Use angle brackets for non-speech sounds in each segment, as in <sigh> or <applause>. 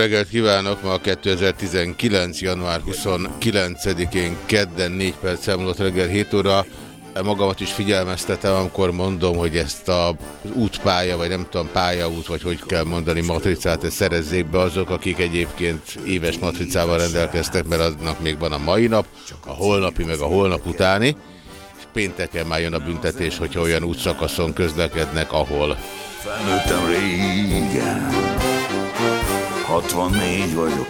Reggelt kívánok! Ma 2019. január 29-én kedden 4 perc elmúlott reggel 7 óra. Magamat is figyelmeztetem, amikor mondom, hogy ezt a útpálya, vagy nem tudom, pályaút, vagy hogy kell mondani, matricát, ezt szerezzék be azok, akik egyébként éves matricával rendelkeztek, mert aznak még van a mai nap, a holnapi, meg a holnap utáni. És pénteken már jön a büntetés, hogyha olyan útszakaszon közlekednek, ahol. Felnőttem régen 64 vagyok.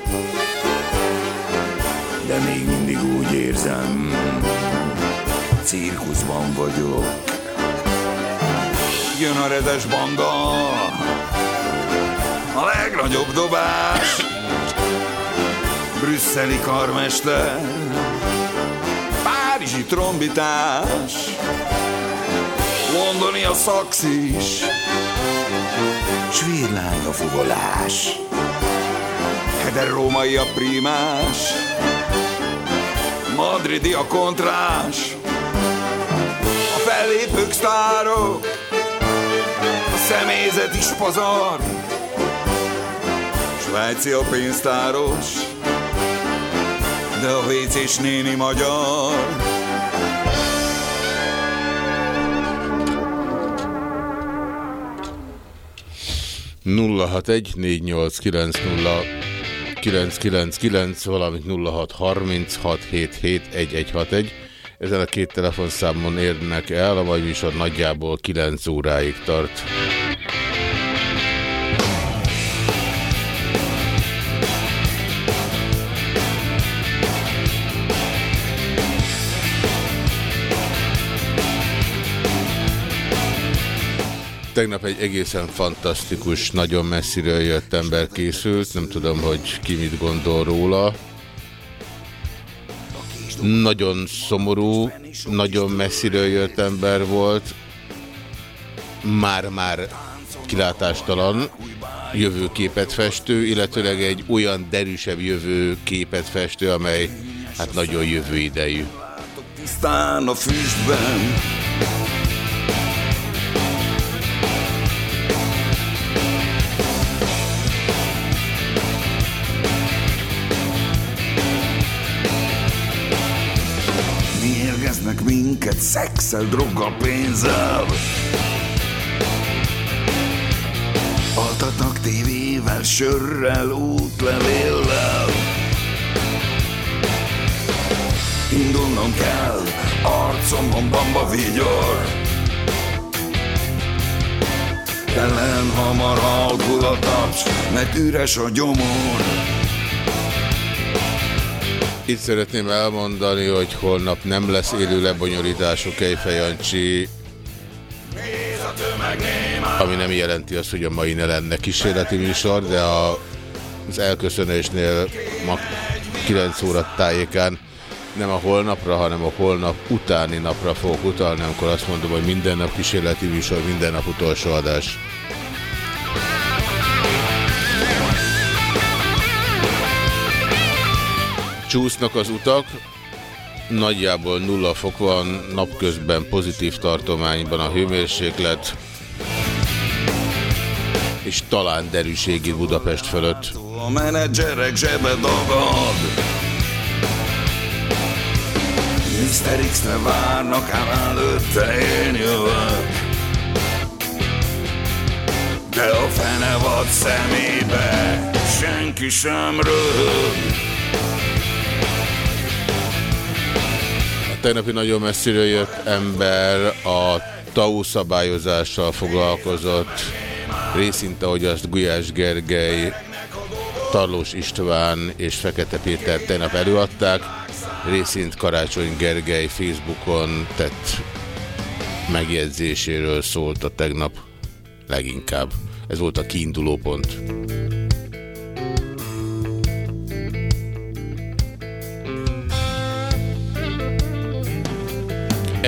De még mindig úgy érzem Cirkuszban vagyok. Jön a redes banda. A legnagyobb dobás. Brüsszeli karmester. Párizsi trombitás Londoni a szaxis Svédlány a fogolás Heder római a primás Madridi a kontrás. A fellépők sztárok. A személyzet is pazar. Svájci a pénztáros. De a WC-s néni magyar 061-489-0999, valamint 0636771161. Ezen a két telefonszámon érnek el, a mai műsor nagyjából 9 óráig tart. Tegnap egy egészen fantasztikus, nagyon messziről jött ember készült, nem tudom, hogy ki mit gondol róla. Nagyon szomorú, nagyon messziről jött ember volt, már-már kilátástalan jövőképet festő, illetőleg egy olyan derűsebb jövőképet festő, amely hát nagyon jövő idejű. Tisztán a füstben szexel, droggal, pénzzel. Altatnak tévével, sörrel, útlevéllel. Indulnom kell, arcomon bamba vigyor. Ellen hamar halkul a taps, mert üres a gyomor Itt szeretném elmondani, hogy holnap nem lesz élő lebonyolítású Kejfej Jancsi, ami nem jelenti azt, hogy a mai ne lenne kísérleti műsor, de a, az elköszönésnél ma 9 óra tájékán nem a holnapra, hanem a holnap utáni napra fogok utalni, amikor azt mondom, hogy minden nap kísérleti műsor, minden nap utolsó adás. Csúsznak az utak, nagyjából nulla fok van, napközben pozitív tartományban a hőmérséklet, és talán derűségi Budapest fölött. A menedzserek zsebe dagad Mr. X-re várnak ám előtte én jövök De a fenevad szemébe senki sem röhög tegnapi nagyon messziről jött ember a TAU szabályozással foglalkozott, részint ahogy azt Gulyás Gergely, Tarlós István és Fekete Péter tegnap előadták, részint Karácsony Gergely Facebookon tett megjegyzéséről szólt a tegnap leginkább. Ez volt a kiinduló pont.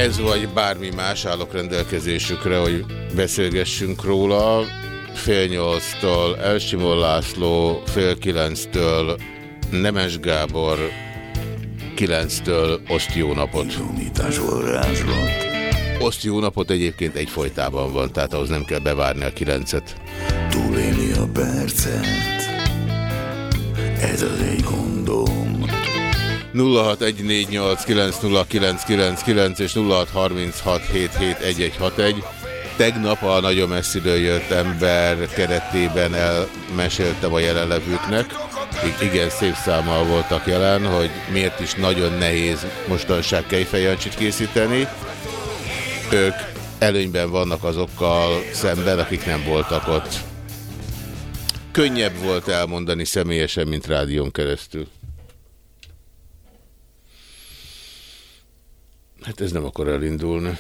Ez vagy bármi más állok rendelkezésükre, hogy beszélgessünk róla. Fél nyolctól Elsimon László, fél kilenctől Nemes Gábor, kilenctől Oszt jó napot. Oszt jó napot egyébként egyfolytában van, tehát ahhoz nem kell bevárni a kilencet. Túlélni a percet, ez az egy gondom. 0614890999 és 0636771161. Tegnap a nagyon messziről jött ember keretében elmeséltem a jelenlevőknek, igen szép számmal voltak jelen, hogy miért is nagyon nehéz mostanság kejfejancsit készíteni. Ők előnyben vannak azokkal szemben, akik nem voltak ott. Könnyebb volt elmondani személyesen, mint rádión keresztül. Hát ez nem akar elindulni.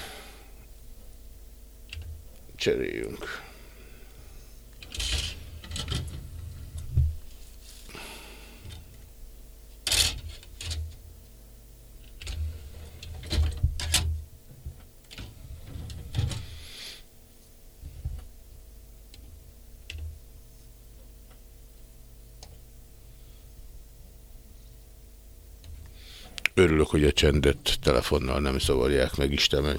Cseréljünk. Örülök, hogy a csendet telefonnal nem szavarják meg, Isten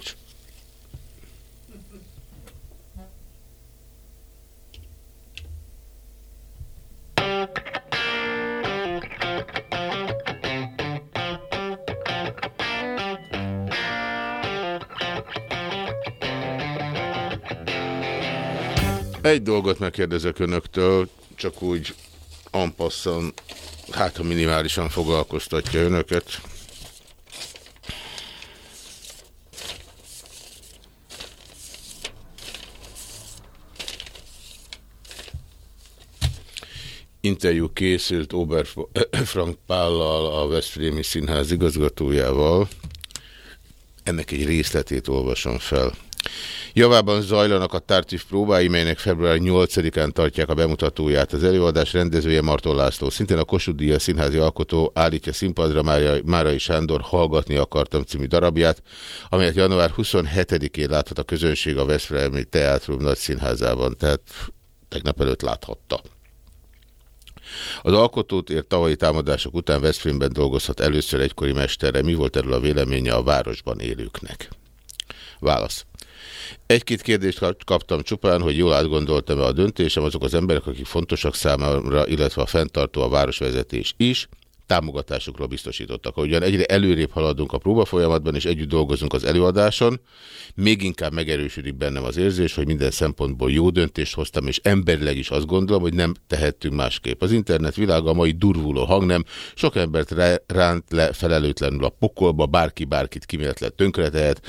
Egy dolgot megkérdezek önöktől, csak úgy ampasszon, hát ha minimálisan foglalkoztatja önöket. Interjú készült Ober <clears throat> Frank Pállal, a Veszprémi Színház igazgatójával. Ennek egy részletét olvasom fel. Javában zajlanak a tártív próbái, melynek február 8-án tartják a bemutatóját. Az előadás rendezője Marton László. Szintén a Kossuth Díja színházi alkotó állítja színpadra Márai Sándor Hallgatni akartam című darabját, amelyet január 27-én láthat a közönség a Veszprémi Teátrum nagy színházában, tehát tegnap előtt láthatta. Az alkotót ért tavalyi támadások után Veszprémben dolgozhat először egykori mesterre. Mi volt erről a véleménye a városban élőknek? Válasz. Egy-két kérdést kaptam csupán, hogy jól átgondoltam-e a döntésem, azok az emberek, akik fontosak számomra, illetve a fenntartó a városvezetés is, támogatásukról biztosítottak. Ugyan egyre előrébb haladunk a próba folyamatban, és együtt dolgozunk az előadáson, még inkább megerősödik bennem az érzés, hogy minden szempontból jó döntést hoztam, és emberileg is azt gondolom, hogy nem tehettünk másképp. Az internet világa a mai durvuló hangnem, sok embert ránt le felelőtlenül a pokolba, bárki bárkit kiméletlen tönkre tehet,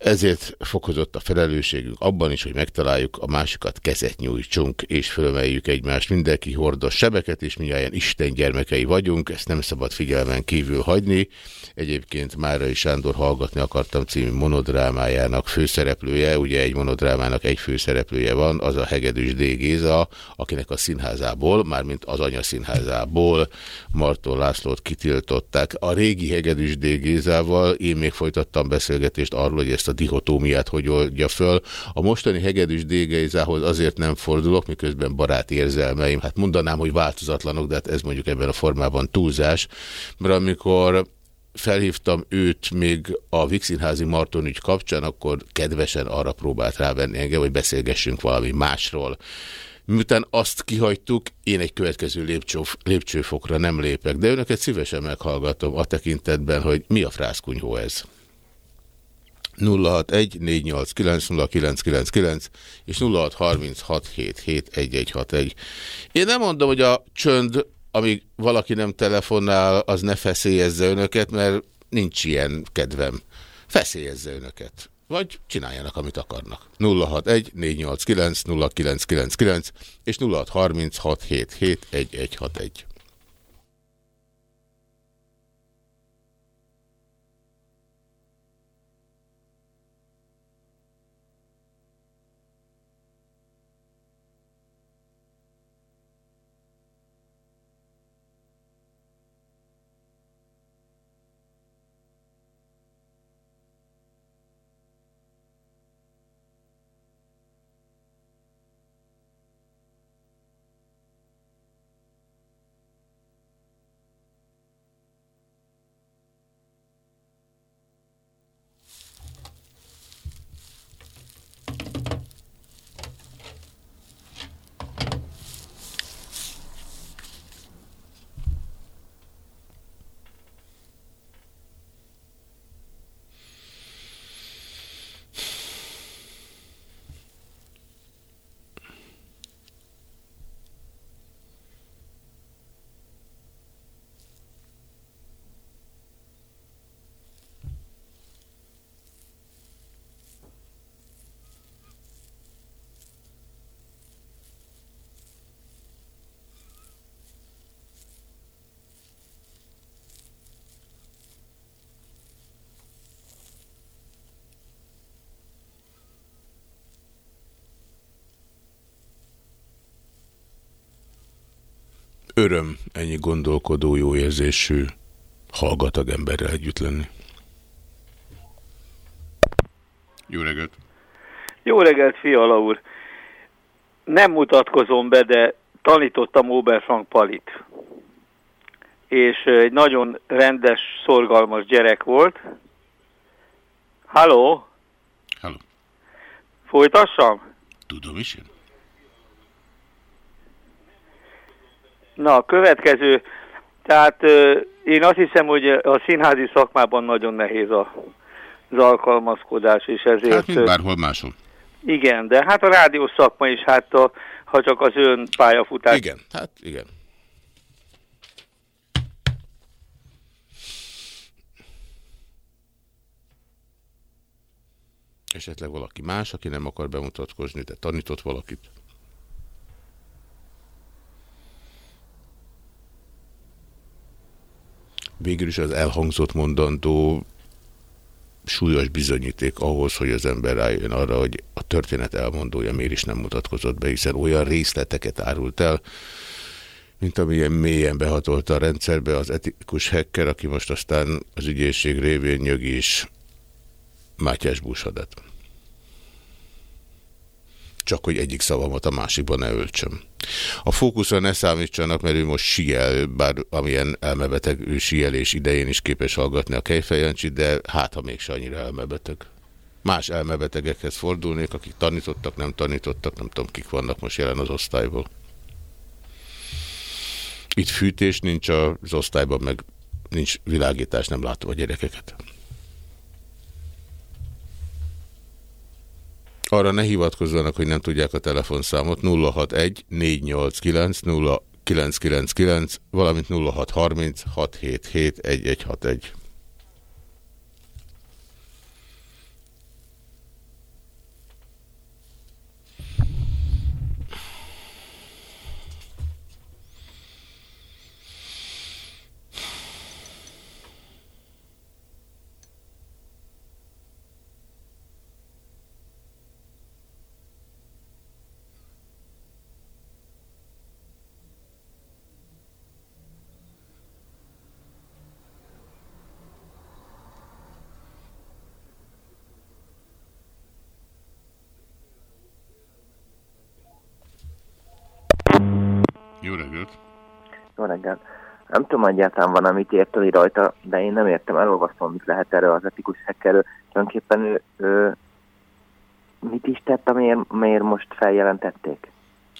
ezért fokozott a felelősségünk abban is, hogy megtaláljuk a másikat, kezet nyújtsunk, és fölemeljük egymást. Mindenki hordos sebeket, és mindjárt Isten gyermekei vagyunk, ezt nem szabad figyelmen kívül hagyni. Egyébként Márai Sándor hallgatni akartam című monodrámájának főszereplője, ugye egy monodrámának egy főszereplője van, az a Hegedűs D. Géza, akinek a színházából, mármint az anya színházából Marton Lászlót kitiltották. A régi Hegedűs D. Gézával én még folytattam beszélgetést arról, hogy ezt a dihotómiát hogy oldja föl. A mostani hegedűs dégeizához azért nem fordulok, miközben barát érzelmeim, hát mondanám, hogy változatlanok, de hát ez mondjuk ebben a formában túlzás, mert amikor felhívtam őt még a Vixinházi Marton ügy kapcsán, akkor kedvesen arra próbált rávenni engem, hogy beszélgessünk valami másról. Miután azt kihagytuk, én egy következő lépcső, lépcsőfokra nem lépek, de önöket szívesen meghallgatom a tekintetben, hogy mi a frászkunyhó ez. 061-489-0999 és 0636771161. Én nem mondom, hogy a csönd, amíg valaki nem telefonál, az ne feszélyezze önöket, mert nincs ilyen kedvem. Feszélyezze önöket. Vagy csináljanak, amit akarnak. 061 489 0999 és 0636771161. Öröm ennyi gondolkodó, jó érzésű, hallgatag emberrel együtt lenni. Jó reggelt! Jó reggelt, Fiala úr! Nem mutatkozom be, de tanítottam Oberfrank Palit. És egy nagyon rendes, szorgalmas gyerek volt. Halló? Halló. Folytassam? Tudom is én. Na, a következő. Tehát én azt hiszem, hogy a színházi szakmában nagyon nehéz a, az alkalmazkodás, és ezért... Hát, mint bárhol máshol. Igen, de hát a rádió szakma is, hát a, ha csak az ön pályafutás... Igen, hát igen. Esetleg valaki más, aki nem akar bemutatkozni, de tanított valakit. Végül is az elhangzott mondandó súlyos bizonyíték ahhoz, hogy az ember rájön arra, hogy a történet elmondója miért is nem mutatkozott be, hiszen olyan részleteket árult el, mint amilyen mélyen behatolta a rendszerbe az etikus hacker, aki most aztán az ügyészség révén nyög is Mátyás búsadat. Csak hogy egyik szavamat a másikban ne öltsem. A fókuszra ne számítsanak, mert ő most siel, bár amilyen elmebeteg ő sielés idején is képes hallgatni a kejfejancsit, de hát ha mégse annyira elmebeteg. Más elmebetegekhez fordulnék, akik tanítottak, nem tanítottak, nem tudom kik vannak most jelen az osztályból. Itt fűtés nincs az osztályban, meg nincs világítás, nem látom a gyerekeket. Arra ne hivatkozzanak, hogy nem tudják a telefonszámot 061 489 0999, valamint 0630 677 1161. Jó reggelt! Jó reggelt! Nem tudom, egyáltalán van, amit érteni rajta, de én nem értem, elolvasztom, mit lehet erről az etikus hackerről. Tulajdonképpen ő, ő mit is tett, amiért, miért most feljelentették?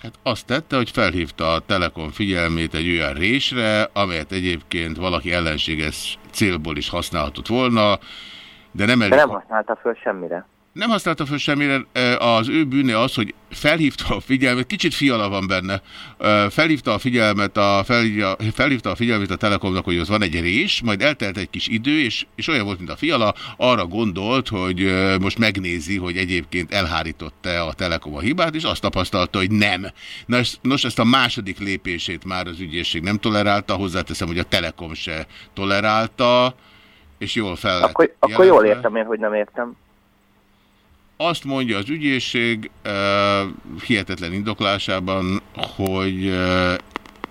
Hát azt tette, hogy felhívta a Telekom figyelmét egy olyan résre, amelyet egyébként valaki ellenséges célból is használhatott volna, de nem elég... De nem használta föl semmire. Nem használta föl semmire, az ő bűne az, hogy felhívta a figyelmet, kicsit fiala van benne, felhívta a figyelmet, a, felhívta a figyelmet a Telekomnak, hogy az van egy rés, majd eltelt egy kis idő, és, és olyan volt, mint a fiala, arra gondolt, hogy most megnézi, hogy egyébként elhárította a Telekom a hibát, és azt tapasztalta, hogy nem. Nos, nos, ezt a második lépését már az ügyészség nem tolerálta, hozzáteszem, hogy a Telekom se tolerálta, és jól fel Akkor, akkor jól értem én, hogy nem értem. Azt mondja az ügyészség hihetetlen indoklásában, hogy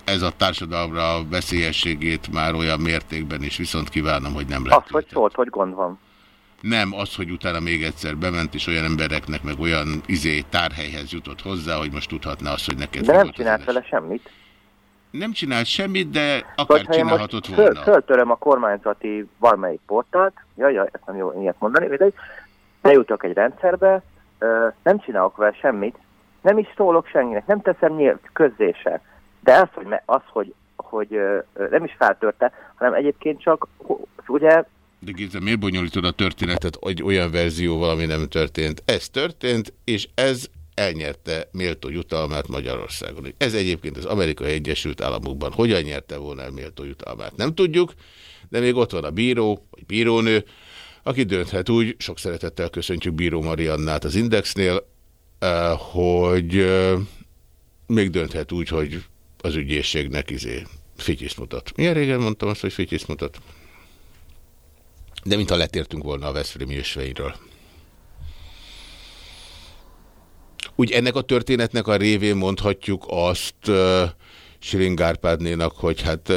ez a társadalomra veszélyességét már olyan mértékben is viszont kívánom, hogy nem lehet. Azt, hogy szólt, hogy gond van. Nem, az, hogy utána még egyszer bement, és olyan embereknek, meg olyan izé tárhelyhez jutott hozzá, hogy most tudhatná azt, hogy neked... De nem csinált vele semmit. Nem csinált semmit, de akár Vagy, csinálhatott föl, volna. Föltöröm a kormányzati valamelyik portált, jaj, jaj, ezt nem jó ilyet mondani, mindegy, bejutok egy rendszerbe, nem csinálok vele semmit, nem is szólok senkinek, nem teszem nyílt közzése. De az, hogy, az, hogy, hogy nem is feltörte, hanem egyébként csak, ugye... De Géza, miért bonyolítod a történetet, hogy olyan verzió valami nem történt? Ez történt, és ez elnyerte méltó jutalmát Magyarországon. Ez egyébként az Amerikai Egyesült Államokban hogyan nyerte volna el méltó jutalmát? Nem tudjuk, de még ott van a bíró, vagy bírónő, aki dönthet úgy, sok szeretettel köszöntjük Bíró Mariannát az Indexnél, eh, hogy eh, még dönthet úgy, hogy az ügyészségnek izé fityiszt mutat. Milyen régen mondtam azt, hogy fityiszt mutat? De mintha letértünk volna a Veszprémi ösveiről. Úgy ennek a történetnek a révén mondhatjuk azt, eh, Siling Árpádnénak, hogy hát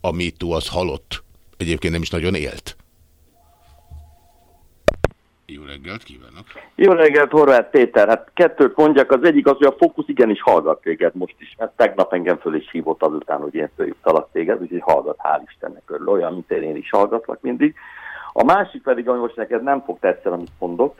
a MeToo az halott. Egyébként nem is nagyon élt. Jó reggelt kívánok! Jó reggelt, Horváth Péter. Hát kettőt mondjak, az egyik az, hogy a Fókusz igenis hallgat téged most is, mert tegnap engem föl is hívott azután, hogy én fölhívtalak téged, úgyhogy hallgat, hál' Istennek örül, olyan, mint én, én is hallgatlak mindig. A másik pedig, ami most neked nem fog tetszeni, amit mondok,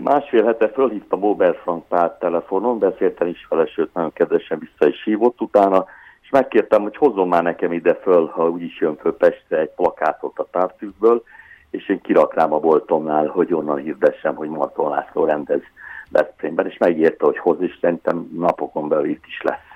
másfél hete fölhívtam Oberfrank párt telefonon, beszéltem is vele, sőt nagyon kedvesen vissza is hívott utána, és megkértem, hogy hozzon már nekem ide föl, ha úgyis jön föl Pestre egy plakátot a tártűkből, és én kiraknám a boltomnál, hogy onnan hirdessem, hogy Marton László rendez Veszprémben, és megírta, hogy hoz, és szerintem napokon belül itt is lesz.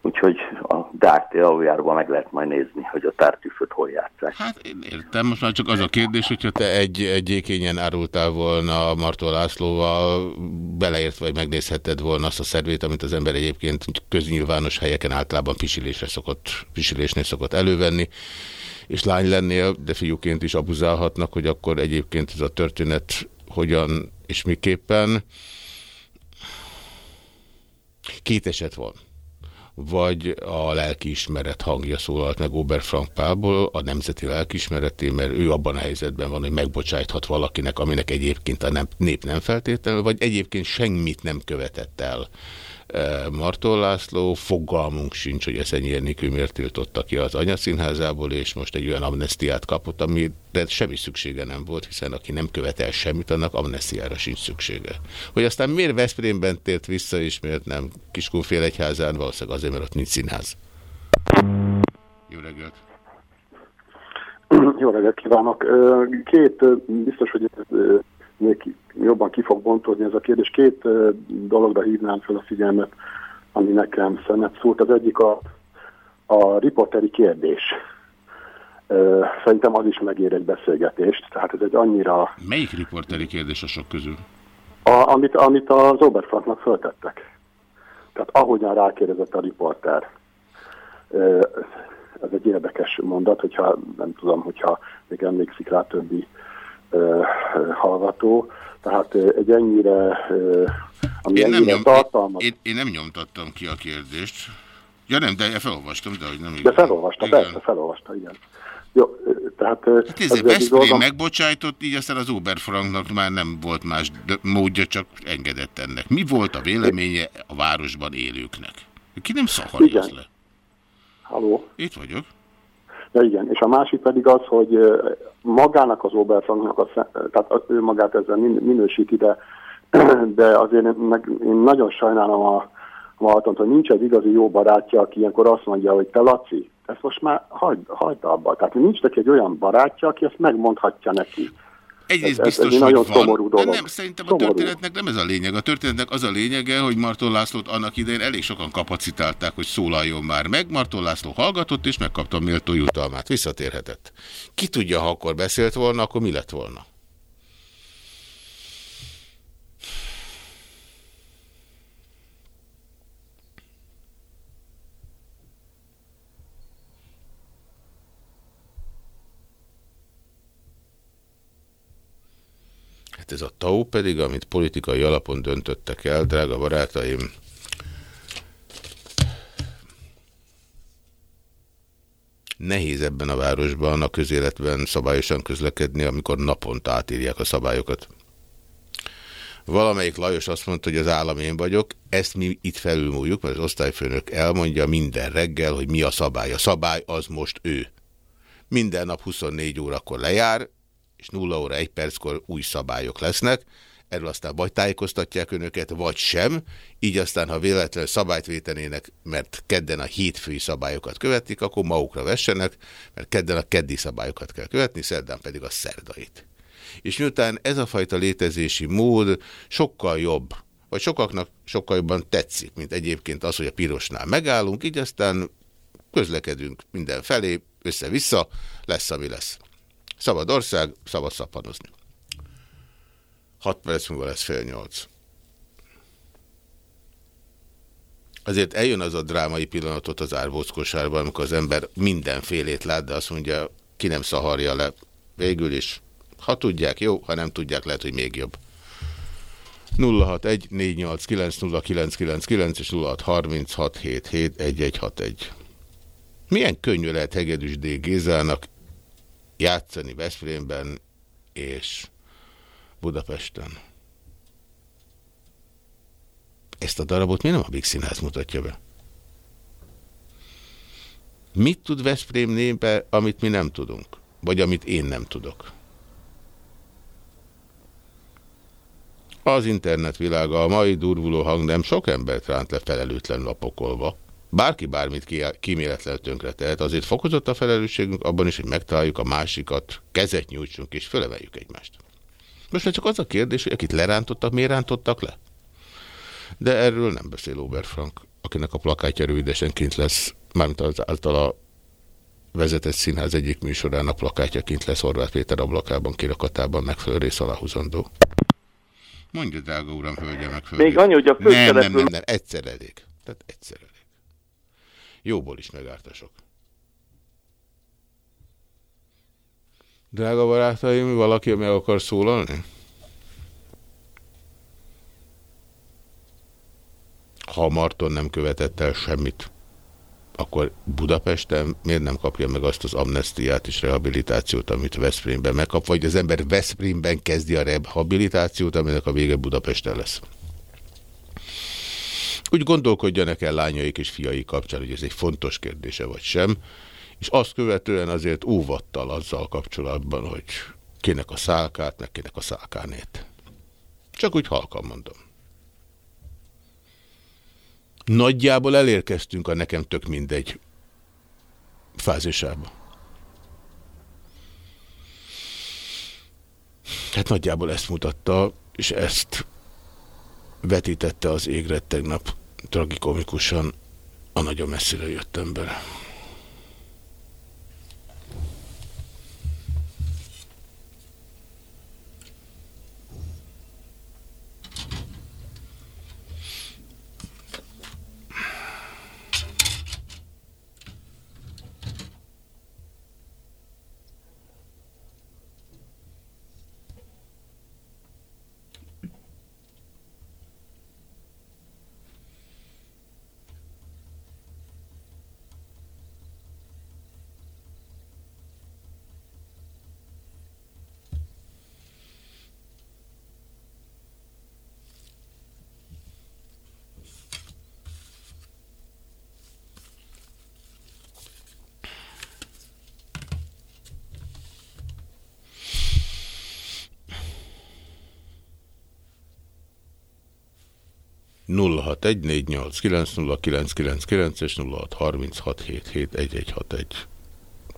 Úgyhogy a Dárté aluljáróban meg lehet majd nézni, hogy a tártűföt hol játszák. Hát én értem, most már csak az a kérdés, hogyha te egy, egy ékényen árultál volna Martó Lászlóval, beleértve, vagy megnézheted volna azt a szervét, amit az ember egyébként köznyilvános helyeken általában pisilésre szokott, pisilésnél szokott elővenni, és lány lennél, de fiúként is abuzálhatnak, hogy akkor egyébként ez a történet hogyan és miképpen. Két eset van vagy a lelkiismeret hangja szólalt meg Oberfrank Pálból, a nemzeti lelkiismereté, mert ő abban a helyzetben van, hogy megbocsájthat valakinek, aminek egyébként a nép nem feltétlenül, vagy egyébként semmit nem követett el Marton László, fogalmunk sincs, hogy Eszenyi Ernikő miért tiltotta ki az anyaszínházából, és most egy olyan amnestiát kapott, amire semmi szüksége nem volt, hiszen aki nem követel semmit, annak amnestiára sincs szüksége. Hogy aztán miért Veszprémben tért vissza, és miért nem Kiskunfél egyházán, valószínűleg azért, mert ott nincs színház. Jó reggelt! Jó reggelt kívánok! Két, biztos, hogy még jobban ki fog bontódni ez a kérdés. Két dologra hívnám fel a figyelmet, ami nekem szemet szólt. Az egyik a, a riporteri kérdés. Szerintem az is megér egy beszélgetést, tehát ez egy annyira... Melyik riporteri kérdés a sok közül? A, amit, amit az Oberfranknak föltettek. Tehát ahogyan rákérdezett a riporter. Ez egy érdekes mondat, hogyha nem tudom, hogyha még emlékszik rá többi hallgató. Tehát egy ennyire, ami én nem, ennyire nyom, tartalmaz... Én, én, nem nyomtattam ki a kérdést. Ja nem, de felolvastam, de hogy nem igaz. De felolvasta, igen. persze, felolvasta, igen. Jó, tehát... Hát ez Veszprém megbocsájtott, így aztán az Oberfranknak már nem volt más módja, csak engedett ennek. Mi volt a véleménye a városban élőknek? Ki nem szaharja le? Haló? Itt vagyok. Ja, igen, és a másik pedig az, hogy magának az Oberfranknak, tehát ő magát ezzel minősíti, de, <clears throat> de azért meg, én nagyon sajnálom a Maltont, hogy nincs egy igazi jó barátja, aki ilyenkor azt mondja, hogy te Laci, ezt most már hagyd, hagyd abba. Tehát nincs neki egy olyan barátja, aki ezt megmondhatja neki. Egyrészt biztos, ez, ez hogy nagyon van, szomorú dolog. de nem, szerintem a szomorú. történetnek nem ez a lényeg. A történetnek az a lényege, hogy Marton Lászlót annak idején elég sokan kapacitálták, hogy szólaljon már meg. Marton László hallgatott, és megkapta a méltó jutalmát. Visszatérhetett. Ki tudja, ha akkor beszélt volna, akkor mi lett volna? Hát ez a TAU pedig, amit politikai alapon döntöttek el, drága barátaim, nehéz ebben a városban, a közéletben szabályosan közlekedni, amikor naponta átírják a szabályokat. Valamelyik Lajos azt mondta, hogy az állam én vagyok, ezt mi itt felülmúljuk, mert az osztályfőnök elmondja minden reggel, hogy mi a szabály. A szabály az most ő. Minden nap 24 órakor lejár, és 0 óra 1 perckor új szabályok lesznek, erről aztán vagy tájékoztatják önöket, vagy sem, így aztán, ha véletlenül szabályt vétenének, mert kedden a hétfői szabályokat követik, akkor magukra vessenek, mert kedden a keddi szabályokat kell követni, szerdán pedig a szerdait. És miután ez a fajta létezési mód sokkal jobb, vagy sokaknak sokkal jobban tetszik, mint egyébként az, hogy a pirosnál megállunk, így aztán közlekedünk mindenfelé, össze-vissza, lesz, ami lesz. Szabad ország, szabad szappanozni. 6 perc múlva lesz fél nyolc. Azért eljön az a drámai pillanatot az árbóckosárban, amikor az ember mindenfélét lát, de azt mondja, ki nem szaharja le. Végül is, ha tudják, jó, ha nem tudják, lehet, hogy még jobb. 061 és 0636771161. Milyen könnyű lehet Hegedűs D. Gézának játszani Veszprémben és Budapesten. Ezt a darabot miért nem a Big Színház mutatja be? Mit tud Veszprém népe, amit mi nem tudunk? Vagy amit én nem tudok? Az internetvilága, a mai durvuló hang nem sok embert ránt le felelőtlen lapokolva. Bárki bármit kíméletlen tönkre tehet, azért fokozott a felelősségünk abban is, hogy megtaláljuk a másikat, kezet nyújtsunk és fölemeljük egymást. Most már csak az a kérdés, hogy akit lerántottak, miért rántottak le? De erről nem beszél Oberfrank, akinek a plakátja rövidesen kint lesz, mármint az általa vezetett színház egyik műsorának plakátja kint lesz Horváth Péter ablakában, kirakatában megfelelő rész aláhúzandó. Mondja, drága uram, hölgye meg földje. Még annyi, hogy a főszereplő... Nem, nem, nem, nem, egyszer elég. Tehát egyszer elég. Jóból is megártasok. Drága barátaim, valaki meg akar szólalni? Ha Marton nem követett el semmit, akkor Budapesten miért nem kapja meg azt az amnestiát és rehabilitációt, amit Veszprémben megkap, vagy az ember Veszprémben kezdi a rehabilitációt, aminek a vége Budapesten lesz? Úgy gondolkodjanak el lányaik és fiai kapcsán, hogy ez egy fontos kérdése vagy sem, és azt követően azért óvattal azzal kapcsolatban, hogy kinek a szálkát, meg kinek a szálkánét. Csak úgy halkan mondom. Nagyjából elérkeztünk a nekem tök mindegy fázisába. Hát nagyjából ezt mutatta, és ezt vetítette az égre tegnap tragikomikusan a nagyon messzire jött ember. 0614890999 és 0636771161.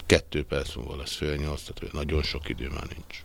Kettő perc múlva lesz fél nyolc, tehát nagyon sok idő már nincs.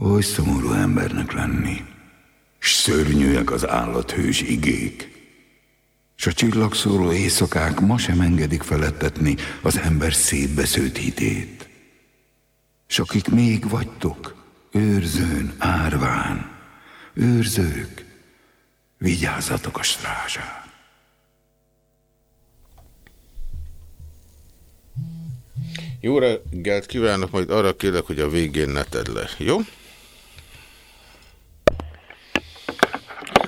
Oly szomorú embernek lenni, s szörnyűek az állathős igék. S a csillagszóló éjszakák ma sem engedik felettetni az ember szétbesződt hitét. S akik még vagytok, őrzőn, árván, őrzők, vigyázzatok a strázsán. Jó reggelt kívánok, majd arra kérlek, hogy a végén ne tedd le, jó?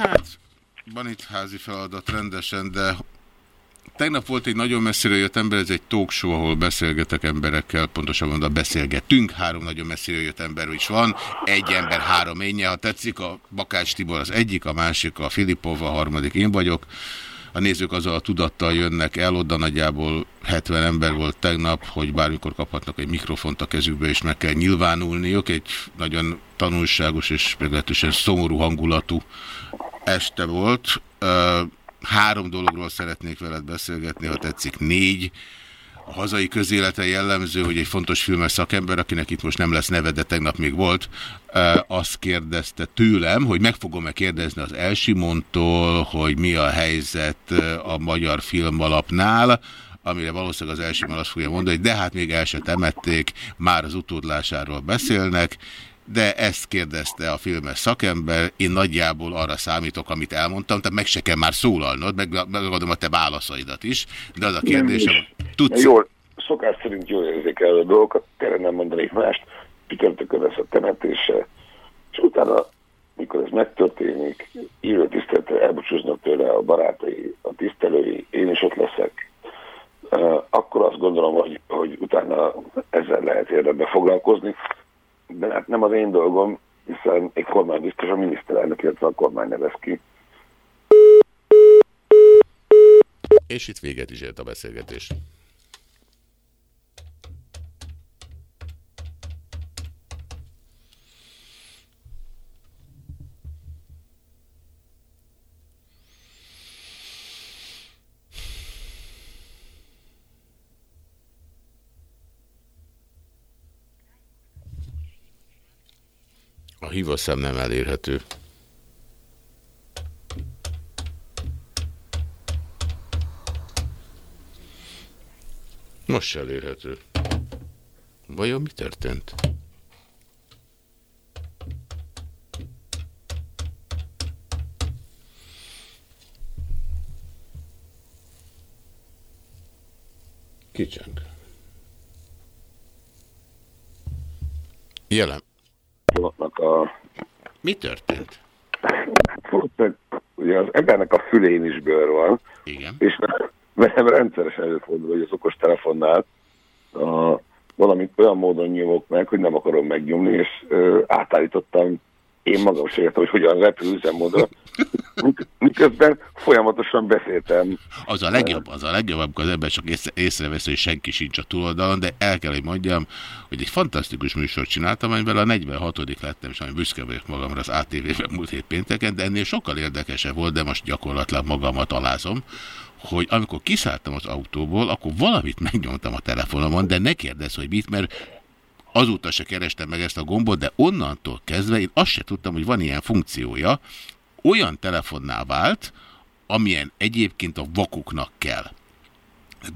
Hát, van itt házi feladat rendesen, de tegnap volt egy nagyon messziről jött ember, ez egy talk show, ahol beszélgetek emberekkel, pontosabban mondva beszélgetünk, három nagyon messziről jött ember is van, egy ember három énje, ha tetszik, a Bakács Tibor az egyik, a másik a Filipov, a harmadik én vagyok, a nézők azzal a tudattal jönnek el, oda nagyjából 70 ember volt tegnap, hogy bármikor kaphatnak egy mikrofont a kezükbe, és meg kell nyilvánulniuk. Egy nagyon tanulságos és meglehetősen szomorú hangulatú este volt. Három dologról szeretnék veled beszélgetni, ha tetszik négy. A hazai közélete jellemző, hogy egy fontos filmes szakember, akinek itt most nem lesz neve, de tegnap még volt, azt kérdezte tőlem, hogy meg fogom-e kérdezni az Elsimontól, hogy mi a helyzet a magyar filmalapnál, amire valószínűleg az Elsimon azt fogja mondani, hogy de hát még el se temették, már az utódlásáról beszélnek, de ezt kérdezte a filmes szakember, én nagyjából arra számítok, amit elmondtam, tehát meg se kell már szólalnod, meg, megadom a te válaszaidat is, de az a kérdésem, tudsz... Jól, szokás szerint jól el a dolgokat, tényleg nem mondanék mást, pikörtökön lesz a temetése, és utána, mikor ez megtörténik, írő tiszteletre elbúcsúznak tőle a barátai, a tisztelői, én is ott leszek, akkor azt gondolom, hogy, hogy utána ezzel lehet érdembe foglalkozni de hát nem az én dolgom, hiszen egy kormány biztos a miniszterelnök, illetve a kormány nevez ki. És itt véget is ért a beszélgetés. A hívószám nem elérhető. Most se elérhető. Vajon mi történt? Kicseng. Jelen. Mi történt? Ugye az embernek a fülén is bőr van. Igen. És velem rendszeresen előfordul, hogy az okos telefonnál a, valamit olyan módon nyomok meg, hogy nem akarom megnyomni, és ö, átállítottam én magam sem értem, hogy hogyan repül üzemmódra, <laughs> miközben folyamatosan beszéltem. Az a legjobb, az a legjobb, amikor az ember csak észre, észrevesz, hogy senki sincs a túloldalon, de el kell, hogy mondjam, hogy egy fantasztikus műsort csináltam, amivel a 46 lettem, és ami büszke vagyok magamra az ATV-ben múlt hét pénteken, de ennél sokkal érdekesebb volt, de most gyakorlatilag magamat alázom, hogy amikor kiszálltam az autóból, akkor valamit megnyomtam a telefonomon, de ne kérdezz, hogy mit, mert Azóta se kerestem meg ezt a gombot, de onnantól kezdve én azt se tudtam, hogy van ilyen funkciója. Olyan telefonnál vált, amilyen egyébként a vakuknak kell.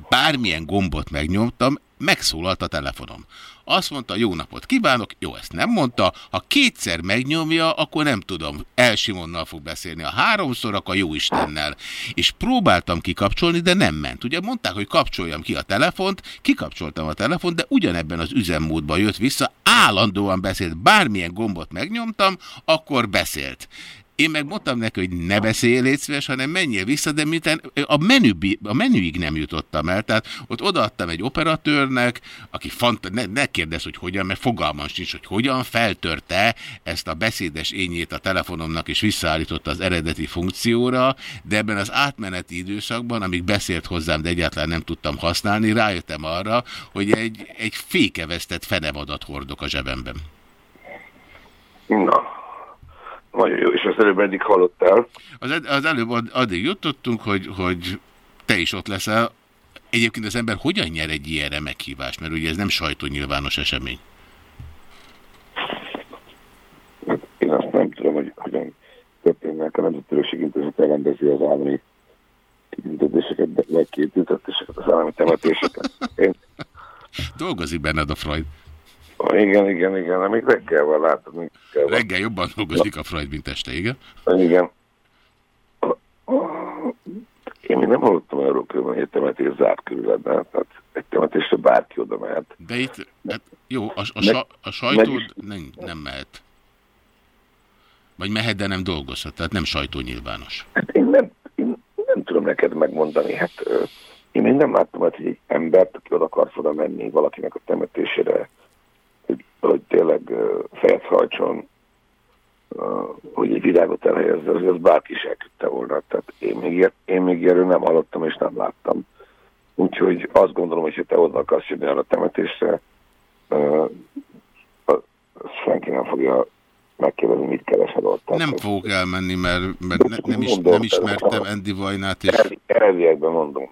Bármilyen gombot megnyomtam, megszólalt a telefonom. Azt mondta, jó napot kívánok, jó, ezt nem mondta. Ha kétszer megnyomja, akkor nem tudom, Elsimonnal fog beszélni. A háromszor, akkor jó Istennel. És próbáltam kikapcsolni, de nem ment. Ugye mondták, hogy kapcsoljam ki a telefont, kikapcsoltam a telefont, de ugyanebben az üzemmódban jött vissza, állandóan beszélt. Bármilyen gombot megnyomtam, akkor beszélt. Én meg mondtam neki, hogy ne beszélj, légy szíves, hanem menjél vissza, de miután a, menü, a menüig nem jutottam el. Tehát ott odaadtam egy operatőrnek, aki fant ne, ne kérdez, hogy hogyan, mert fogalmam sincs, hogy hogyan feltörte ezt a beszédes ényét a telefonomnak, és visszaállította az eredeti funkcióra, de ebben az átmeneti időszakban, amíg beszélt hozzám, de egyáltalán nem tudtam használni, rájöttem arra, hogy egy, egy fékevesztett fenevadat hordok a zsebemben. Na, nagyon jó, és az előbb eddig hallottál. Az, ed az előbb ad addig jutottunk, hogy, hogy te is ott leszel. Egyébként az ember hogyan nyer egy ilyenre meghívást? Mert ugye ez nem sajtónyilvános esemény. Hát én azt nem tudom, hogy hogyan történnek. A Nemzetörökség Intézet elrendezi az állami kitüntetéseket, vagy kitüntetéseket, az állami temetéseket. Én... <laughs> Dolgozik benned a Freud. Igen, igen, igen, amíg reggel van, látod. Még reggel, reggel jobban dolgozik a Freud, mint este, igen? Igen. Én még nem hallottam hogy egy temetés zárt körül tehát egy temetésre bárki oda mehet. De itt, hát jó, a, a, meg, a sajtó nem, nem mehet. Vagy mehet, de nem dolgozhat, tehát nem sajtó nyilvános. Hát én nem, én nem tudom neked megmondani, hát én még nem láttam, hogy egy embert, aki oda akar oda menni valakinek a temetésére, hogy, hogy tényleg fejet hajtson, hogy egy világot elhelyezze, az, az bárki is elküldte volna. Tehát én még, én még erről nem hallottam és nem láttam. Úgyhogy azt gondolom, hogy ha te oda akarsz jönni a temetésre, senki nem fogja megkérdezni, mit keresed ott. Nem tehát, fogok elmenni, mert, mert ne, nem, is, nem ismertem Andy Vajnát. És... Eredetiekben mondom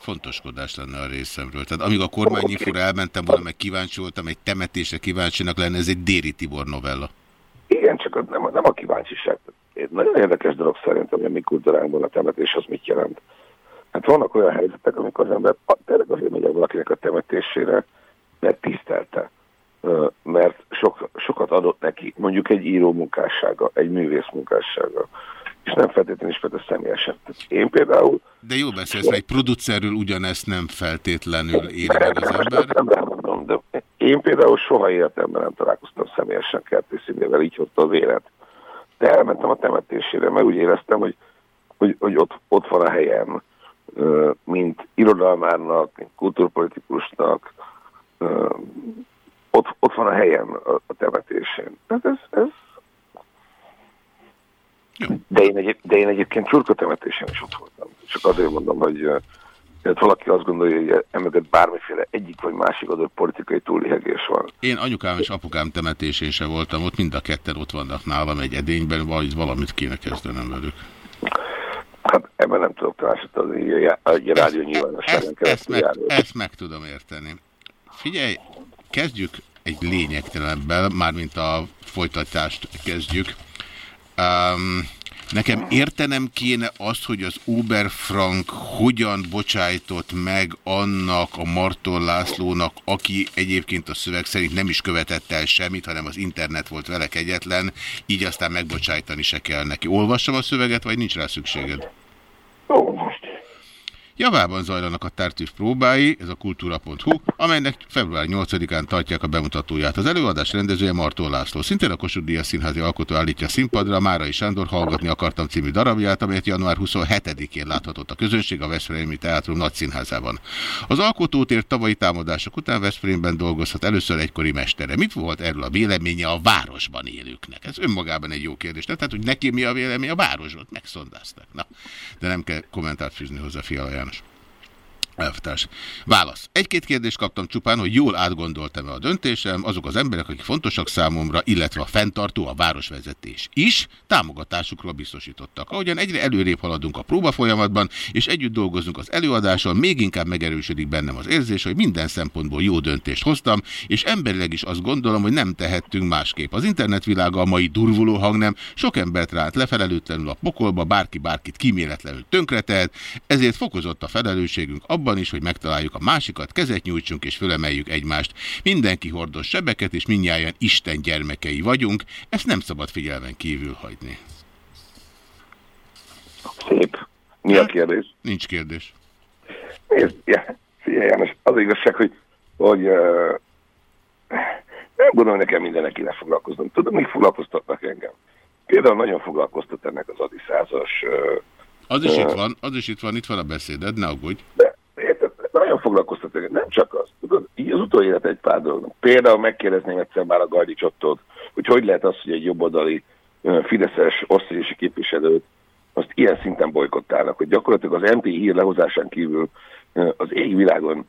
fontoskodás lenne a részemről. Tehát amíg a kormánynyifúra elmentem volna, meg kíváncsi voltam, egy temetésre kíváncsinak lenne, ez egy Déri Tibor novella. Igen, csak nem, nem a kíváncsiság. Nagyon érdekes dolog szerintem, hogy a mi kultúránkban a temetés az mit jelent. Hát vannak olyan helyzetek, amikor az ember tényleg azért megy valakinek a temetésére, mert tisztelte. Mert sok, sokat adott neki, mondjuk egy író munkássága, egy művész munkássága és nem feltétlenül ismert a személyesen. Én például... De jó beszélsz, mert egy producerről ugyanezt nem feltétlenül éri meg az ember. Nem mondom, de én például soha életemben nem találkoztam személyesen kertészínével, így hozta az élet. De elmentem a temetésére, mert úgy éreztem, hogy, hogy, hogy ott, ott van a helyem, mint irodalmárnak, mint kultúrpolitikusnak, ott, ott van a helyem a, a temetésén. Tehát ez, ez de én, egy, de én egyébként csurkatemetésen is ott voltam. Csak azért mondom, hogy tehát valaki azt gondolja, hogy emögött bármiféle egyik vagy másik adott politikai túlihegés van. Én anyukám és apukám temetésén sem voltam, ott mind a ketten ott vannak nálam egy edényben, vagy valamit kéne kezdenem velük. Hát ebben nem tudok adni, a rádió nyilvánosságon keresztül ezt, meg, ezt meg tudom érteni. Figyelj, kezdjük egy lényegtelenebbel, mármint a folytatást kezdjük. Um, nekem értenem kéne azt, hogy az Uber-Frank hogyan bocsájtott meg annak a Marton Lászlónak, aki egyébként a szöveg szerint nem is követett el semmit, hanem az internet volt vele egyetlen, így aztán megbocsájtani se kell neki. Olvassam a szöveget, vagy nincs rá szükséged? Most Javában zajlanak a tártűs próbái, ez a kultúra.hu, amelynek február 8-án tartják a bemutatóját. Az előadás rendezője Martó László. Szintén a Kossuth Díjas színházi alkotó állítja színpadra Márai Sándor Hallgatni akartam című darabját, amelyet január 27-én láthatott a közönség a Veszprémi Teátrum nagy színházában. Az alkotótért tavalyi támadások után Veszprémben dolgozhat először egykori mestere. Mit volt erről a véleménye a városban élőknek? Ez önmagában egy jó kérdés. Tehát, hogy neki mi a vélemény a városban? Megszondáztak. Na, de nem kell kommentárt fűzni hozzá Fiala János. Elvtárs. Válasz. Egy-két kérdést kaptam csupán, hogy jól átgondoltam-e a döntésem, azok az emberek, akik fontosak számomra, illetve a fenntartó, a városvezetés is, támogatásukról biztosítottak. Ahogyan egyre előrébb haladunk a próba folyamatban, és együtt dolgozunk az előadáson, még inkább megerősödik bennem az érzés, hogy minden szempontból jó döntést hoztam, és emberileg is azt gondolom, hogy nem tehettünk másképp. Az internetvilága a mai durvuló hangnem sok embert ránt lefelelőtlenül a pokolba, bárki bárkit kíméletlenül tönkretelt, ezért fokozott a felelősségünk abban, abban is, hogy megtaláljuk a másikat, kezet nyújtsunk és fölemeljük egymást. Mindenki hordos sebeket, és mindnyáján Isten gyermekei vagyunk, ezt nem szabad figyelmen kívül hagyni. Szép. Mi a kérdés? Nincs kérdés. Nézd, figyelj János, az igazság, hogy, hogy uh, nem gondolom, nekem mindenek kéne foglalkoznom. Tudom, mi foglalkoztatnak engem. Például nagyon foglalkoztat ennek az adiszázas... Uh, az is uh, itt van, az is itt van, itt van a beszéded, ne aggódj. De, nagyon foglalkoztat nem csak az. Így az utóélet egy pár dolog. Például megkérdezném egyszer már a Gajdicsottót, hogy hogy lehet az, hogy egy jobboldali fideszes osztályési képviselőt azt ilyen szinten bolykottálnak, hogy gyakorlatilag az MP hír lehozásán kívül az égvilágon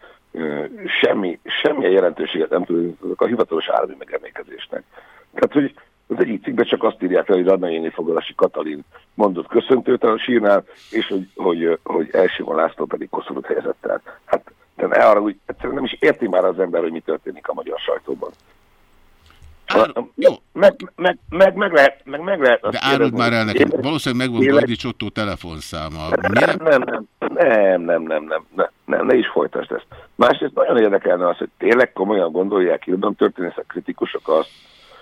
semmi, semmilyen jelentőséget nem tudnak a hivatalos állami megemlékezésnek. Tehát, hogy Az egyik cikkben csak azt írják le, hogy Radnai Fogalási Katalin mondott köszöntőt a sírnál, és hogy, hogy, hogy Elsimon László pedig koszorút helyezett el. Hát de ne arra úgy, egyszerűen nem is érti már az ember, hogy mi történik a magyar sajtóban. Jó. Meg, meg, meg, meg lehet, meg, meg lehet De áruld már el nekem, valószínűleg megvan Gajdi Csottó telefonszáma. Nem, nem, nem, nem, nem, nem, nem, nem, nem, ne is folytasd ezt. Másrészt nagyon érdekelne az, hogy tényleg komolyan gondolják irodalom történészek kritikusok azt,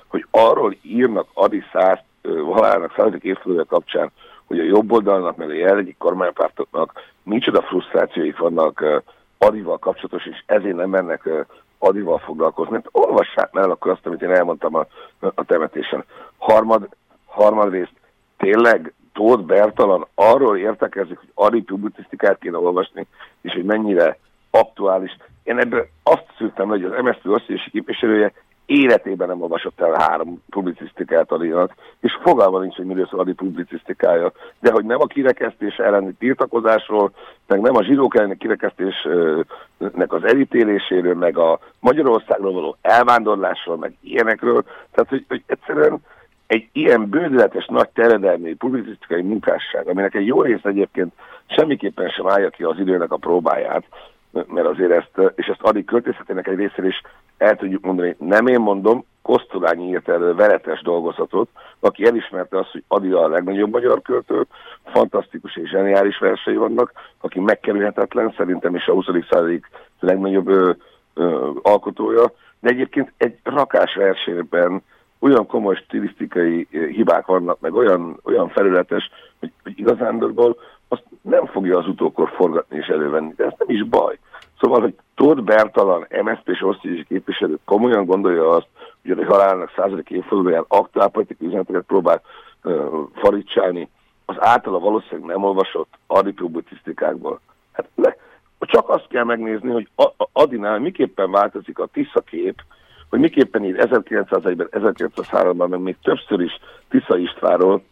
hogy arról írnak Adi Száz halálának századik évfordulója kapcsán, hogy a jobb oldalnak, meg a jelenlegi kormánypártoknak micsoda frusztrációik vannak Adival kapcsolatos, és ezért nem mennek Adival foglalkozni. Hát olvassák már akkor azt, amit én elmondtam a, a temetésen. Harmad, harmadrészt tényleg Tóth Bertalan arról értekezik, hogy Adi publicisztikát kéne olvasni, és hogy mennyire aktuális. Én ebből azt szültem, hogy az MSZP osztályos képviselője életében nem olvasott el három publicisztikát Adinak, és fogalma nincs, hogy miről szól Adi publicisztikája. De hogy nem a kirekesztés elleni tiltakozásról, meg nem a zsidók elleni kirekesztésnek az elítéléséről, meg a Magyarországról való elvándorlásról, meg ilyenekről. Tehát, hogy, hogy egyszerűen egy ilyen bődületes nagy teredelmi publicisztikai munkásság, aminek egy jó rész egyébként semmiképpen sem állja ki az időnek a próbáját, mert azért ezt, és ezt addig költészetének egy részéről is el tudjuk mondani, nem én mondom, Kosztolányi írt erről veretes dolgozatot, aki elismerte azt, hogy Adi a legnagyobb magyar költő, fantasztikus és zseniális versei vannak, aki megkerülhetetlen, szerintem is a 20. századik legnagyobb ö, ö, alkotója, de egyébként egy rakás versében olyan komoly stilisztikai hibák vannak, meg olyan, olyan felületes, hogy, hogy igazándiból azt nem fogja az utókor forgatni és elővenni, de ez nem is baj. Szóval, hogy Tóth Bertalan, MSZP és osztályos képviselő komolyan gondolja azt, hogy a halálnak századik évfordulóján aktuálpolitikai üzeneteket próbál uh, faricsálni, az általa valószínűleg nem olvasott adipublicisztikákból. Hát le, csak azt kell megnézni, hogy Adinál miképpen változik a Tisza kép, hogy miképpen ír 1901-ben, 1903-ban, meg még többször is Tisza Istvánról,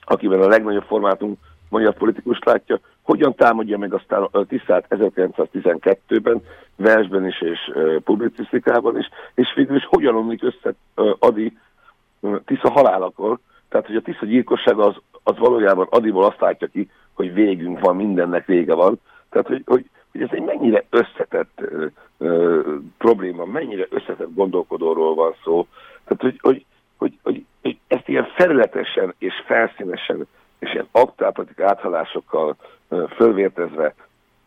akiben a legnagyobb formátum magyar politikus látja, hogyan támadja meg aztán a Tiszát 1912-ben, versben is és publicisztikában is, és végül is hogyan omlik össze Adi Tisza halálakor, tehát hogy a Tisza gyilkossága az, az valójában Adiból azt látja ki, hogy végünk van, mindennek vége van, tehát hogy, hogy, hogy ez egy mennyire összetett ö, ö, probléma, mennyire összetett gondolkodóról van szó, tehát hogy, hogy, hogy, hogy, hogy ezt ilyen felületesen és felszínesen és ilyen aktuálpolitik áthalásokkal fölvértezve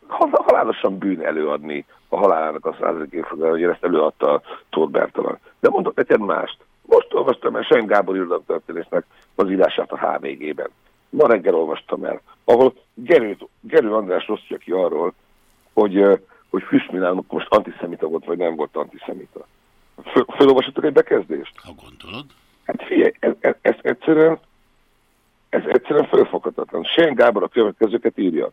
halálosan bűn előadni a halálának a századik évfordulóra, hogy ezt előadta Tóth Bertalan. De mondok neked mást. Most olvastam el Sen Gábor irodalomtörténésznek az írását a HVG-ben. Ma reggel olvastam el, ahol Gerő, Gerő András osztja ki arról, hogy, hogy Füstminál most antiszemita volt, vagy nem volt antiszemita. Föl, fölolvasottak egy bekezdést? Ha gondolod. Hát figyelj, ez, ez, ez egyszerűen ez egyszerűen fölfoghatatlan. Sen Gábor a következőket írja.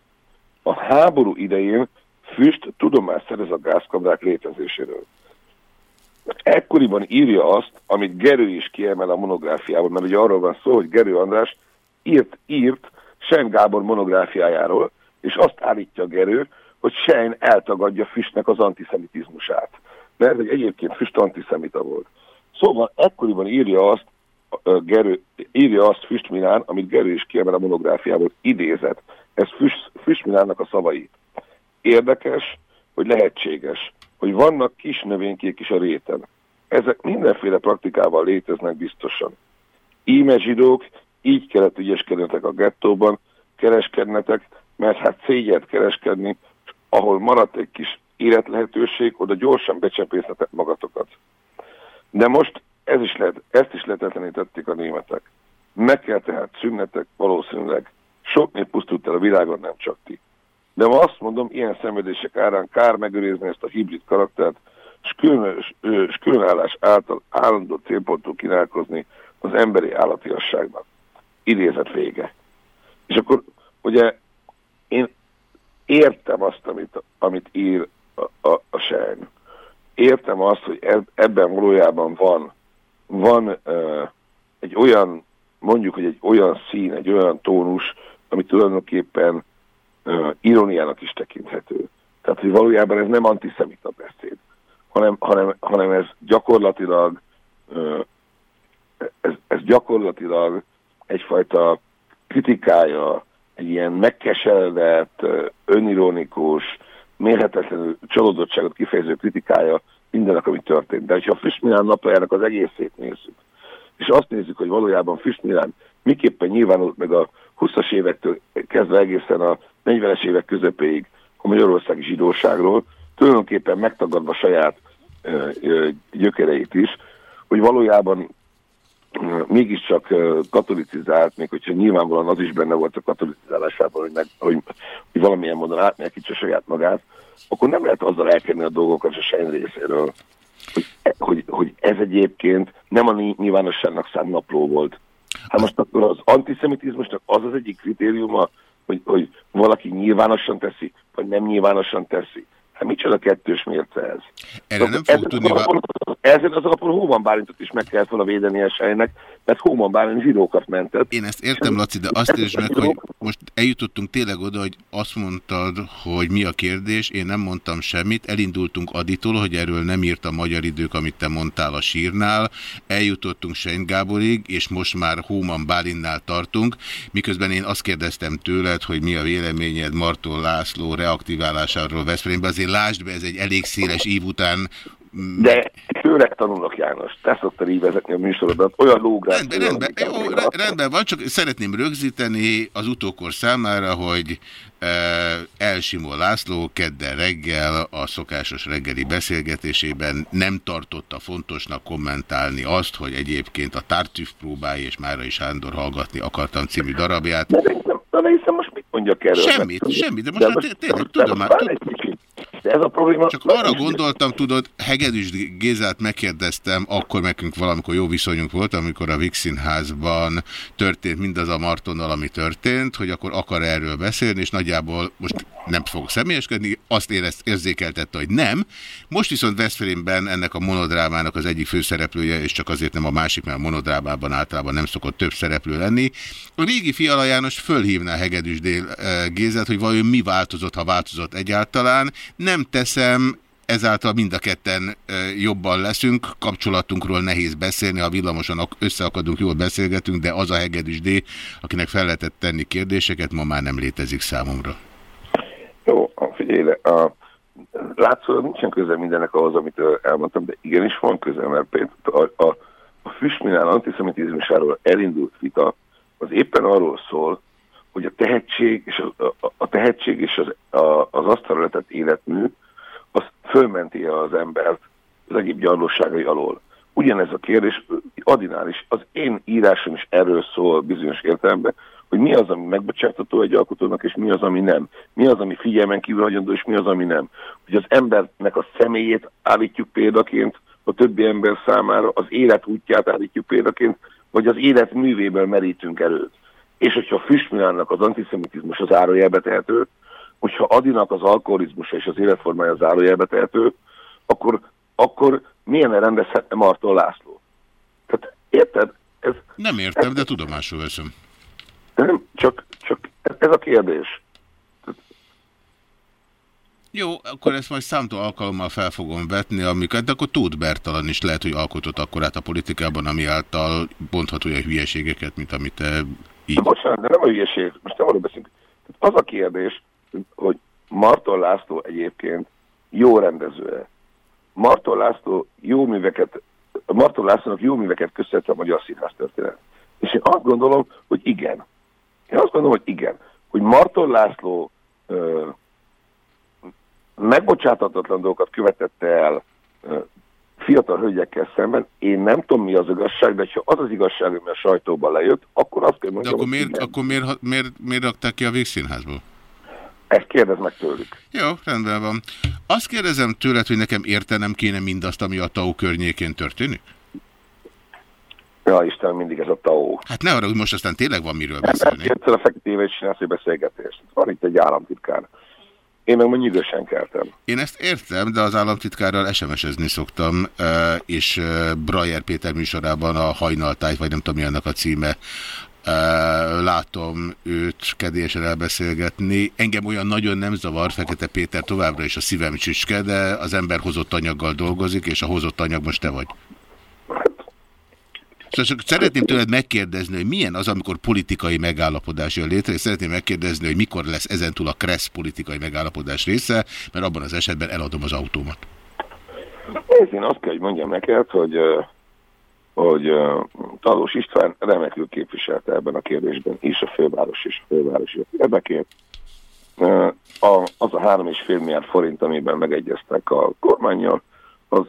A háború idején füst tudomást szerez a gázkamrák létezéséről. Ekkoriban írja azt, amit Gerő is kiemel a monográfiában, mert ugye arról van szó, hogy Gerő András írt, írt Sen Gábor monográfiájáról, és azt állítja Gerő, hogy Sen eltagadja Füstnek az antiszemitizmusát. Mert hogy egyébként Füst antiszemita volt. Szóval ekkoriban írja azt Gerő, írja azt Füstminán, amit Gerő is kiemel a monográfiából, idézett. Ez Füst, Füstminánnak a szavai. Érdekes, hogy lehetséges, hogy vannak kis növénykék is a réten. Ezek mindenféle praktikával léteznek biztosan. Íme zsidók, így kellett ügyeskednetek a gettóban, kereskednetek, mert hát szégyet kereskedni, ahol maradt egy kis életlehetőség, oda gyorsan becsempészhetek magatokat. De most ez is lehet, ezt is lehetetlenítették a németek. Meg kell tehát szünnetek, valószínűleg. Sok nép pusztult el a világon, nem csak ti. De ma azt mondom, ilyen szenvedések árán kár megőrizni ezt a hibrid karaktert, és, különös, és különállás által állandó célponttól kínálkozni az emberi állatiasságnak. Idézet vége. És akkor ugye én értem azt, amit, amit ír a, a, a Sejn. Értem azt, hogy ebben valójában van van uh, egy olyan, mondjuk, hogy egy olyan szín, egy olyan tónus, ami tulajdonképpen uh, ironiának is tekinthető. Tehát, hogy valójában ez nem antiszemita beszéd, hanem, hanem, hanem ez gyakorlatilag ez, ez ez gyakorlatilag egyfajta kritikája, egy ilyen megkeseredett, önironikus, mérhetetlenül csalódottságot kifejező kritikája mindenek, ami történt. De ha a Füstmilán naplójának az egészét nézzük, és azt nézzük, hogy valójában Füstmilán miképpen nyilvánult meg a 20-as évektől kezdve egészen a 40-es évek közepéig a magyarországi zsidóságról, tulajdonképpen megtagadva saját ö, ö, gyökereit is, hogy valójában mégiscsak katolicizált, még hogyha nyilvánvalóan az is benne volt a katolicizálásában, hogy, meg, hogy, hogy valamilyen módon átmélkítse saját magát, akkor nem lehet azzal elkerülni a dolgokat a Sein részéről, hogy, hogy, hogy ez egyébként nem a nyilvánosságnak szánt napló volt. Hát most akkor az antiszemitizmusnak az az egyik kritériuma, hogy, hogy valaki nyilvánosan teszi, vagy nem nyilvánosan teszi. Hát micsoda kettős mérce ez? Erre nem fog tudni... Ezen az alapon Hóman Bálintot is meg kellett volna védeni esélynek, mert Hóman Bálint zsidókat mentett. Én ezt értem, Laci, de azt értsd meg, hogy most eljutottunk tényleg oda, hogy azt mondtad, hogy mi a kérdés, én nem mondtam semmit, elindultunk Aditól, hogy erről nem írt a magyar idők, amit te mondtál a sírnál, eljutottunk Sein Gáborig, és most már Hóman Bálinnál tartunk, miközben én azt kérdeztem tőled, hogy mi a véleményed Martól László reaktiválásáról Veszprémben, azért lásd be, ez egy elég széles ív után de tőlek tanulok, János. Te szoktad így vezetni a műsorodat. Olyan lógrát. Rendben, rendben, jó, rendben van, csak szeretném rögzíteni az utókor számára, hogy e, Elsimó László kedden reggel a szokásos reggeli beszélgetésében nem tartotta fontosnak kommentálni azt, hogy egyébként a Tartüv próbái és Márai Sándor hallgatni akartam című darabját. De, de, de, de hiszem most mit mondjak erről? Semmit, semmit, de most, de most tényleg tudom már. De ez a probléma... Csak arra gondoltam, tudod, Hegedűs Gézát megkérdeztem, akkor nekünk valamikor jó viszonyunk volt, amikor a Vixinházban történt mindaz a Martonnal, ami történt, hogy akkor akar erről beszélni, és nagyjából most nem fog személyeskedni, azt érezt, érzékeltette, hogy nem. Most viszont Veszprémben ennek a monodrámának az egyik főszereplője, és csak azért nem a másik, mert a monodrámában általában nem szokott több szereplő lenni. A régi Fiala János fölhívná Hegedűs Gézát, hogy vajon mi változott, ha változott egyáltalán. Nem teszem, ezáltal mind a ketten jobban leszünk, kapcsolatunkról nehéz beszélni, ha villamosan összeakadunk, jól beszélgetünk, de az a Hegedűs D, akinek fel lehetett tenni kérdéseket, ma már nem létezik számomra. Figyelj, a, látszólag nincsen köze mindennek ahhoz, amit elmondtam, de igenis van köze, mert például a, a, a Füstminál antiszemitizmusáról elindult vita, az éppen arról szól, hogy a tehetség és, a, a, a tehetség és az, a, az asztalra életmű, az fölmenti az embert az egyéb gyarlóságai alól. Ugyanez a kérdés Adinál is, az én írásom is erről szól bizonyos értelemben, hogy mi az, ami megbocsátható egy alkotónak, és mi az, ami nem. Mi az, ami figyelmen kívül hagyandó, és mi az, ami nem. Hogy az embernek a személyét állítjuk példaként, a többi ember számára az élet útját állítjuk példaként, vagy az élet művéből merítünk erőt. És hogyha Füstmilánnak az antiszemitizmus az árójelbe tehető, hogyha Adinak az alkoholizmusa és az életformája az árójelbe tehető, akkor, akkor milyen rendezhetne Marton László? Tehát érted? Ez, nem értem, ez, de tudomásul veszem. Nem, csak, csak ez a kérdés. Jó, akkor ezt majd számtó alkalommal fel fogom vetni, amiket, de akkor Tóth Bertalan is lehet, hogy alkotott akkorát a politikában, ami által bonthat olyan hülyeségeket, mint amit te így... De bocsánat, de nem a hülyeség, most nem arról beszélünk. Az a kérdés, hogy Marton László egyébként jó rendező-e. Marton László jó műveket, Marton Lászlónak jó műveket köszönhet a magyar színház történet. És én azt gondolom, hogy igen. Én azt gondolom, hogy igen. Hogy Marton László ö, megbocsátatatlan dolgokat követette el ö, fiatal hölgyekkel szemben, én nem tudom mi az igazság, de ha az az igazság, ami a sajtóban lejött, akkor azt kell mondjam, De akkor miért, akkor miért, miért, miért rakták ki a végszínházból? Ezt kérdez meg tőlük. Jó, rendben van. Azt kérdezem tőled, hogy nekem értenem kéne mindazt, ami a TAO környékén történik? Ja, Isten, mindig ez a TAO. Hát ne arra, hogy most aztán tényleg van miről beszélni. Egyszer a feketével is csinálsz egy beszélgetést. Van itt egy államtitkár. Én meg mondjuk idősen keltem. Én ezt értem, de az államtitkárral SMS-ezni szoktam, és Brajer Péter műsorában a hajnaltájt, vagy nem tudom mi annak a címe, látom őt kedélyesen elbeszélgetni. Engem olyan nagyon nem zavar, Fekete Péter továbbra is a szívem csücske, de az ember hozott anyaggal dolgozik, és a hozott anyag most te vagy. Szóval szeretném tőled megkérdezni, hogy milyen az, amikor politikai megállapodás jön létre, és szeretném megkérdezni, hogy mikor lesz ezentúl a KRESZ politikai megállapodás része, mert abban az esetben eladom az autómat. Nézd, én azt kell, hogy mondjam neked, hogy, hogy Talós István remekül képviselte ebben a kérdésben is a főváros és a fővárosi érdekét. Az a három és fél milliárd forint, amiben megegyeztek a kormányjal, az,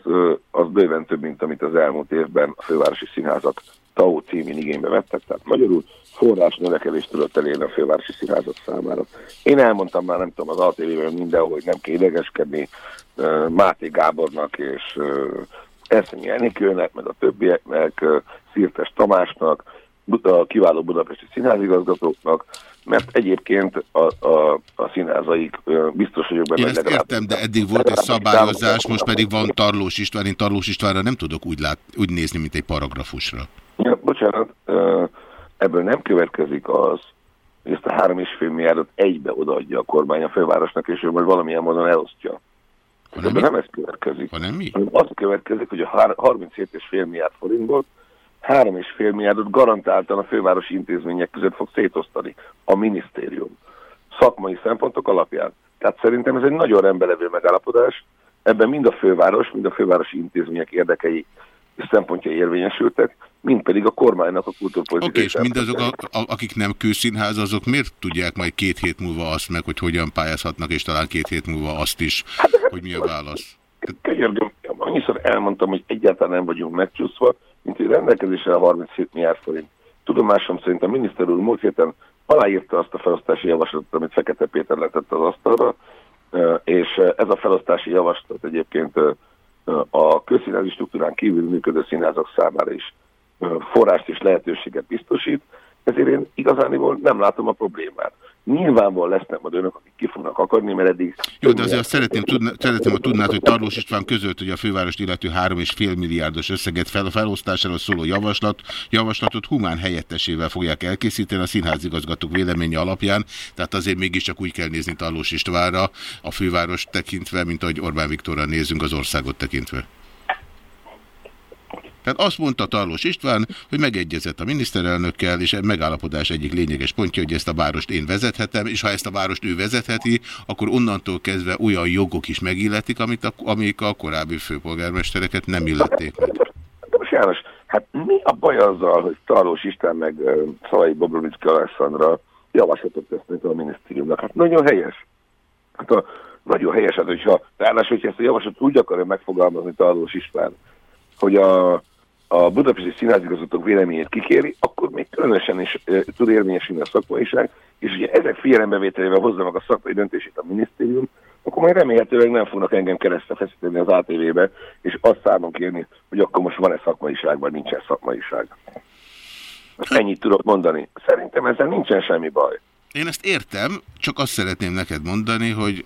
az bőven több, mint amit az elmúlt évben a fővárosi színházak TAO címén igénybe vettek, tehát magyarul forrás növekedést tudott elérni a fővárosi színházak számára. Én elmondtam már, nem tudom, az ATV-ben mindenhol, hogy nem kell Máté Gábornak és Eszemyi Enikőnek, meg a többieknek, Szirtes Tamásnak, a kiváló budapesti színházigazgatóknak, mert egyébként a, a, a színházaik biztos vagyok benne. Én ezt értem, de eddig volt egy szabályozás, most pedig van Tarlós István. Én Tarlós Istvánra nem tudok úgy, lát, úgy nézni, mint egy paragrafusra. Ja, bocsánat, ebből nem következik az, hogy ezt a három és fél milliárdot egybe odaadja a kormány a fővárosnak, és ő majd valamilyen módon elosztja. Hanem nem ez következik. Hanem mi? Az következik, hogy a 37,5 milliárd forintból 3,5 milliárdot garantáltan a fővárosi intézmények között fog szétosztani a minisztérium szakmai szempontok alapján. Tehát szerintem ez egy nagyon rendbelevő megállapodás, ebben mind a főváros, mind a fővárosi intézmények érdekei és szempontjai érvényesültek, mint pedig a kormánynak a kultúrpolitikai Oké, és mindazok, a, a, akik nem kőszínház, azok miért tudják majd két hét múlva azt meg, hogy hogyan pályázhatnak, és talán két hét múlva azt is, hogy mi a válasz? Könyörgöm, annyiszor elmondtam, hogy egyáltalán nem vagyunk megcsúszva, mint hogy rendelkezésre a 37 milliárd forint. Tudomásom szerint a miniszter úr múlt héten aláírta azt a felosztási javaslatot, amit Fekete Péter letett az asztalra, és ez a felosztási javaslat egyébként a közszínházi struktúrán kívül működő színházak számára is forrást és lehetőséget biztosít, ezért én igazániból nem látom a problémát. Nyilvánvalóan lesznek majd önök, akik ki fognak akarni, mert eddig... Jó, de azért szeretném, tudna, szeretném, hogy tudnád, hogy Tarlós István között, hogy a fővárost illető 3,5 milliárdos összeget fel, felosztásáról szóló javaslat, javaslatot humán helyettesével fogják elkészíteni a színházigazgatók véleménye alapján, tehát azért mégiscsak úgy kell nézni Tarlós Istvánra a főváros tekintve, mint ahogy Orbán Viktorra nézünk az országot tekintve. Tehát azt mondta Tarlós István, hogy megegyezett a miniszterelnökkel, és megállapodás egyik lényeges pontja, hogy ezt a várost én vezethetem, és ha ezt a várost ő vezetheti, akkor onnantól kezdve olyan jogok is megilletik, amit a, amik a korábbi főpolgármestereket nem illették meg. Most János, hát mi a baj azzal, hogy Tarlós István meg Szalai Bobrovicki Alexandra javaslatot tesznek a minisztériumnak? Hát nagyon helyes. Hát a, nagyon helyes, hát hogyha, ráadásul, hogyha ezt a javaslatot úgy akarja megfogalmazni Tarlós István, hogy a a budapesti színházigazgatók véleményét kikéri, akkor még különösen is e, tud érvényesülni a szakmaiság, és ugye ezek figyelembevételével hozza meg a szakmai döntését a minisztérium, akkor majd remélhetőleg nem fognak engem keresztre feszíteni az ATV-be, és azt számon kérni, hogy akkor most van-e szakmaiság, vagy nincsen szakmaiság. Most ennyit tudok mondani. Szerintem ezzel nincsen semmi baj. Én ezt értem, csak azt szeretném neked mondani, hogy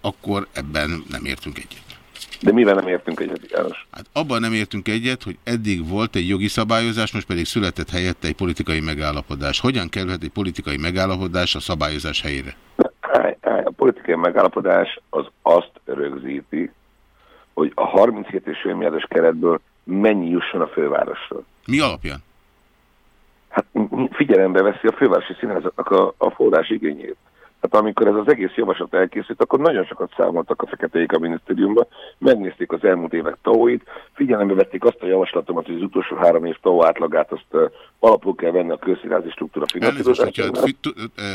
akkor ebben nem értünk egyet. De mivel nem értünk egyet, János? Hát abban nem értünk egyet, hogy eddig volt egy jogi szabályozás, most pedig született helyette egy politikai megállapodás. Hogyan kerülhet egy politikai megállapodás a szabályozás helyére? A politikai megállapodás az azt rögzíti, hogy a 37,5 milliárdos keretből mennyi jusson a fővárosra. Mi alapján? Hát figyelembe veszi a fővárosi színházatnak a, a forrás igényét. Hát amikor ez az egész javaslat elkészült, akkor nagyon sokat számoltak a feketeik a minisztériumba, megnézték az elmúlt évek tao figyelembe vették azt a javaslatomat, hogy az utolsó három év TAO átlagát azt alapul kell venni a közszínázi struktúra finanszírozására.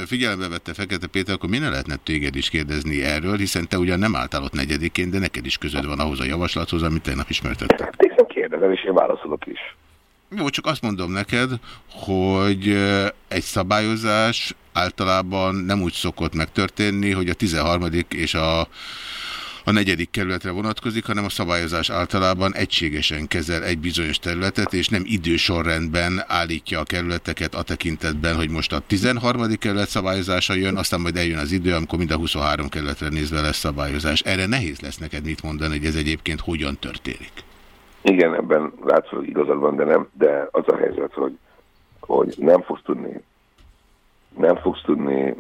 figyelembe vette Fekete Péter, akkor miért lehetne téged is kérdezni erről, hiszen te ugyan nem álltál ott negyedikén, de neked is közöd van ahhoz a javaslathoz, amit tegnap ismertettek. Én kérdezem, és én válaszolok is. Jó, csak azt mondom neked, hogy egy szabályozás általában nem úgy szokott megtörténni, hogy a 13. és a a negyedik kerületre vonatkozik, hanem a szabályozás általában egységesen kezel egy bizonyos területet, és nem idősorrendben állítja a kerületeket a tekintetben, hogy most a 13. kerület szabályozása jön, aztán majd eljön az idő, amikor mind a 23 kerületre nézve lesz szabályozás. Erre nehéz lesz neked mit mondani, hogy ez egyébként hogyan történik. Igen, ebben látszólag igazad van, de, nem, de az a helyzet, hogy, hogy nem fogsz tudni nem fogsz tudni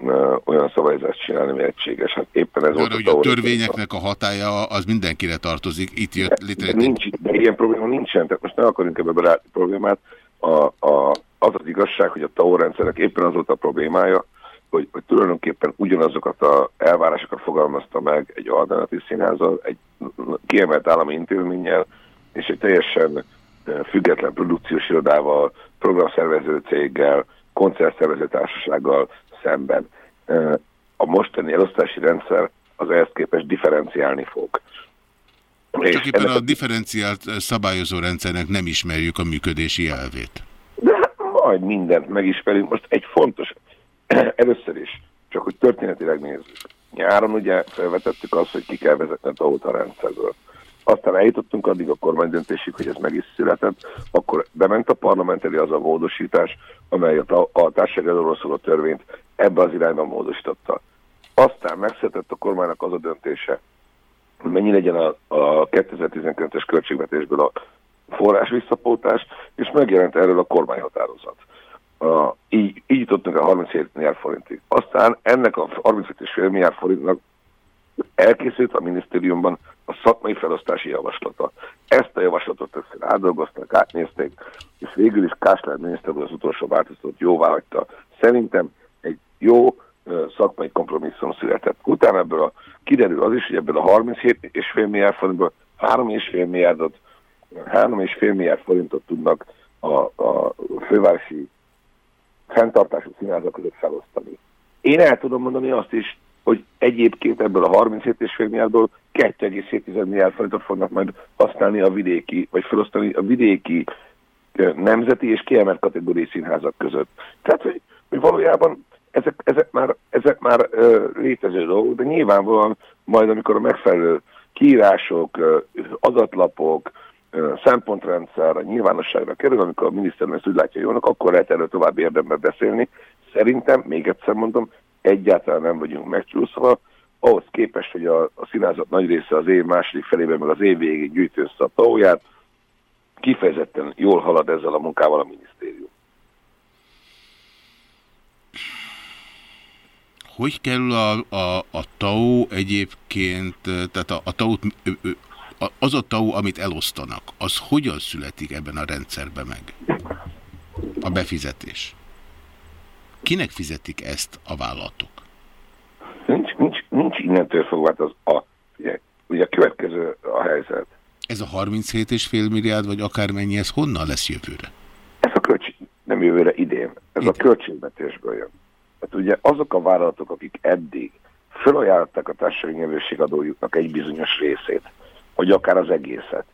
olyan szabályzást csinálni, ami egységes. Hát éppen ez volt a, a törvényeknek a hatája az mindenkire tartozik. Itt jött létre. De, nincs, de ilyen probléma nincsen, tehát most nem akarunk ebbe berállni problémát. A, a, az az igazság, hogy a TAO rendszernek éppen az volt a problémája, hogy, hogy tulajdonképpen ugyanazokat a elvárásokat fogalmazta meg egy alternatív színházal, egy kiemelt állami intézménnyel, és egy teljesen független produkciós irodával, programszervező céggel, koncertszervező társasággal szemben. A mostani elosztási rendszer az ehhez képest differenciálni fog. Csak éppen a differenciált szabályozó rendszernek nem ismerjük a működési elvét. De majd mindent megismerünk. Most egy fontos, <clears throat> először is, csak hogy történetileg nézzük. Nyáron ugye felvetettük azt, hogy ki kell vezetni a a rendszerből. Aztán eljutottunk addig a kormánydöntésig, hogy ez meg is született, akkor bement a parlament elé az a módosítás, amely a, a társadalomról szóló törvényt ebbe az irányba módosította. Aztán megszületett a kormánynak az a döntése, hogy mennyi legyen a, a 2019-es költségvetésből a forrás visszapótás, és megjelent erről a kormányhatározat. A, így, így jutottunk a 37 milliárd forintig. Aztán ennek a 37,5 milliárd forintnak elkészült a minisztériumban a szakmai felosztási javaslata. Ezt a javaslatot többször átdolgozták, átnézték, és végül is Kásler miniszter az utolsó változatot jóvá hagyta. Szerintem egy jó szakmai kompromisszum született. Utána ebből a, kiderül az is, hogy ebből a 37,5 milliárd forintból 3,5 milliárdot, 3,5 milliárd forintot tudnak a, a fővárosi fenntartású színházak között felosztani. Én el tudom mondani azt is, hogy egyébként ebből a 37,5 milliárdból 2,7 milliárd forintot fognak majd használni a vidéki, vagy felosztani a vidéki nemzeti és kiemelt kategóriai színházak között. Tehát, hogy, hogy valójában ezek, ezek már, ezek már ö, létező dolgok, de nyilvánvalóan majd, amikor a megfelelő kiírások, adatlapok, ö, szempontrendszer a nyilvánosságra kerül, amikor a miniszter ezt úgy látja jónak, akkor lehet erről tovább érdemben beszélni. Szerintem, még egyszer mondom, egyáltalán nem vagyunk megcsúszva, ahhoz képest, hogy a, a színázat nagy része az év második felében, meg az év végig össze a taóját, kifejezetten jól halad ezzel a munkával a minisztérium. Hogy kerül a, a, a TAO egyébként, tehát a, a TAO, az a TAO, amit elosztanak, az hogyan születik ebben a rendszerben meg? A befizetés. Kinek fizetik ezt a vállalatok? Nincs, nincs, nincs innentől fogva hát az a, ugye, ugye a következő a helyzet. Ez a 37,5 milliárd, vagy akármennyi, ez honnan lesz jövőre? Ez a költség, nem jövőre idén. Ez idén. a költségvetésből jön. Hát ugye azok a vállalatok, akik eddig felajánlották a társadalmi adójuknak egy bizonyos részét, vagy akár az egészet.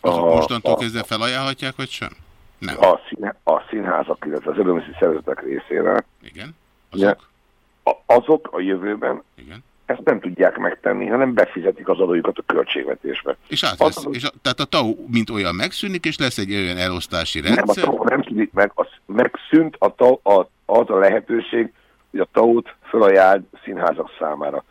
Azok a, mostantól kezdve felajánlhatják, vagy sem? Nem. A, szín, a színházak, illetve az előműszi szervezetek részére. Igen. Azok? A, azok a jövőben Igen. ezt nem tudják megtenni, hanem befizetik az adójukat a költségvetésbe. És, átvesz, az, és a, tehát a TAU mint olyan megszűnik, és lesz egy olyan elosztási rendszer? Nem, a TAU nem szűnik meg, az, megszűnt a TAU, a, az a lehetőség, hogy a TAU-t felajánl színházak számára.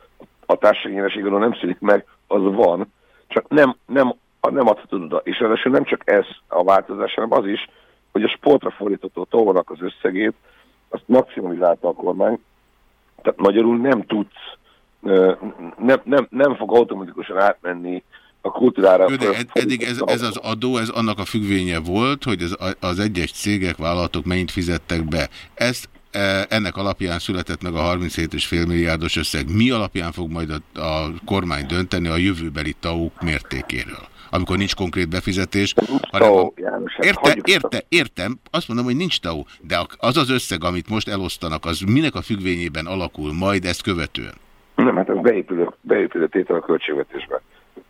A társadalmi nem szűnik meg, az van, csak nem, nem nem adhatod oda. És ráadásul nem csak ez a változás, hanem az is, hogy a sportra fordítható tolvanak az összegét, azt maximalizálta a kormány, tehát magyarul nem tudsz, nem, nem, nem fog automatikusan átmenni a kultúrára. Jó, de ed eddig ez, ez az adó, ez annak a függvénye volt, hogy az, az egyes cégek, vállalatok mennyit fizettek be. Ezt ennek alapján született meg a 37,5 milliárdos összeg. Mi alapján fog majd a, a kormány dönteni a jövőbeli tau mértékéről? amikor nincs konkrét befizetés. Hanem a... érte, érte, értem, azt mondom, hogy nincs TAO, de az az összeg, amit most elosztanak, az minek a függvényében alakul majd ezt követően? Nem, hát ez beépülő, beépülő tétel a költségvetésbe.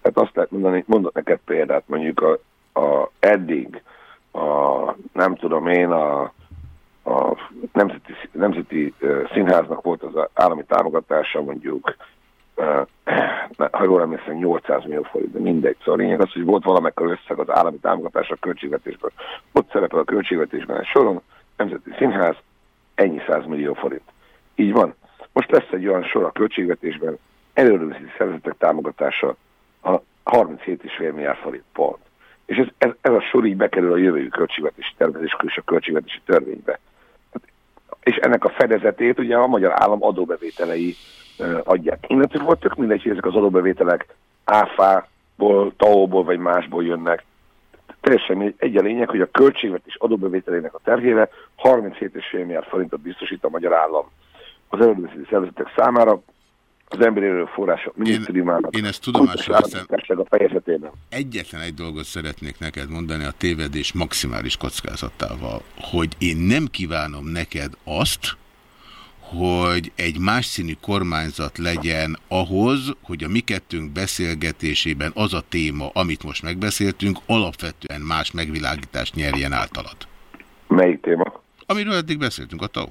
Hát azt lehet mondani, mondok neked példát, mondjuk a, a eddig, a, nem tudom én, a, a Nemzeti, Nemzeti Színháznak volt az állami támogatása mondjuk ha jól emlékszem, 800 millió forint, de mindegy. Szóval a lényeg az, hogy volt valamekkor összeg az állami támogatás a költségvetésből. Ott szerepel a költségvetésben egy soron, Nemzeti Színház, ennyi 100 millió forint. Így van. Most lesz egy olyan sor a költségvetésben, előrövezeti szervezetek támogatása a 37,5 milliárd forint pont. És ez, ez, ez a sor így bekerül a jövő költségvetési tervezés és a költségvetési törvénybe. És ennek a fedezetét ugye a magyar állam adóbevételei adják. Innentől volt tök mindegy, hogy ezek az adóbevételek áfából, tao vagy másból jönnek. teljesen egy a lényeg, hogy a költségvetés adóbevételének a terhére 37,5 milliárd forintot biztosít a magyar állam az előző szervezetek számára, az emberi erőforrása minisztériumának. Én ezt tudomásra veszem. A fejezetében. Egyetlen egy dolgot szeretnék neked mondani a tévedés maximális kockázatával, hogy én nem kívánom neked azt, hogy egy más színű kormányzat legyen ahhoz, hogy a mi kettőnk beszélgetésében az a téma, amit most megbeszéltünk, alapvetően más megvilágítást nyerjen általad. Melyik téma? Amiről eddig beszéltünk, a TAO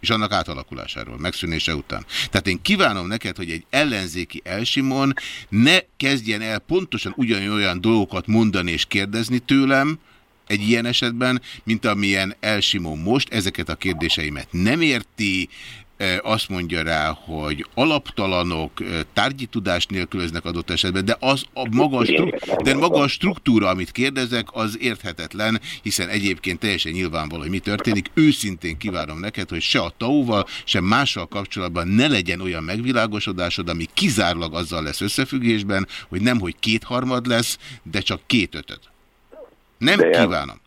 és annak átalakulásáról, megszűnése után. Tehát én kívánom neked, hogy egy ellenzéki elsimon ne kezdjen el pontosan ugyanolyan dolgokat mondani és kérdezni tőlem, egy ilyen esetben, mint amilyen elsimon most, ezeket a kérdéseimet nem érti, azt mondja rá, hogy alaptalanok, tárgyi tudást nélkülöznek adott esetben, de az a maga, de maga a struktúra, amit kérdezek, az érthetetlen, hiszen egyébként teljesen nyilvánvaló, hogy mi történik. Őszintén kívánom neked, hogy se a tau se mással kapcsolatban ne legyen olyan megvilágosodásod, ami kizárólag azzal lesz összefüggésben, hogy nem, hogy kétharmad lesz, de csak két ötöt. Nem de kívánom.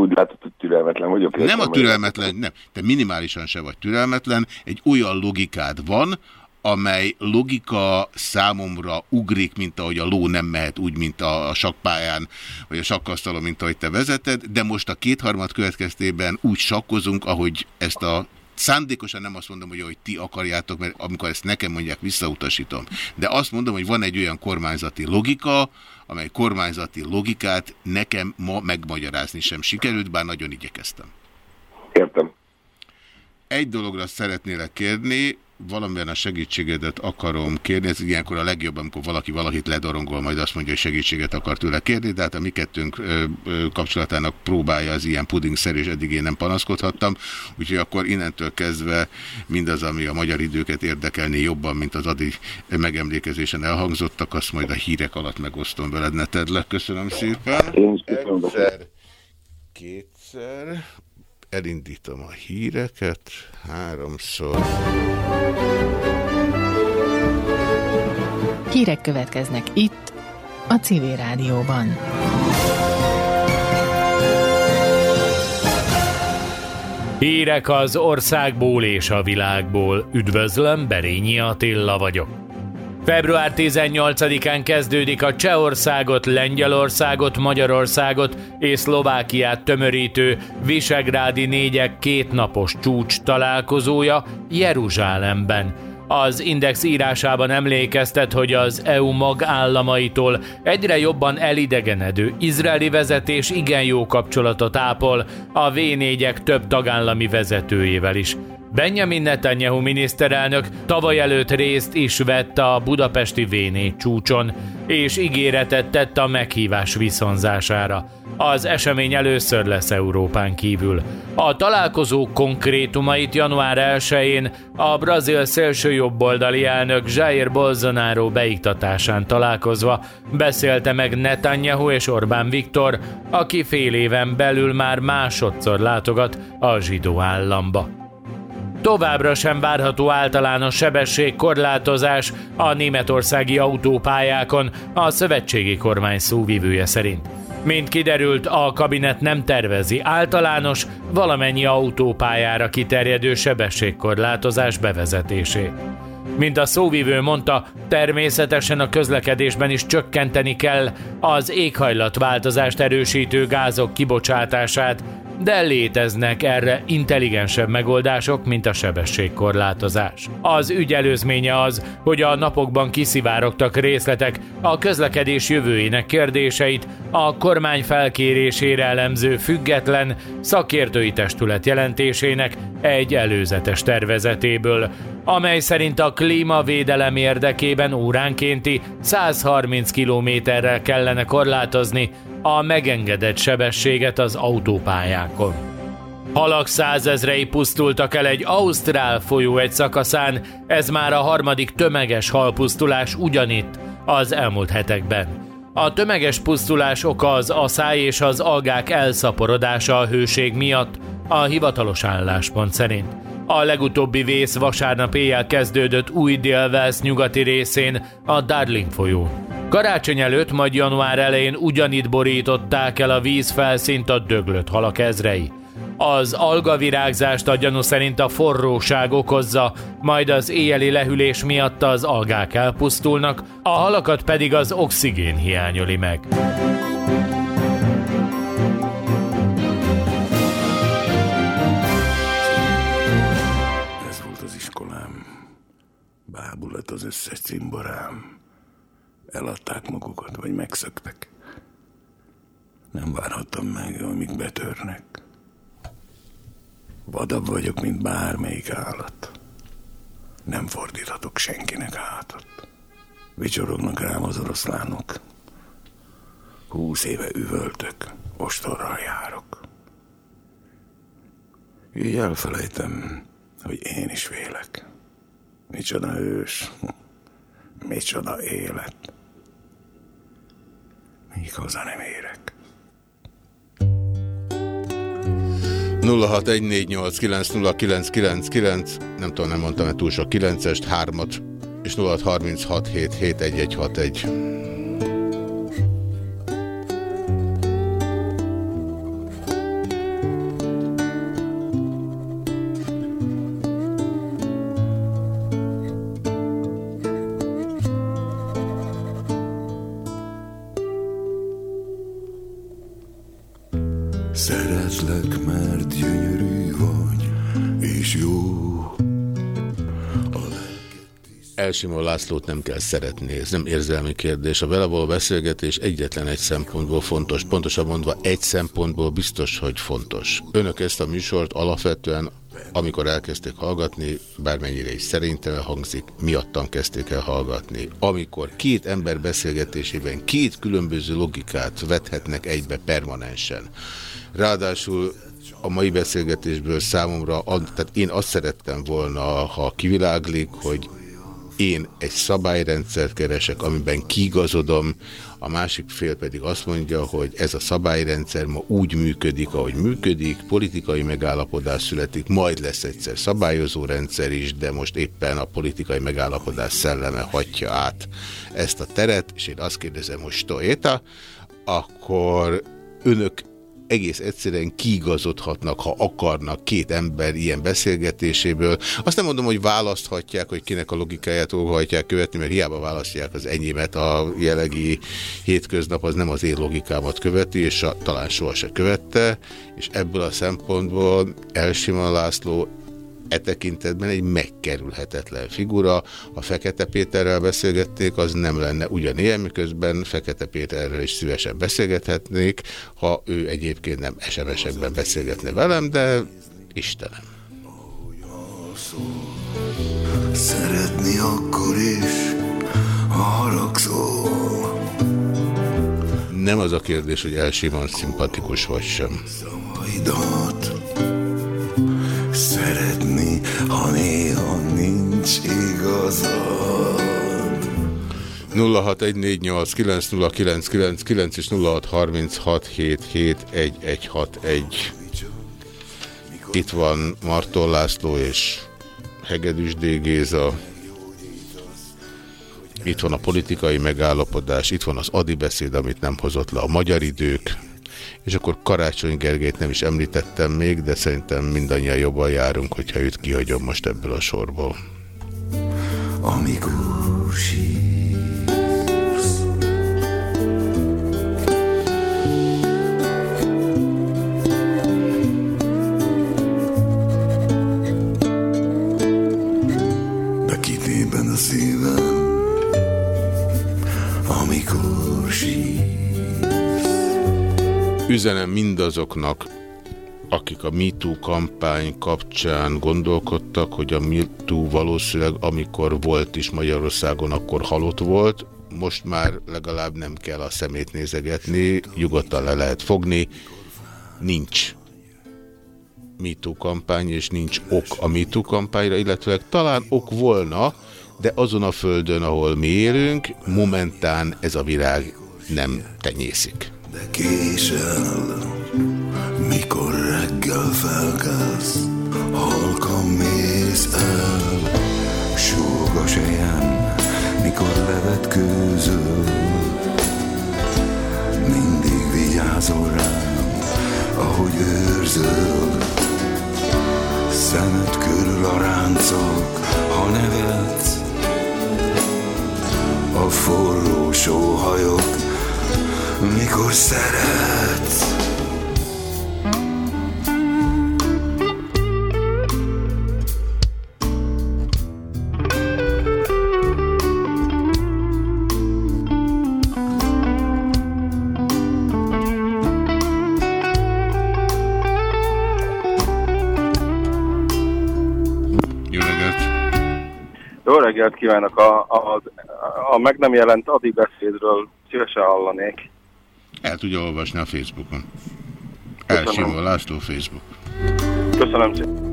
Úgy, látod, hogy türelmetlen vagyok. Nem a türelmetlen, nem. Te minimálisan se vagy türelmetlen. Egy olyan logikád van, amely logika számomra ugrik, mint ahogy a ló nem mehet úgy, mint a sakkpályán, vagy a sakkasztalon, mint ahogy te vezeted, de most a kétharmad következtében úgy sakkozunk, ahogy ezt a Szándékosan nem azt mondom, hogy, hogy ti akarjátok, mert amikor ezt nekem mondják, visszautasítom. De azt mondom, hogy van egy olyan kormányzati logika, amely kormányzati logikát nekem ma megmagyarázni sem sikerült, bár nagyon igyekeztem. Értem. Egy dologra szeretnélek kérni, valamiben a segítségedet akarom kérni, ez ilyenkor a legjobb, amikor valaki valakit ledorongol, majd azt mondja, hogy segítséget akar tőle kérni, de hát a mi kettőnk ö, ö, kapcsolatának próbálja az ilyen pudingszerű, és eddig én nem panaszkodhattam, úgyhogy akkor innentől kezdve mindaz, ami a magyar időket érdekelni jobban, mint az adi megemlékezésen elhangzottak, azt majd a hírek alatt megosztom veled, ne tedd le. Köszönöm szépen. Egyszer, kétszer, elindítom a híreket, háromszor. Hírek következnek itt, a Civil Rádióban. Hírek az országból és a világból. Üdvözlöm, Berényi Attila vagyok. Február 18-án kezdődik a Csehországot, Lengyelországot, Magyarországot és Szlovákiát tömörítő Visegrádi négyek kétnapos csúcs találkozója Jeruzsálemben. Az Index írásában emlékeztet, hogy az EU magállamaitól egyre jobban elidegenedő izraeli vezetés igen jó kapcsolatot ápol a V4-ek több tagállami vezetőjével is. Benjamin Netanyahu miniszterelnök tavaly előtt részt is vett a budapesti v csúcson, és ígéretet tett a meghívás viszonzására. Az esemény először lesz Európán kívül. A találkozó konkrétumait január 1-én a brazil szélsőjobboldali elnök Jair Bolsonaro beiktatásán találkozva beszélte meg Netanyahu és Orbán Viktor, aki fél éven belül már másodszor látogat a zsidó államba. Továbbra sem várható általános sebességkorlátozás a németországi autópályákon a szövetségi kormány szóvivője szerint. Mint kiderült, a kabinet nem tervezi általános, valamennyi autópályára kiterjedő sebességkorlátozás bevezetését. Mint a szóvivő mondta, természetesen a közlekedésben is csökkenteni kell az éghajlatváltozást erősítő gázok kibocsátását, de léteznek erre intelligensebb megoldások, mint a sebességkorlátozás. Az ügy előzménye az, hogy a napokban kiszivárogtak részletek a közlekedés jövőjének kérdéseit a kormány felkérésére elemző független szakértői testület jelentésének egy előzetes tervezetéből, amely szerint a klímavédelem érdekében óránkénti 130 kilométerrel kellene korlátozni a megengedett sebességet az autópályákon. Halak százezrei pusztultak el egy Ausztrál folyó egy szakaszán, ez már a harmadik tömeges halpusztulás ugyanitt az elmúlt hetekben. A tömeges pusztulás oka az aszály és az algák elszaporodása a hőség miatt, a hivatalos álláspont szerint. A legutóbbi vész vasárnap éjjel kezdődött új dél nyugati részén, a Darling folyón. Karácsony előtt, majd január elején ugyanitt borították el a vízfelszínt a döglött halak ezrei. Az algavirágzást a gyanú szerint a forróság okozza, majd az éjjeli lehűlés miatt az algák elpusztulnak, a halakat pedig az oxigén hiányoli meg. Ez volt az iskolám. Bábulat az összes cimborám. Eladták magukat, vagy megszöktek. Nem várhattam meg, amíg betörnek. Vadabb vagyok, mint bármelyik állat. Nem fordíthatok senkinek hátat. Vicsorognak rám az oroszlánok. Húsz éve üvöltök, ostorral járok. Így elfelejtem, hogy én is vélek. Micsoda ős, micsoda élet. Míg haza nem érek. 0614890999, nem tudom, nem mondtam, mert túl sok 9-est, 3-at, és 0636771161. Elsimó Lászlót nem kell szeretni, ez nem érzelmi kérdés. A vele való beszélgetés egyetlen egy szempontból fontos, pontosan mondva egy szempontból biztos, hogy fontos. Önök ezt a műsort alapvetően, amikor elkezdték hallgatni, bármennyire is szerintem hangzik, miattam kezdték el hallgatni. Amikor két ember beszélgetésében két különböző logikát vethetnek egybe permanensen, ráadásul a mai beszélgetésből számomra, tehát én azt szerettem volna, ha kiviláglik, hogy én egy szabályrendszert keresek, amiben kiigazodom, a másik fél pedig azt mondja, hogy ez a szabályrendszer ma úgy működik, ahogy működik, politikai megállapodás születik, majd lesz egyszer szabályozó rendszer is, de most éppen a politikai megállapodás szelleme hagyja át ezt a teret, és én azt kérdezem, hogy Stoéta, akkor önök egész egyszerűen kiigazodhatnak, ha akarnak két ember ilyen beszélgetéséből. Azt nem mondom, hogy választhatják, hogy kinek a logikáját óhajtják követni, mert hiába választják az enyémet, a jellegi hétköznap az nem az én logikámat követi, és a, talán sohasem követte, és ebből a szempontból Elsiman László e tekintetben egy megkerülhetetlen figura. Ha Fekete Péterrel beszélgették, az nem lenne ugyanilyen, miközben Fekete Péterrel is szívesen beszélgethetnék, ha ő egyébként nem SMS-ekben beszélgetne velem, de Istenem. Szeretni akkor is, ha haragszol. Nem az a kérdés, hogy Elsimon szimpatikus vagy sem. Szavaidat szeretni, ha néha nincs igazad. 0614890999 és 0636771161. Itt van Marton László és Hegedűs D. Géza. Itt van a politikai megállapodás, itt van az adibeszéd, amit nem hozott le a magyar idők. És akkor Karácsony Gergelyt nem is említettem még, de szerintem mindannyian jobban járunk, hogyha őt kihagyom most ebből a sorból. Amikor sírsz, Üzenem mindazoknak, akik a MeToo kampány kapcsán gondolkodtak, hogy a MeToo valószínűleg amikor volt is Magyarországon, akkor halott volt. Most már legalább nem kell a szemét nézegetni, nyugodtan le lehet fogni. Nincs MeToo kampány, és nincs ok a MeToo kampányra, illetve talán ok volna, de azon a földön, ahol mi élünk, momentán ez a virág nem tenyészik. De késel, mikor reggel felkelsz, halkan mész el. Súgos helyen, mikor mikor levetkőzöl, mindig vigyázol rám, ahogy őrzöl. Szemed körül a ráncok, ha nevetsz, a forró sóhajok, mikor szeretsz. Jó reggelt! Jó reggelt kívánok! A, a, a meg nem jelent adi beszédről szívesen hallanék. El tudja olvasni a Facebookon. Elsimó László Facebook. Köszönöm szépen.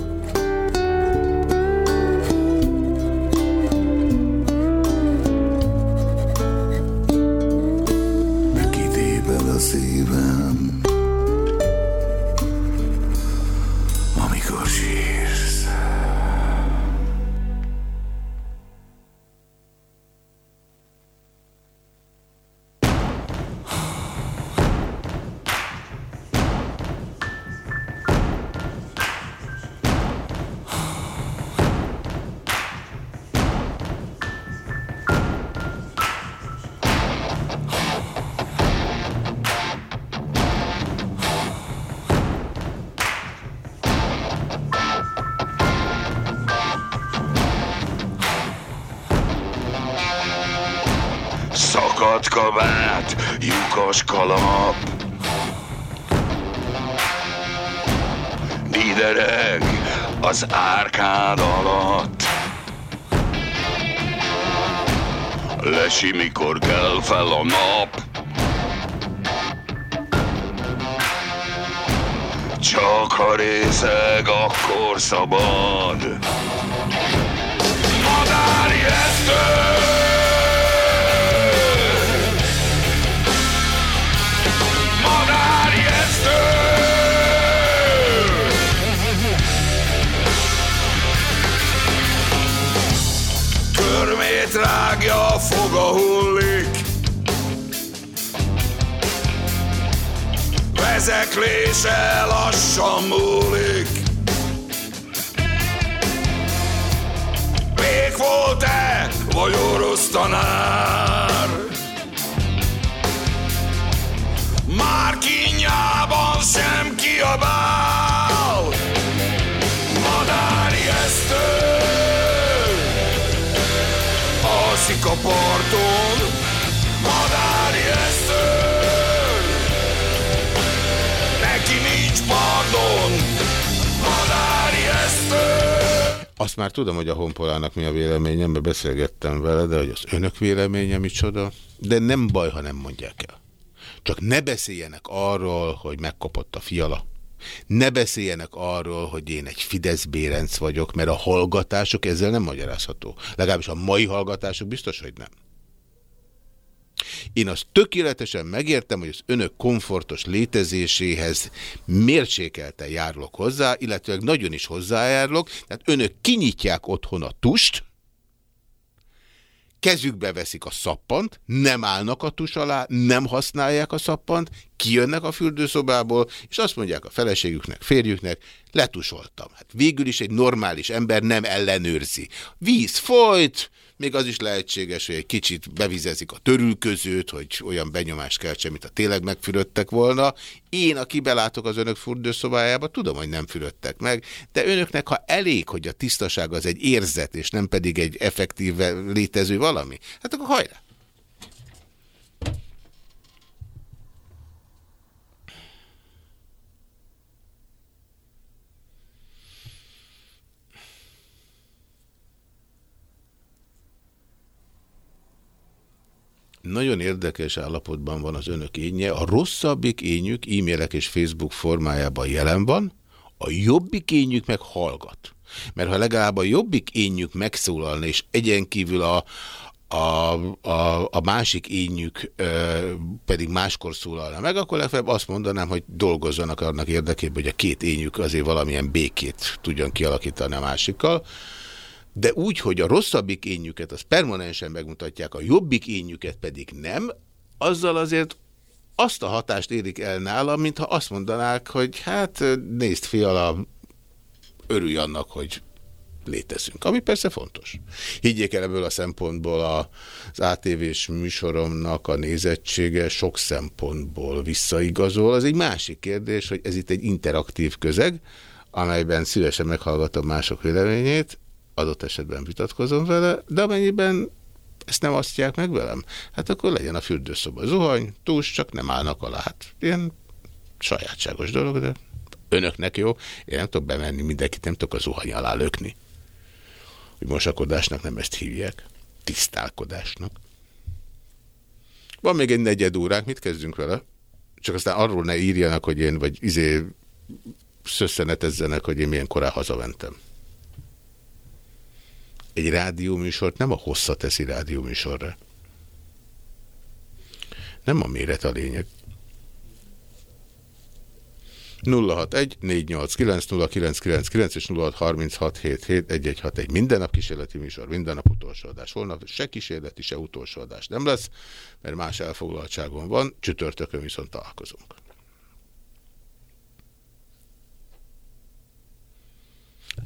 A szívem, lyukas kalap. Didereg az árkád alatt. Lesi, mikor kell fel a nap. Csak ha részeg, akkor szabad. Madári esztő! Körmét rágja, foga hullik Vezeklése lassan múlik Még volt-e, vagy orosz tanár? A parton Madári esztő Neki nincs pardon Madári esztő Azt már tudom, hogy a honpolának mi a véleményem, mert beszélgettem vele, de hogy az önök véleménye micsoda. De nem baj, ha nem mondják el. Csak ne beszéljenek arról, hogy megkopott a fiala. Ne beszéljenek arról, hogy én egy Fidesz Bérenc vagyok, mert a hallgatások ezzel nem magyarázható. Legalábbis a mai hallgatások biztos, hogy nem. Én azt tökéletesen megértem, hogy az önök komfortos létezéséhez mérsékelten járlok hozzá, illetve nagyon is hozzájárlok, tehát önök kinyitják otthon a tust, kezükbe veszik a szappant, nem állnak a tus alá, nem használják a szappant, kijönnek a fürdőszobából, és azt mondják a feleségüknek, férjüknek, letusoltam. Hát végül is egy normális ember nem ellenőrzi. Víz folyt, még az is lehetséges, hogy egy kicsit bevizezik a törülközőt, hogy olyan benyomást keltse, mint a tényleg megfürödtek volna. Én, aki belátok az önök fürdőszobájába, tudom, hogy nem fürödtek meg, de önöknek, ha elég, hogy a tisztaság az egy érzet, és nem pedig egy effektíve létező valami, hát akkor hajrá! Nagyon érdekes állapotban van az önök énje. A rosszabbik ényük e-mailek és Facebook formájában jelen van, a jobbik ényük meg hallgat. Mert ha legalább a jobbik ényük megszólalna, és egyen kívül a, a, a, a másik ényük ö, pedig máskor szólalna meg, akkor legfeljebb azt mondanám, hogy dolgozzanak annak érdekében, hogy a két ényük azért valamilyen békét tudjon kialakítani a másikkal. De úgy, hogy a rosszabbik énjüket az permanensen megmutatják, a jobbik énjüket pedig nem, azzal azért azt a hatást érik el nálam, mintha azt mondanák, hogy hát nézd fiala, örülj annak, hogy létezünk, ami persze fontos. Higgyék el ebből a szempontból az ATV-s műsoromnak a nézettsége sok szempontból visszaigazol. Az egy másik kérdés, hogy ez itt egy interaktív közeg, amelyben szívesen meghallgatom mások véleményét, adott esetben vitatkozom vele, de amennyiben ezt nem asztják meg velem, hát akkor legyen a fürdőszoba zuhany, túls, csak nem állnak alá. Hát ilyen sajátságos dolog, de önöknek jó. Én nem tudok bemenni, mindenkit nem tudok a zuhany alá lökni. Hogy mosakodásnak nem ezt hívják. Tisztálkodásnak. Van még egy negyed óránk, mit kezdünk vele? Csak aztán arról ne írjanak, hogy én, vagy izé szösszenetezzenek, hogy én milyen korán hazamentem egy rádióműsort nem a hossza teszi rádióműsorra. Nem a méret a lényeg. 061 489 0999 és 0636771161 minden nap kísérleti műsor, minden nap utolsó adás. Holnap se kísérleti, se utolsó adás nem lesz, mert más elfoglaltságon van, csütörtökön viszont találkozunk.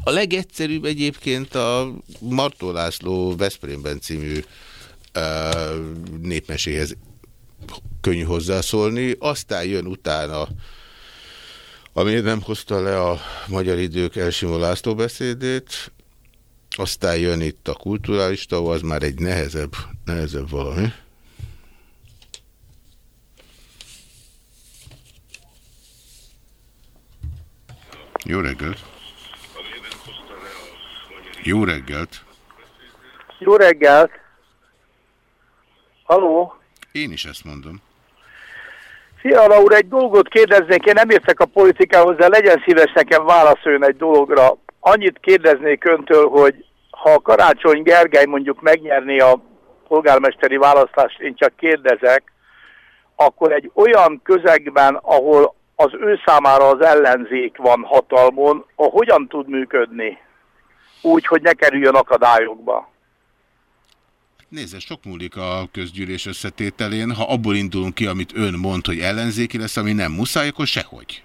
A legegyszerűbb egyébként a Martó László Veszprémben című uh, népmeséhez könnyű hozzászólni, aztán jön utána ami nem hozta le a Magyar Idők Elsimó László beszédét, aztán jön itt a kulturális tavó, az már egy nehezebb, nehezebb valami. Jó reggelt! Jó reggelt! Jó reggelt! Haló? Én is ezt mondom. Fiala úr, egy dolgot kérdeznék, én nem értek a politikához, de legyen szíves nekem válaszoljon egy dologra. Annyit kérdeznék öntől, hogy ha a Karácsony Gergely mondjuk megnyerni a polgármesteri választást, én csak kérdezek, akkor egy olyan közegben, ahol az ő számára az ellenzék van hatalmon, a hogyan tud működni? Úgy, hogy ne kerüljön akadályokba. Nézze, sok múlik a közgyűlés összetételén. Ha abból indulunk ki, amit ön mond, hogy ellenzéki lesz, ami nem muszáj, akkor sehogy.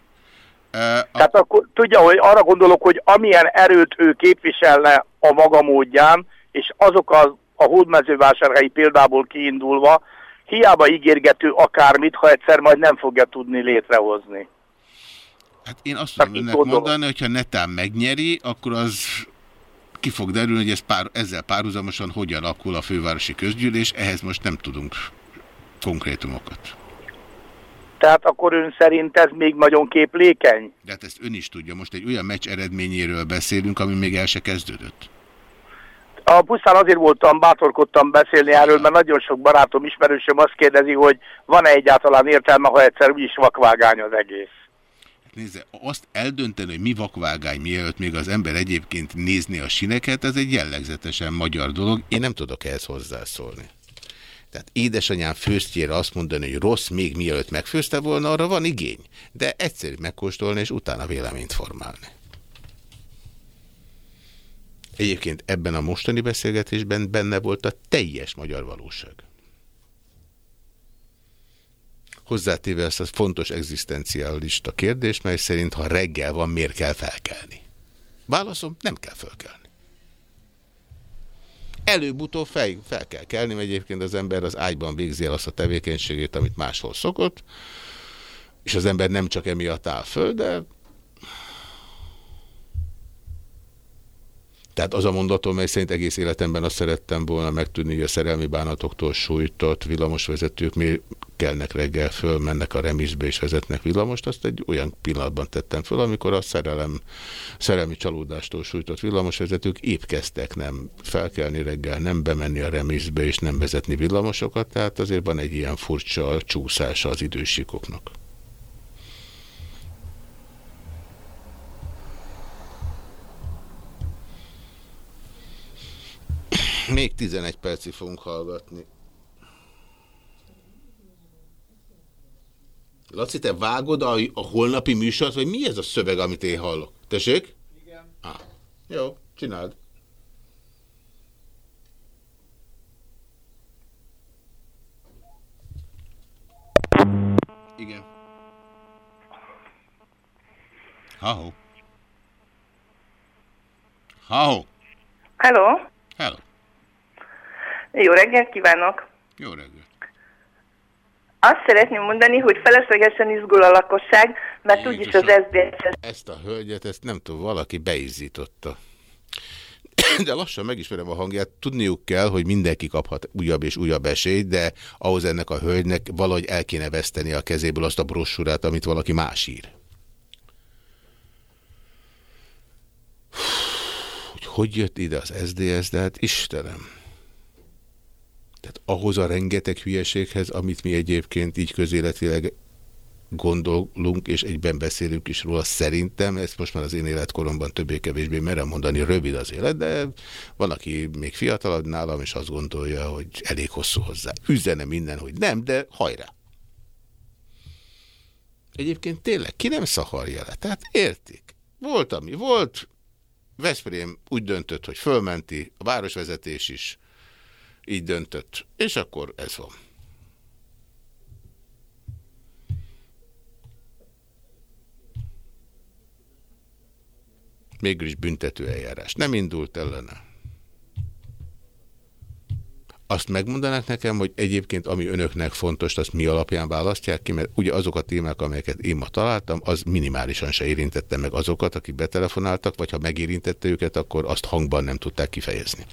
E, a... Tehát akkor tudja, hogy arra gondolok, hogy amilyen erőt ő képviselne a maga módján, és azok a, a hódmezővásárhelyi példából kiindulva, hiába ígérgető akármit, ha egyszer majd nem fogja tudni létrehozni. Hát én azt tudom önnek mondani, hogyha netán megnyeri, akkor az ki fog derülni, hogy ez pár, ezzel párhuzamosan hogyan alakul a fővárosi közgyűlés, ehhez most nem tudunk konkrétumokat. Tehát akkor ön szerint ez még nagyon képlékeny? De hát ezt ön is tudja, most egy olyan meccs eredményéről beszélünk, ami még el se kezdődött. A pusztán azért voltam, bátorkodtam beszélni erről, mert nagyon sok barátom, ismerősöm azt kérdezi, hogy van-e egyáltalán értelme, ha egyszer úgyis vakvágány az egész. Nézze, azt eldönteni, hogy mi vakvágány, mielőtt még az ember egyébként nézni a sineket, ez egy jellegzetesen magyar dolog. Én nem tudok ehhez hozzászólni. Tehát édesanyám főztjére azt mondani, hogy rossz, még mielőtt megfőzte volna, arra van igény. De egyszerű megkóstolni, és utána véleményt formálni. Egyébként ebben a mostani beszélgetésben benne volt a teljes magyar valóság. Hozzátéve ezt a fontos egzisztencialista kérdést, mely szerint ha reggel van, miért kell felkelni? Válaszom, nem kell felkelni. Előbb-utóbb fel, fel kell kelni, mert egyébként az ember az ágyban végzi el azt a tevékenységét, amit máshol szokott, és az ember nem csak emiatt áll föl, de Tehát az a mondatom, mely szerint egész életemben azt szerettem volna megtudni, hogy a szerelmi bánatoktól sújtott villamosvezetők mi kelnek reggel föl, mennek a remizbe és vezetnek villamost, azt egy olyan pillanatban tettem föl, amikor a szerelem, szerelmi csalódástól sújtott villamosvezetők épp kezdtek nem felkelni reggel, nem bemenni a remizbe és nem vezetni villamosokat, tehát azért van egy ilyen furcsa csúszása az idősikoknak. Még 11 percig fogunk hallgatni. Laci, te vágod a, a holnapi műsort, vagy mi ez a szöveg, amit én hallok? Tessék? Igen. Ah, jó, csináld. Igen. Háho. Háho. Hello. Hello. Jó reggelt kívánok. Jó reggelt. Azt szeretném mondani, hogy feleslegesen izgul a lakosság, mert úgyis az SZDSZ... Ezt a hölgyet, ezt nem tudom, valaki beizzította. <coughs> De lassan megismerem a hangját. Tudniuk kell, hogy mindenki kaphat újabb és újabb esélyt, de ahhoz ennek a hölgynek valahogy el kéne veszteni a kezéből azt a brossúrát, amit valaki más ír. Hogy jött ide az SDS, de hát Istenem. Tehát ahhoz a rengeteg hülyeséghez, amit mi egyébként így közéletileg gondolunk, és egyben beszélünk is róla, szerintem, ezt most már az én életkoromban többé-kevésbé merem mondani, rövid az élet, de van, aki még fiatalabb nálam, és azt gondolja, hogy elég hosszú hozzá. Üzene minden, hogy nem, de hajrá! Egyébként tényleg, ki nem szaharja le? Tehát értik. Volt, ami volt, Veszprém úgy döntött, hogy fölmenti, a városvezetés is így döntött, és akkor ez van. Mégis büntető eljárás. Nem indult ellene. Azt megmondanak nekem, hogy egyébként ami önöknek fontos, azt mi alapján választják ki, mert ugye azok a témák, amelyeket én ma találtam, az minimálisan se érintette meg azokat, akik betelefonáltak, vagy ha megérintette őket, akkor azt hangban nem tudták kifejezni.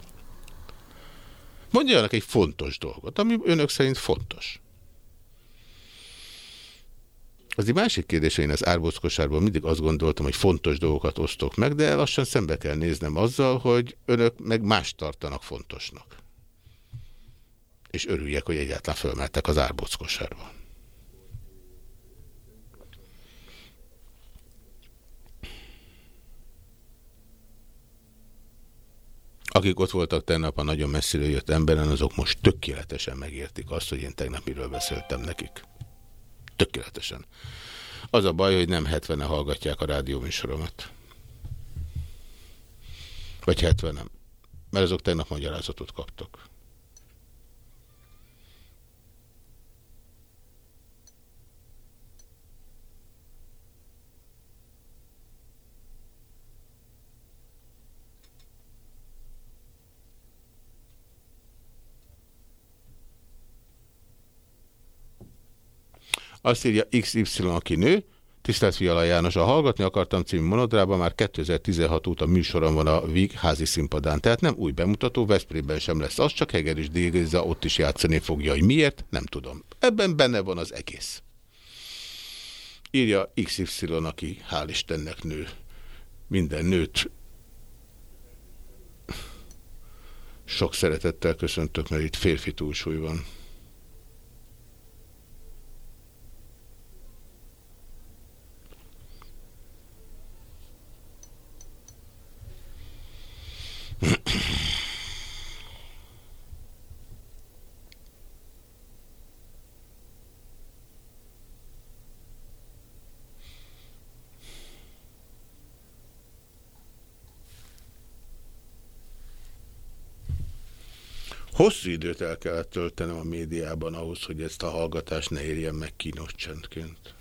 Mondjanak egy fontos dolgot, ami önök szerint fontos. Az egy másik kérdés, én az árbóckosárból mindig azt gondoltam, hogy fontos dolgokat osztok meg, de lassan szembe kell néznem azzal, hogy önök meg más tartanak fontosnak. És örüljek, hogy egyáltalán fölmeltek az árbóckosárba. Akik ott voltak tegnap a nagyon messziről jött emberen, azok most tökéletesen megértik azt, hogy én tegnap miről beszéltem nekik. Tökéletesen. Az a baj, hogy nem 70-en hallgatják a rádióműsoromat. Vagy 70 -en. Mert azok tegnap magyarázatot kaptak. Azt írja XY, aki nő, Tisztelt Fiala János, a Hallgatni akartam című monodrában már 2016 óta műsorom van a Víg házi színpadán, tehát nem új bemutató, Veszprémben sem lesz az, csak Heger és Dégéza ott is játszani fogja, hogy miért, nem tudom. Ebben benne van az egész. Írja XY, aki hál' Istennek nő. Minden nőt sok szeretettel köszöntök, mert itt férfi túlsúly van. Hosszú időt el kellett töltenem a médiában ahhoz, hogy ezt a hallgatást ne érjen meg kínos csendként.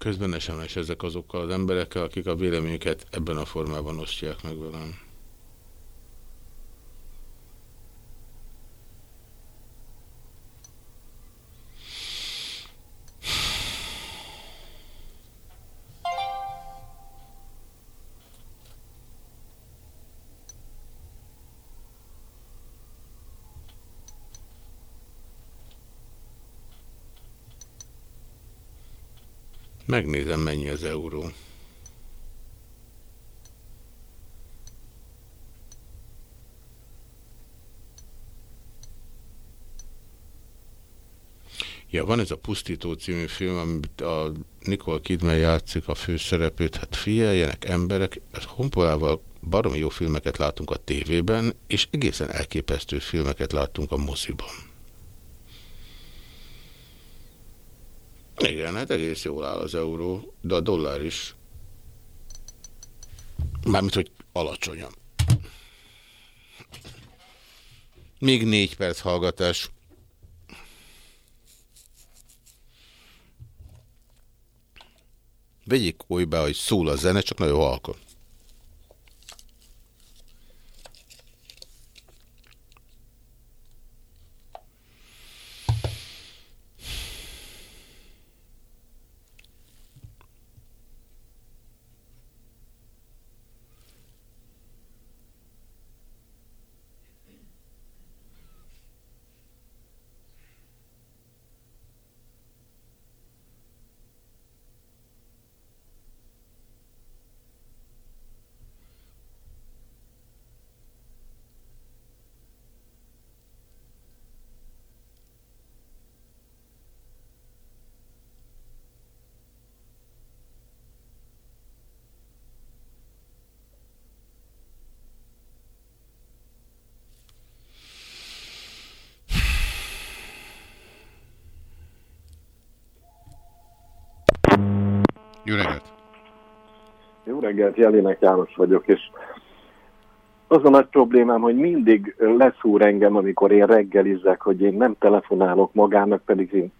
Közben SMS ezek azokkal az emberekkel, akik a véleményüket ebben a formában osztják meg velem. Megnézem, mennyi az euró. Ja, van ez a Pusztító című film, amit a Nicole Kidman játszik a főszereplőt. Hát figyeljenek emberek, Honpolával baromi jó filmeket látunk a tévében, és egészen elképesztő filmeket láttunk a moziban. Igen, hát egész jól áll az euró, de a dollár is. Mármint, hogy alacsonyan. Még négy perc hallgatás. Vegyék olyba, hogy szól a zene, csak nagyon halkan. Jó reggelt! Jó reggelt, Jelinek János vagyok, és az a nagy problémám, hogy mindig leszúr engem, amikor én reggelizek, hogy én nem telefonálok magának, pedig én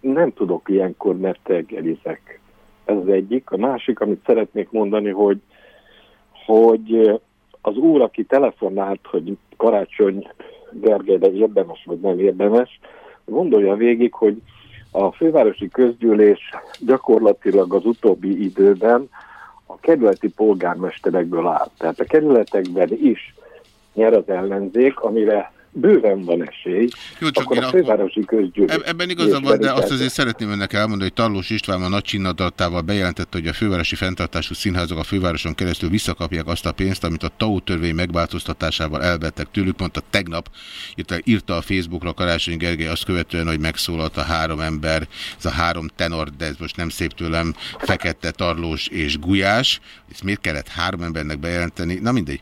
nem tudok ilyenkor, mert reggelizek. Ez az egyik. A másik, amit szeretnék mondani, hogy, hogy az úr, aki telefonált, hogy karácsony Gergelyre érdemes vagy nem érdemes, gondolja végig, hogy a fővárosi közgyűlés gyakorlatilag az utóbbi időben a kerületi polgármesterekből áll. Tehát a kerületekben is nyer az ellenzék, amire bőven van esély, Jó, csak akkor a fővárosi közgyűlés... Ebben igaza van, de azt azért szeretném önnek elmondani, hogy Tarlós István a nagy csinnadatával bejelentette, hogy a fővárosi fenntartású színházak a fővároson keresztül visszakapják azt a pénzt, amit a TAU törvény megváltoztatásával elvettek tőlük, mondta tegnap, írta a Facebookra Karácsony Gergely azt követően, hogy megszólalt a három ember, ez a három tenor, de ez most nem szép tőlem, Fekete, Tarlós és Gulyás. Ezt miért kellett három embernek bejelenteni? Na mindegy.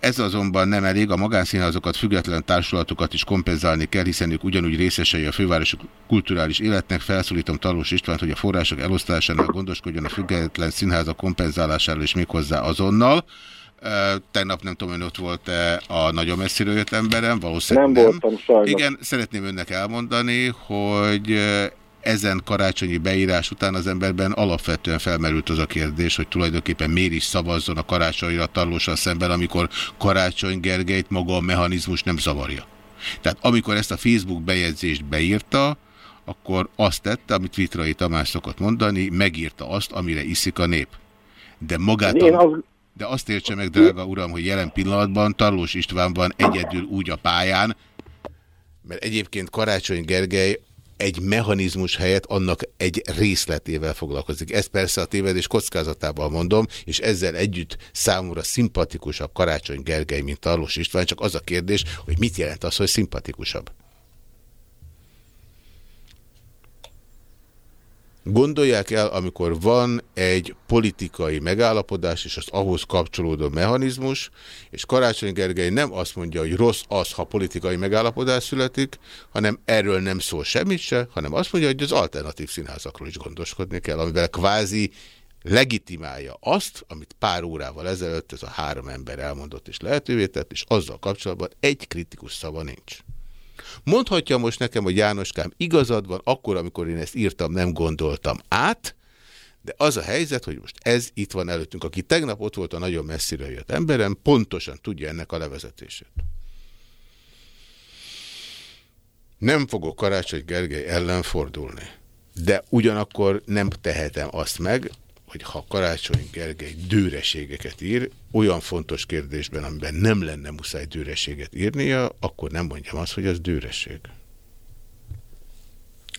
Ez azonban nem elég, a magánszínházokat társulatokat, független társulatokat is kompenzálni kell, hiszen ők ugyanúgy részesei a fővárosi kulturális életnek. Felszólítom Talós Istvánt, hogy a források elosztásánál gondoskodjon a független színházak kompenzálásáról és méghozzá azonnal. Tegnap nem tudom, hogy ott volt-e a nagyon messziről jött emberem, valószínűleg nem. Nem voltam sajnos. Igen, szeretném önnek elmondani, hogy ezen karácsonyi beírás után az emberben alapvetően felmerült az a kérdés, hogy tulajdonképpen miért is szavazzon a karácsonyra tarlósan szemben, amikor Karácsony Gergelyt maga a mechanizmus nem zavarja. Tehát amikor ezt a Facebook bejegyzést beírta, akkor azt tette, amit Vitrai Tamás szokott mondani, megírta azt, amire iszik a nép. De magát a... De azt értse meg, drága uram, hogy jelen pillanatban Tarlós István van egyedül úgy a pályán, mert egyébként Karácsony Gergely egy mechanizmus helyett annak egy részletével foglalkozik. Ezt persze a tévedés kockázatával mondom, és ezzel együtt számomra szimpatikusabb Karácsony Gergely, mint Tarlós István, csak az a kérdés, hogy mit jelent az, hogy szimpatikusabb. Gondolják el, amikor van egy politikai megállapodás, és az ahhoz kapcsolódó mechanizmus, és Karácsony Gergely nem azt mondja, hogy rossz az, ha politikai megállapodás születik, hanem erről nem szól semmit se, hanem azt mondja, hogy az alternatív színházakról is gondoskodni kell, amivel kvázi legitimálja azt, amit pár órával ezelőtt ez a három ember elmondott és lehetővé tett, és azzal kapcsolatban egy kritikus szava nincs. Mondhatja most nekem, hogy Jánoskám igazad van, akkor, amikor én ezt írtam, nem gondoltam át, de az a helyzet, hogy most ez itt van előttünk. Aki tegnap ott volt a nagyon messzire jött emberem, pontosan tudja ennek a levezetését. Nem fogok Karácsony Gergely ellen fordulni. De ugyanakkor nem tehetem azt meg, hogy ha Karácsony Gergely dőreségeket ír, olyan fontos kérdésben, amiben nem lenne muszáj dőreséget írnia, akkor nem mondjam azt, hogy az dőreség.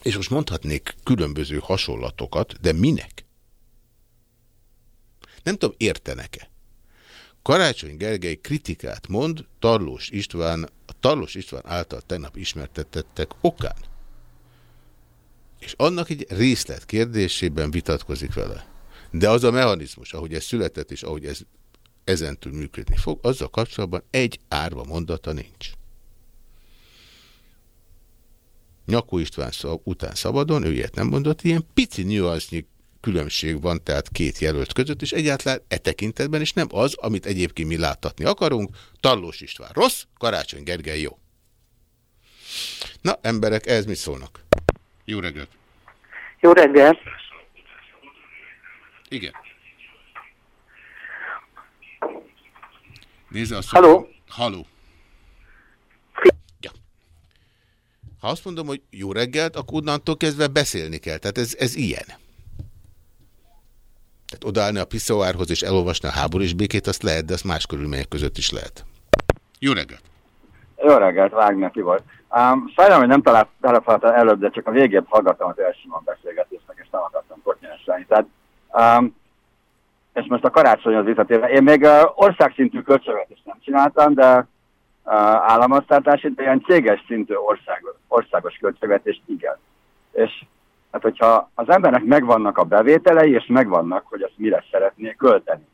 És most mondhatnék különböző hasonlatokat, de minek? Nem tudom, értenek-e? Karácsony Gergely kritikát mond Tarlós István, a Tarlós István által tegnap ismertetettek okán. És annak egy részlet kérdésében vitatkozik vele. De az a mechanizmus, ahogy ez született, és ahogy ez ezentúl működni fog, azzal kapcsolatban egy árva mondata nincs. Nyakó István szab, után szabadon, ő ilyet nem mondott, ilyen pici nüansznyi különbség van tehát két jelölt között, és egyáltalán e tekintetben is nem az, amit egyébként mi láttatni akarunk. Tarlós István rossz, Karácsony Gergely jó. Na, emberek, ez mit szólnak? Jó reggelt! Jó reggelt! Igen. Nézze azt, Halló? Halló. Ja. Ha azt mondom, hogy jó reggelt, akkor onnantól kezdve beszélni kell. Tehát ez, ez ilyen. Tehát odaállni a piszoárhoz és elolvasni a háborús békét, azt lehet, de azt más körülmények között is lehet. Jó reggelt! Jó reggelt, Wagner Tibor. Um, sajnálom, hogy nem talált telefonáltam előbb, de csak a végén hallgattam az első beszélgetést, meg és nem akartam kortyányosítani. Tehát, um, és most a karácsonyhoz visszatérve, én még uh, országszintű költségvetést nem csináltam, de uh, államháztartási, de ilyen céges szintű országos, országos költségvetést igen. És hát hogyha az embernek megvannak a bevételei, és megvannak, hogy azt mire szeretné költeni.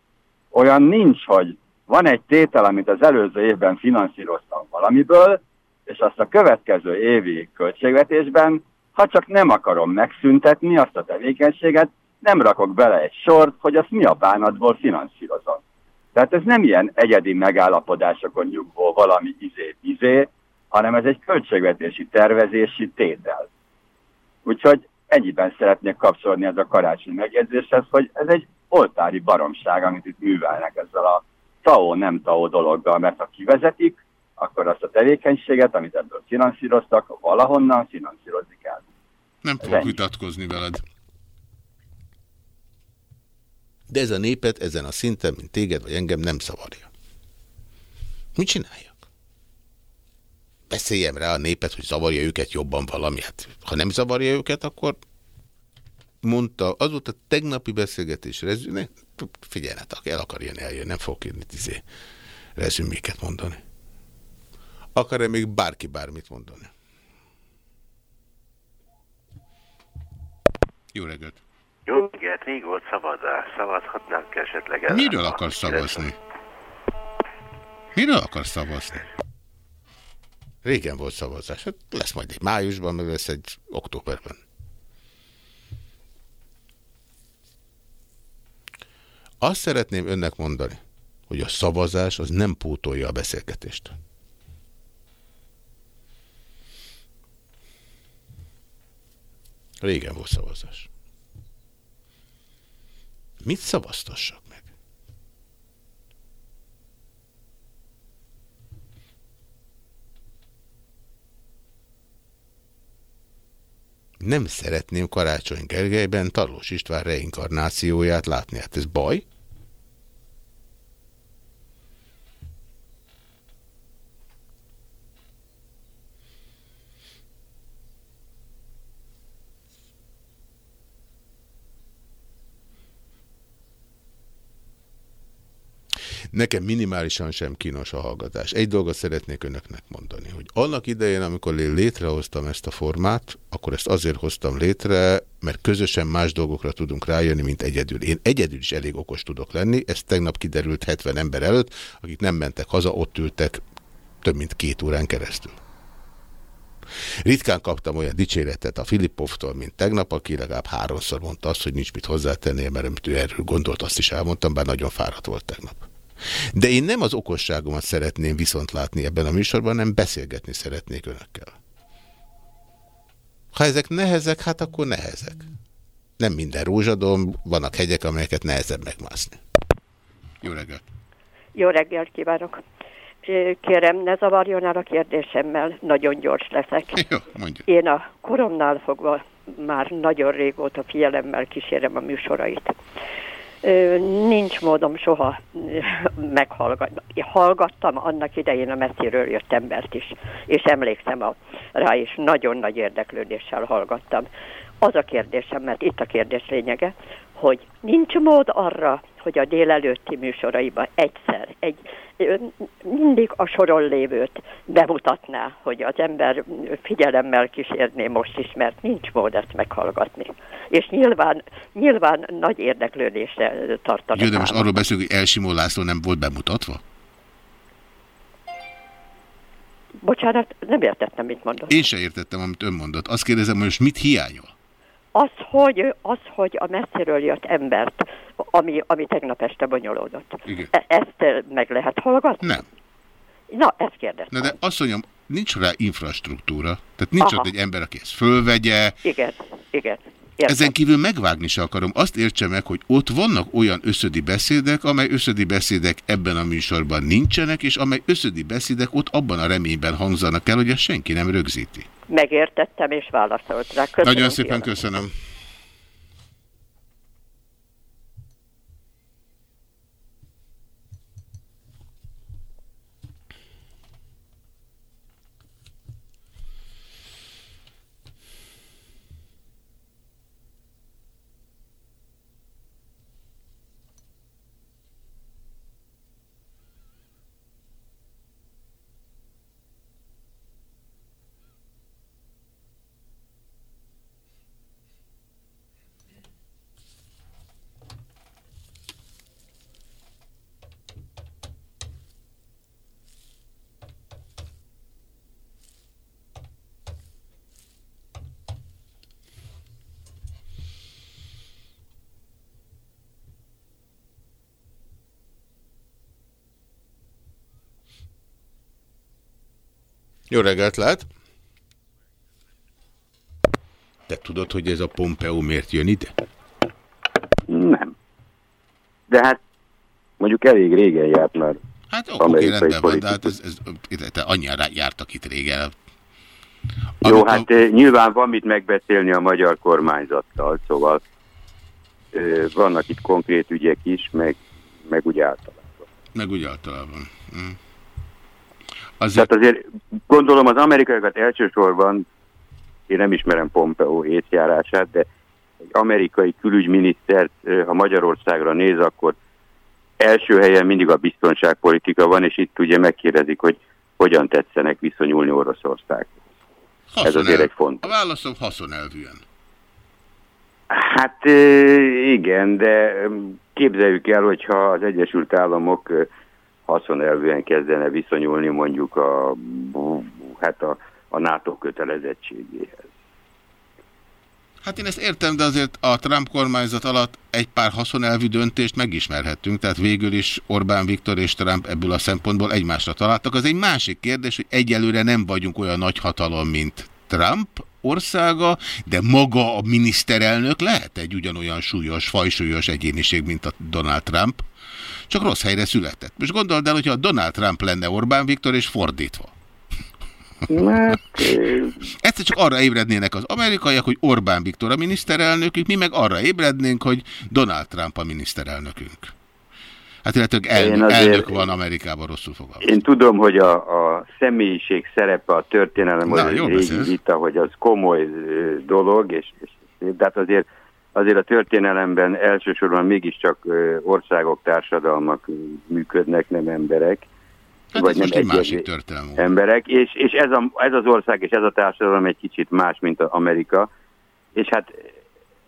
Olyan nincs, hogy van egy tétel, amit az előző évben finanszíroztam valamiből, és azt a következő évi költségvetésben, ha csak nem akarom megszüntetni azt a tevékenységet, nem rakok bele egy sort, hogy azt mi a bánatból finanszírozom. Tehát ez nem ilyen egyedi megállapodásokon nyugvó valami izé-izé, hanem ez egy költségvetési tervezési tétel. Úgyhogy ennyiben szeretnék kapcsolni ez a karácsony megjegyzéshez, hogy ez egy oltári baromság, amit itt művelnek ezzel a TAO nem TAO dologgal, mert ha kivezetik, akkor azt a tevékenységet, amit ebből finanszíroztak, valahonnan finanszírozni kell. Nem fogok vitatkozni veled. De ez a népet ezen a szinten, mint téged vagy engem nem szavarja. Mit csináljak? Beszéljem rá a népet, hogy zavarja őket jobban valami. Hát, ha nem zavarja őket, akkor mondta, az volt a tegnapi beszélgetés rezüme, figyeljenek, el akar jönni, eljön, nem fog írni tizé rezüméket mondani. Akar-e még bárki bármit mondani? Jó reggelt! Jó reggelt, rég volt szavazás. Szavazhatnánk esetleg el. Miről akarsz szavazni? Miről akarsz szavazni? Régen volt szavazás. Hát lesz majd egy májusban, meg lesz egy októberben. Azt szeretném önnek mondani, hogy a szavazás az nem pótolja a beszélgetést. Régen volt szavazás. Mit szavaztassak meg? Nem szeretném Karácsony Gergelyben Tarlós István reinkarnációját látni. Hát ez baj? Nekem minimálisan sem kínos a hallgatás. Egy dolgot szeretnék önöknek mondani, hogy annak idején, amikor én létrehoztam ezt a formát, akkor ezt azért hoztam létre, mert közösen más dolgokra tudunk rájönni, mint egyedül. Én egyedül is elég okos tudok lenni, ez tegnap kiderült 70 ember előtt, akik nem mentek haza, ott ültek több mint két órán keresztül. Ritkán kaptam olyan dicséretet a Filippovtól, mint tegnap, aki legalább háromszor mondta azt, hogy nincs mit hozzátenni, mert ő erről gondolt, azt is elmondtam, bár nagyon fáradt volt tegnap. De én nem az okosságomat szeretném viszont látni ebben a műsorban, nem beszélgetni szeretnék önökkel. Ha ezek nehezek, hát akkor nehezek. Nem minden rózsadom, vannak hegyek, amelyeket nehezebb megmászni. Jó reggelt! Jó reggelt kívánok! Kérem, ne zavarjon el a kérdésemmel, nagyon gyors leszek. <laughs> Jó, mondja. Én a koromnál fogva már nagyon régóta figyelemmel kísérem a műsorait. Nincs módom soha meghallgatni. Hallgattam annak idején a messziről jött embert is, és emlékszem a, rá, és nagyon nagy érdeklődéssel hallgattam. Az a kérdésem, mert itt a kérdés lényege, hogy nincs mód arra, hogy a délelőtti műsoraiban egyszer, egy, mindig a soron lévőt bemutatná, hogy az ember figyelemmel kísérné most is, mert nincs mód ezt meghallgatni. És nyilván, nyilván nagy érdeklődésre tartanak. Jó, de most arról beszélünk, hogy Elsimó László nem volt bemutatva? Bocsánat, nem értettem, mit mondott. Én se értettem, amit ön mondott. Azt kérdezem, hogy most mit hiányol? Az, hogy, az, hogy a messziről jött embert, ami, ami tegnap este bonyolódott. Igen. E ezt meg lehet hallgatni? Nem. Na, ezt kérdeztem. Na de azt mondjam, nincs rá infrastruktúra. Tehát nincs Aha. ott egy ember, aki ezt fölvegye. Igen, igen. Értem. Ezen kívül megvágni se akarom. Azt értse meg, hogy ott vannak olyan összödi beszédek, amely összödi beszédek ebben a műsorban nincsenek, és amely összödi beszédek ott abban a reményben hangzanak el, hogy ezt senki nem rögzíti. Megértettem és válaszolt rá. Köszönöm Nagyon szépen köszönöm. Jó reggelt lehet! Te tudod, hogy ez a Pompeo miért jön ide? Nem. De hát mondjuk elég régen járt már. Hát oké, okay, rendben van, de hát ez, ez, ez, annyira jártak itt régen. Jó, Amit hát a... nyilván van mit megbeszélni a magyar kormányzattal, szóval ö, vannak itt konkrét ügyek is, meg, meg úgy általában. Meg úgy általában. Mm. Azért... Tehát azért gondolom az amerikaiakat elsősorban, én nem ismerem Pompeo észjárását, de egy amerikai külügyminisztert, ha Magyarországra néz, akkor első helyen mindig a biztonságpolitika van, és itt ugye megkérdezik, hogy hogyan tetszenek viszonyulni Oroszország. Ez azért egy fontos. A válaszom haszonelvűen. Hát igen, de képzeljük el, hogyha az Egyesült Államok haszonelvűen kezdene viszonyulni mondjuk a, hát a, a NATO kötelezettségéhez. Hát én ezt értem, de azért a Trump kormányzat alatt egy pár haszonelvű döntést megismerhettünk, tehát végül is Orbán Viktor és Trump ebből a szempontból egymásra találtak. Az egy másik kérdés, hogy egyelőre nem vagyunk olyan nagy hatalom, mint Trump országa, de maga a miniszterelnök lehet egy ugyanolyan súlyos, fajsúlyos egyéniség, mint a Donald Trump csak rossz helyre született. Most gondold el, hogyha Donald Trump lenne Orbán Viktor, és fordítva. Mert... Egyszer csak arra ébrednének az amerikaiak, hogy Orbán Viktor a miniszterelnökük, mi meg arra ébrednénk, hogy Donald Trump a miniszterelnökünk. Hát illetve elnök, azért, elnök van Amerikában, rosszul fogalmaz. Én tudom, hogy a, a személyiség szerepe a történelem, hogy egy régi vita, hogy az komoly dolog, és, és, de hát azért azért a történelemben elsősorban mégiscsak országok, társadalmak működnek, nem emberek. Hát vagy nem egy másik történelem. Emberek, és, és ez, a, ez az ország és ez a társadalom egy kicsit más, mint az Amerika. És hát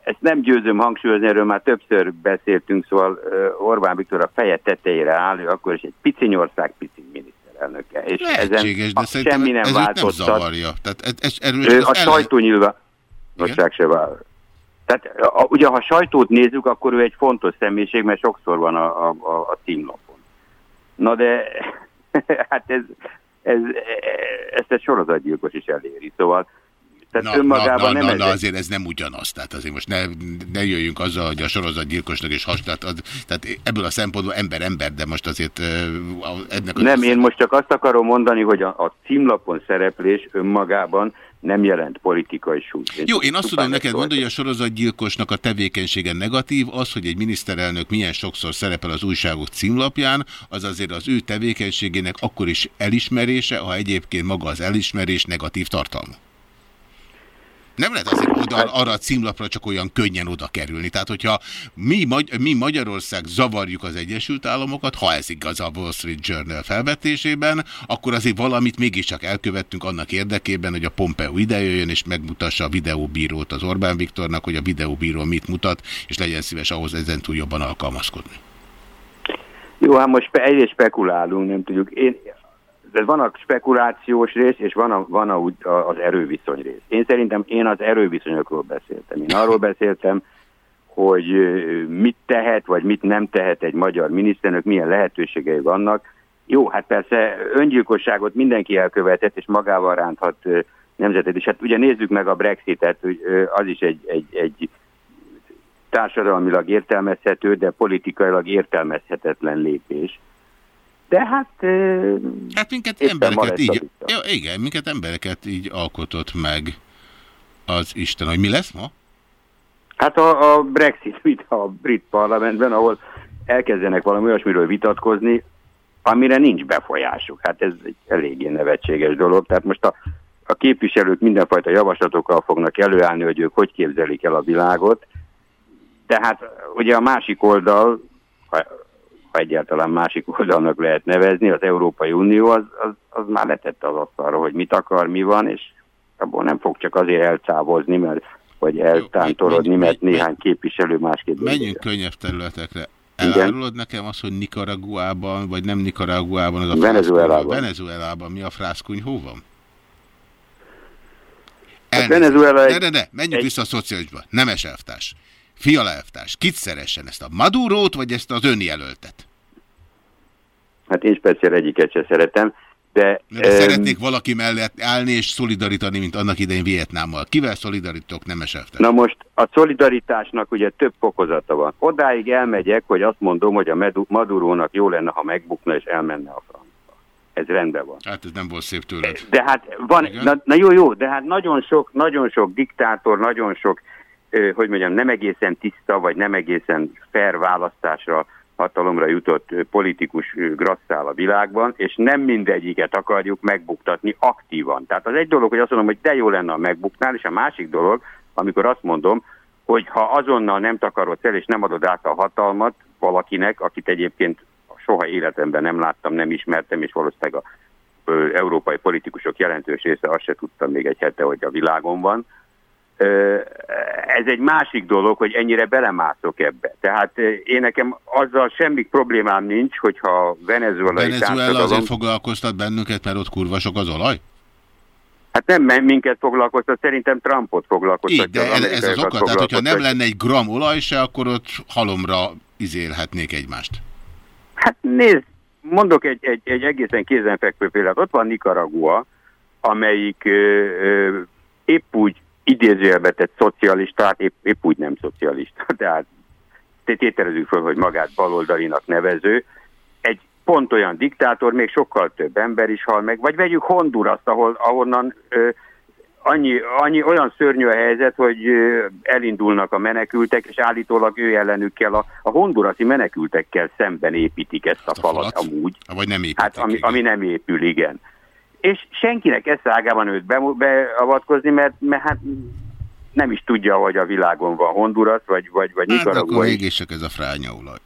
ezt nem győzöm hangsúlyozni, erről már többször beszéltünk, szóval Orbán Viktor a feje tetejére áll, ő akkor is egy piciny ország, piciny miniszterelnöke. És Lehetséges, ezen de semmi nem ez változtat. nem zavarja. Tehát ez, ez, erről, ez a sajtó nyilván, se vár. Tehát a, ugye, ha sajtót nézzük, akkor ő egy fontos személyiség, mert sokszor van a, a, a címlapon. Na de <laughs> hát ez, ez, ezt egy sorozatgyilkos is eléri. Szóval tehát na, önmagában na, na, nem na, na, azért ez nem ugyanaz. Tehát azért most ne, ne jöjjünk azzal, hogy a sorozatgyilkosnak is hasonlít. Az, tehát ebből a szempontból ember-ember, de most azért ennek... Nem, az... én most csak azt akarom mondani, hogy a, a címlapon szereplés önmagában nem jelent politikai súlyt. Jó, én azt tudom neked mondani, hogy a sorozatgyilkosnak a tevékenysége negatív, az, hogy egy miniszterelnök milyen sokszor szerepel az újságok címlapján, az azért az ő tevékenységének akkor is elismerése, ha egyébként maga az elismerés negatív tartalma. Nem lehet azért oda, arra a címlapra csak olyan könnyen oda kerülni. Tehát, hogyha mi, mi Magyarország zavarjuk az Egyesült Államokat, ha ez igaz a Wall Street Journal felvetésében, akkor azért valamit mégiscsak elkövettünk annak érdekében, hogy a Pompeo idejöjjön és megmutassa a videóbírót az Orbán Viktornak, hogy a videóbíró mit mutat, és legyen szíves ahhoz ezentúl jobban alkalmazkodni. Jó, hát most egyrészt spekulálunk, nem tudjuk. Én de van a spekulációs rész, és van, a, van a, az erőviszony rész. Én szerintem én az erőviszonyokról beszéltem. Én arról beszéltem, hogy mit tehet, vagy mit nem tehet egy magyar miniszternek, milyen lehetőségei vannak. Jó, hát persze öngyilkosságot mindenki elkövetett, és magával ránthat nemzetet. És hát ugye nézzük meg a Brexitet, az is egy, egy, egy társadalmilag értelmezhető, de politikailag értelmezhetetlen lépés. De hát... Hát minket embereket így... Ja, igen, minket embereket így alkotott meg az Isten, hogy mi lesz ma? Hát a, a Brexit vita a brit parlamentben, ahol elkezdenek valami olyasmiről vitatkozni, amire nincs befolyásuk. Hát ez egy eléggé nevetséges dolog. Tehát most a, a képviselők mindenfajta javaslatokkal fognak előállni, hogy ők hogy képzelik el a világot. Tehát ugye a másik oldal, ha egyáltalán másik oldalnak lehet nevezni, az Európai Unió az, az, az már letette az asztalra, hogy mit akar, mi van, és abból nem fog csak azért elcávozni, mert vagy eltántorodni, mert néhány képviselő másképp. Menjünk könnyebb területekre. Elárulod nekem azt, hogy Nicaraguában, vagy nem Nicaraguában, az a Venezuelában. Venezuelában mi a hó van? Hát Venezuela egy... De, de, de, menjünk egy... vissza a szociálisba. Nemes elvtárs. Fiala elvtárs, kit szeressen ezt a Madurót, vagy ezt az önjelöltet? Hát én speciál egyiket se szeretem, de... de um, szeretnék valaki mellett állni és szolidarítani, mint annak idején Vietnámmal. Kivel szolidarítok, nem elvtárs? Na most a szolidaritásnak ugye több fokozata van. Odáig elmegyek, hogy azt mondom, hogy a Madurónak jó lenne, ha megbukna és elmenne a francba. Ez rendben van. Hát ez nem volt szép tőled. De hát van, na, na jó, jó, de hát nagyon sok, nagyon sok diktátor, nagyon sok hogy mondjam, nem egészen tiszta, vagy nem egészen fair választásra hatalomra jutott politikus grasszál a világban, és nem mindegyiket akarjuk megbuktatni aktívan. Tehát az egy dolog, hogy azt mondom, hogy de jó lenne a megbuknál, és a másik dolog, amikor azt mondom, hogy ha azonnal nem takarodsz el, és nem adod át a hatalmat valakinek, akit egyébként soha életemben nem láttam, nem ismertem, és valószínűleg a európai politikusok jelentős része azt se tudtam még egy hete, hogy a világon van, ez egy másik dolog, hogy ennyire belemászok ebbe. Tehát én nekem azzal semmi problémám nincs, hogyha venezuelai Venezuela azért foglalkoztat bennünket, mert ott kurva sok az olaj? Hát nem minket foglalkoztat, szerintem Trumpot foglalkoztat. Így, de ez, ez az oka, tehát hogyha nem lenne egy gram olaj se, akkor ott halomra izélhetnék egymást. Hát nézd, mondok egy, egy, egy egészen kézenfekvő példát. Ott van Nicaragua, amelyik ö, ö, épp úgy idézőjelbe tett szocialista, hát épp, épp úgy nem szocialista, <laughs> tehát tételezzük föl, hogy magát baloldalinak nevező, egy pont olyan diktátor, még sokkal több ember is hal meg, vagy vegyük Honduraszt, ahol, ahonnan ö, annyi, annyi, olyan szörnyű a helyzet, hogy ö, elindulnak a menekültek, és állítólag ő ellenük kell a, a hondurasi menekültekkel szemben építik ezt a, a falat, falat amúgy. Vagy nem építik, hát, ami, ami nem épül, igen és senkinek eszágában őt be, beavatkozni, mert, mert hát nem is tudja, hogy a világon van Honduras, vagy, vagy, vagy hát Nicaragua. Akkor mégis csak ez a olaj.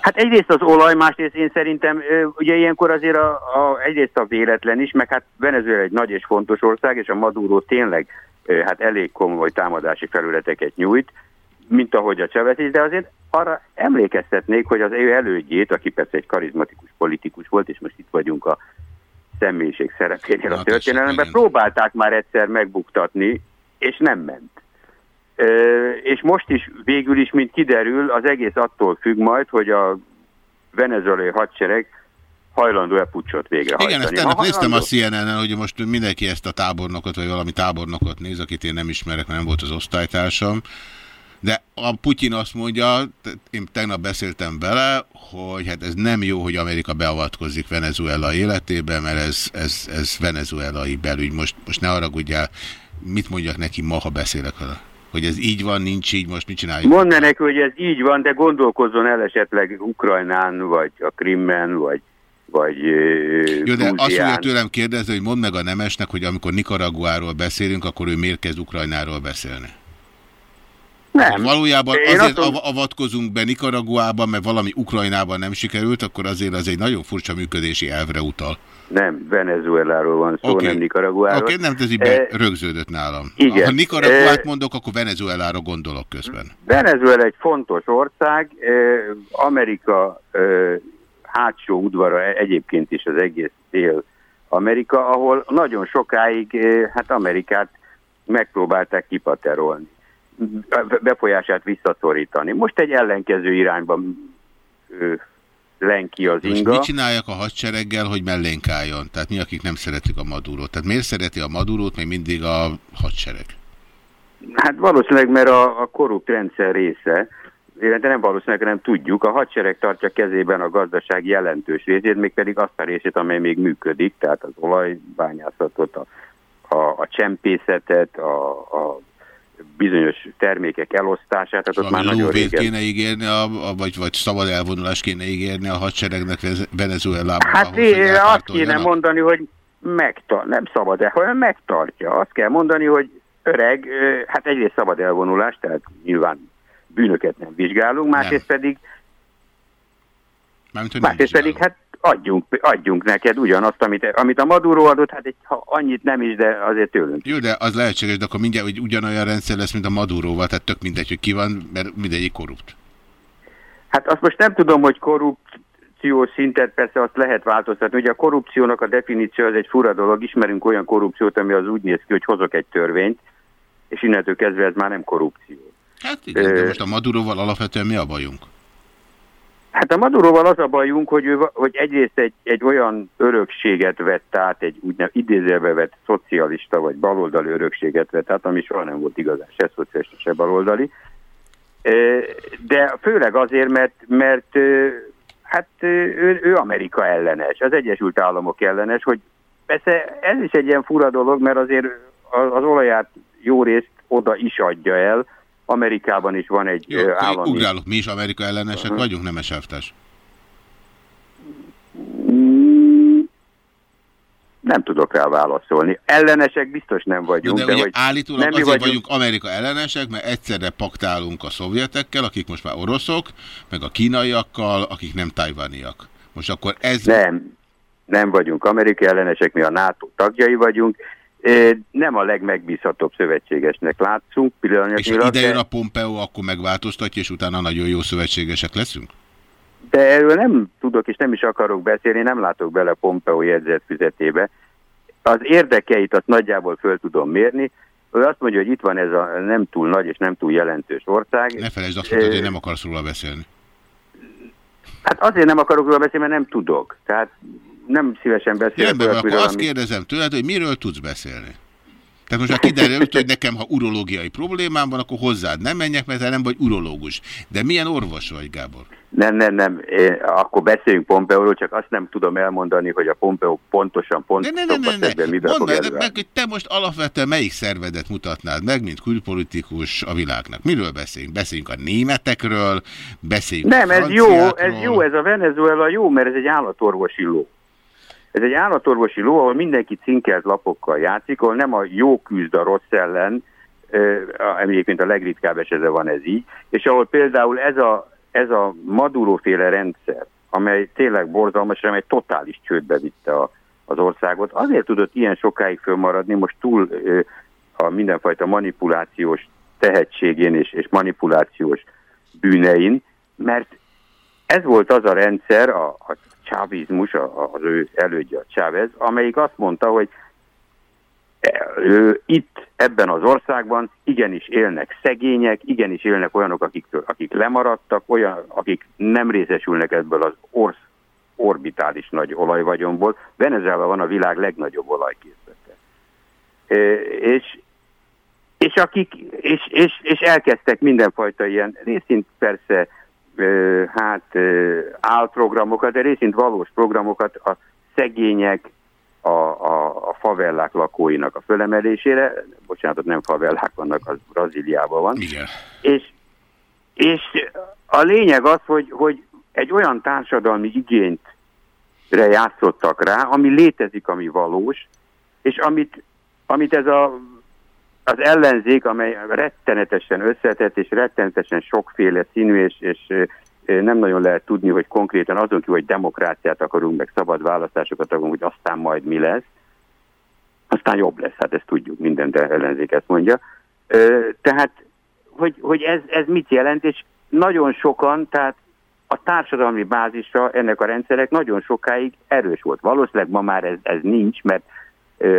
Hát egyrészt az olaj, másrészt én szerintem, ugye ilyenkor azért a, a, egyrészt a véletlen is, meg hát Venezuela egy nagy és fontos ország, és a Maduro tényleg hát elég komoly támadási felületeket nyújt, mint ahogy a Chavez is, de azért arra emlékeztetnék, hogy az ő elődjét, aki persze egy karizmatikus politikus volt, és most itt vagyunk a személyiség szerepénél a történelemben. Próbálták már egyszer megbuktatni, és nem ment. Ö, és most is végül is, mint kiderül, az egész attól függ majd, hogy a venezuelai hadsereg hajlandó-e pucsot végrehajtani. Igen, ezt Ha tegnap néztem a CNN-en, hogy most mindenki ezt a tábornokot, vagy valami tábornokot néz, akit én nem ismerek, mert nem volt az osztálytársam. De a Putyin azt mondja, én tegnap beszéltem vele, hogy hát ez nem jó, hogy Amerika beavatkozik Venezuela életébe, mert ez, ez, ez venezuelai belügy. Most, most ne haragudjál, mit mondjak neki ma, ha beszélek vele? Hogy ez így van, nincs így, most mit csináljuk? Mondd neki, hogy ez így van, de gondolkozzon el esetleg Ukrajnán, vagy a Krimmen, vagy, vagy Jó, de azt Grúzián. tőlem kérdezni, hogy mondd meg a nemesnek, hogy amikor Nicaraguáról beszélünk, akkor ő miért kezd Ukrajnáról beszélni? Nem. Valójában Én azért av- avatkozunk be Nicaraguában, mert valami Ukrajnában nem sikerült, akkor azért az egy nagyon furcsa működési elvre utal. Nem, Venezueláról van szó, Oké. nem Nicaraguáról. Oké, nem teszi be, Eh, rögződött nálam. igen. Ha Nicaraguát Eh, mondok, akkor Venezuelára gondolok közben. Venezuela egy fontos ország, eh, Amerika eh, hátsó udvara e- egyébként is az egész Dél-Amerika, ahol nagyon sokáig hát Amerikát megpróbálták kipaterolni, befolyását visszaszorítani. Most egy ellenkező irányban ö, len ki az Most inga. mit csináljak a hadsereggel, hogy mellénk álljon? Tehát mi, akik nem szeretik a Madurót. Tehát miért szereti a Madurót még mindig a hadsereg? Hát valószínűleg, mert a, a korrupt rendszer része, illetve nem valószínűleg, hanem tudjuk, a hadsereg tartja kezében a gazdaság jelentős részét, mégpedig azt a részét, amely még működik, tehát az olajbányászatot, a, a, a csempészetet, a, a bizonyos termékek elosztását, tehát ott már nagyon régen... kéne ígérni, a, a, vagy, vagy szabad elvonulást kéne ígérni a hadseregnek Venezuelában. Hát ahhoz, hogy é, azt kéne mondani, hogy megtar nem szabad el, hanem megtartja. Azt kell mondani, hogy öreg, hát egyrészt szabad elvonulás, tehát nyilván bűnöket nem vizsgálunk, másrészt pedig, nem másrészt pedig hát adjunk, adjunk neked ugyanazt, amit, amit a Maduro adott, hát egy, ha annyit nem is, de azért tőlünk. Jó, de az lehetséges, de akkor mindjárt hogy ugyanolyan rendszer lesz, mint a Maduróval, tehát tök mindegy, hogy ki van, mert mindegyik korrupt. Hát azt most nem tudom, hogy korrupciós szintet persze azt lehet változtatni. Ugye a korrupciónak a definíció az egy fura dolog. Ismerünk olyan korrupciót, ami az úgy néz ki, hogy hozok egy törvényt, és innentől kezdve ez már nem korrupció. Hát igen, de most a Maduróval alapvetően mi a bajunk? Hát a Maduroval az a bajunk, hogy, ő, hogy egyrészt egy, egy olyan örökséget vett át, egy úgynevezett idézőbe vett szocialista vagy baloldali örökséget vett át, ami soha nem volt igazán se szocialista, se baloldali. De főleg azért, mert, mert hát ő, ő Amerika ellenes, az Egyesült Államok ellenes, hogy persze ez is egy ilyen fura dolog, mert azért az az olaját jó részt oda is adja el, Amerikában is van egy Jó, állami... ugrálok, mi is Amerika ellenesek Mhm. vagyunk, nemes elvtárs. Nem tudok rá válaszolni. Ellenesek biztos nem De, vagyunk. de ugye hogy állítólag nem azért vagyunk, vagyunk Amerika ellenesek, mert egyszerre paktálunk a szovjetekkel, akik most már oroszok, meg a kínaiakkal, akik nem tajvaniak. Most akkor ez... Nem, nem vagyunk amerikai ellenesek, mi a NATO tagjai vagyunk. Nem a legmegbízhatóbb szövetségesnek látszunk És ha pillanatnyilag, ide jön a Pompeo, akkor megváltoztatja, és utána nagyon jó szövetségesek leszünk? de erről nem tudok és nem is akarok beszélni, nem látok bele Pompeo jegyzetfüzetébe. Az érdekeit azt nagyjából föl tudom mérni. Ő azt mondja, hogy itt van ez a nem túl nagy és nem túl jelentős ország. Ne felejtsd azt hogy Eh, nem akarsz róla beszélni. Hát azért nem akarok róla beszélni, mert nem tudok. Tehát nem szívesen beszélek. Rendben, akkor azt ami- kérdezem tőled, hogy miről tudsz beszélni? Tehát most már kiderült, hogy nekem, ha urológiai problémám van, akkor hozzád nem menjek, mert te nem vagy urológus. De milyen orvos vagy, Gábor? Nem, nem, nem. É, akkor beszéljünk Pompeóról, csak azt nem tudom elmondani, hogy a Pompeo pontosan, Ne, ne, ne, pontosan ne, ne. Mondd fog meg, meg, hogy te most alapvetően melyik szervedet mutatnád meg, mint külpolitikus a világnak? Miről beszéljünk? Beszéljünk a németekről, beszéljünk Nem, a ez jó, ez jó, ez a Venezuela jó, mert ez egy állatorvosi ló. Ez egy állatorvosi ló, ahol mindenki cinkelt lapokkal játszik, ahol nem a jó küzd a rossz ellen, egyébként a legritkább esetben van ez így, és ahol például ez a, ez a Maduro-féle rendszer, amely tényleg borzalmas, amely totális csődbe vitte a, az országot, azért tudott ilyen sokáig fölmaradni, most túl ö, a mindenfajta manipulációs tehetségén és, és manipulációs bűnein, mert ez volt az a rendszer, a, a csávizmus, az ő elődje a Chávez, amelyik azt mondta, hogy e, ő, itt ebben az országban igenis élnek szegények, igenis élnek olyanok, akik, akik lemaradtak, olyan, akik nem részesülnek ebből az orsz, orbi orbitális nagy olajvagyomból. Venezuela van a világ legnagyobb olajkészlete. És, és, akik, és, és, és elkezdtek mindenfajta ilyen, részint persze hát álprogramokat, de részint valós programokat a szegények, a, a, a favellák lakóinak a fölemelésére. Bocsánat, nem favellák vannak, az Brazíliában van. Igen. És, és a lényeg az, hogy, hogy egy olyan társadalmi igényt játszottak rá, ami létezik, ami valós, és amit, amit ez a, az ellenzék, amely rettenetesen összetett és rettenetesen sokféle színű, és, és nem nagyon lehet tudni, hogy konkrétan azon ki, hogy demokráciát akarunk, meg szabad választásokat akarunk, hogy aztán majd mi lesz, aztán jobb lesz, hát ezt tudjuk, minden ellenzék ezt mondja. Tehát, hogy, hogy ez, ez mit jelent, és nagyon sokan, tehát a társadalmi bázisa ennek a rendszerek nagyon sokáig erős volt. Valószínűleg ma már ez, ez nincs, mert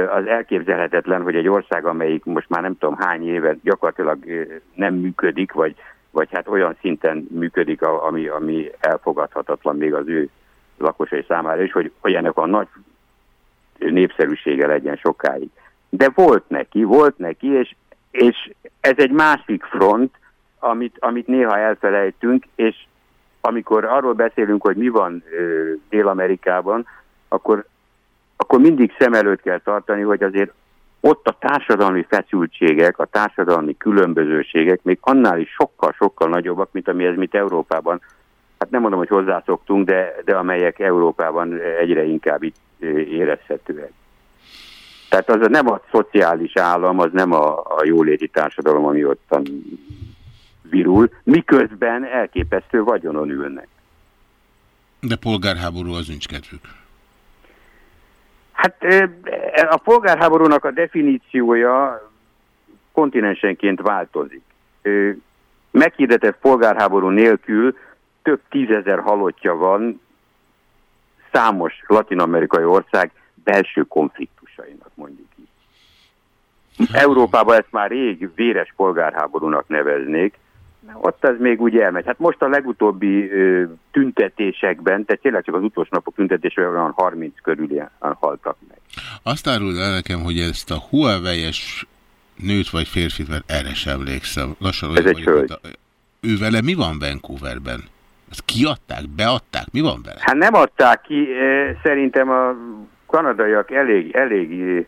az elképzelhetetlen, hogy egy ország, amelyik most már nem tudom hány éve gyakorlatilag nem működik, vagy, vagy hát olyan szinten működik, ami, ami elfogadhatatlan még az ő lakosai számára is, hogy, hogy ennek a nagy népszerűsége legyen sokáig. De volt neki, volt neki, és, és ez egy másik front, amit, amit néha elfelejtünk, és amikor arról beszélünk, hogy mi van Dél-Amerikában, akkor, akkor mindig szem előtt kell tartani, hogy azért ott a társadalmi feszültségek, a társadalmi különbözőségek még annál is sokkal-sokkal nagyobbak, mint ami ez mit Európában. Hát nem mondom, hogy hozzászoktunk, de, de amelyek Európában egyre inkább itt érezhetőek. Tehát az nem a szociális állam, az nem a, a jóléti társadalom, ami ottan virul, miközben elképesztő vagyonon ülnek. De polgárháború az nincs kedvük. Hát a polgárháborúnak a definíciója kontinensenként változik. Meghirdetett polgárháború nélkül több tízezer halottja van számos latin-amerikai ország belső konfliktusainak, mondjuk így. Európában ezt már rég véres polgárháborúnak neveznék, ott az még úgy elmegy. Hát most a legutóbbi ö, tüntetésekben, tehát tényleg csak az utolsó napok tüntetésében olyan 30 körül haltak meg. Azt áruld el nekem, hogy ezt a Huawei-es nőt vagy férfit, mert erre sem emlékszem. Lassan Ez egy hölgy. Ő vele mi van Vancouverben? Ezt kiadták, beadták, mi van vele? Hát nem adták ki, szerintem a kanadaiak elég, elég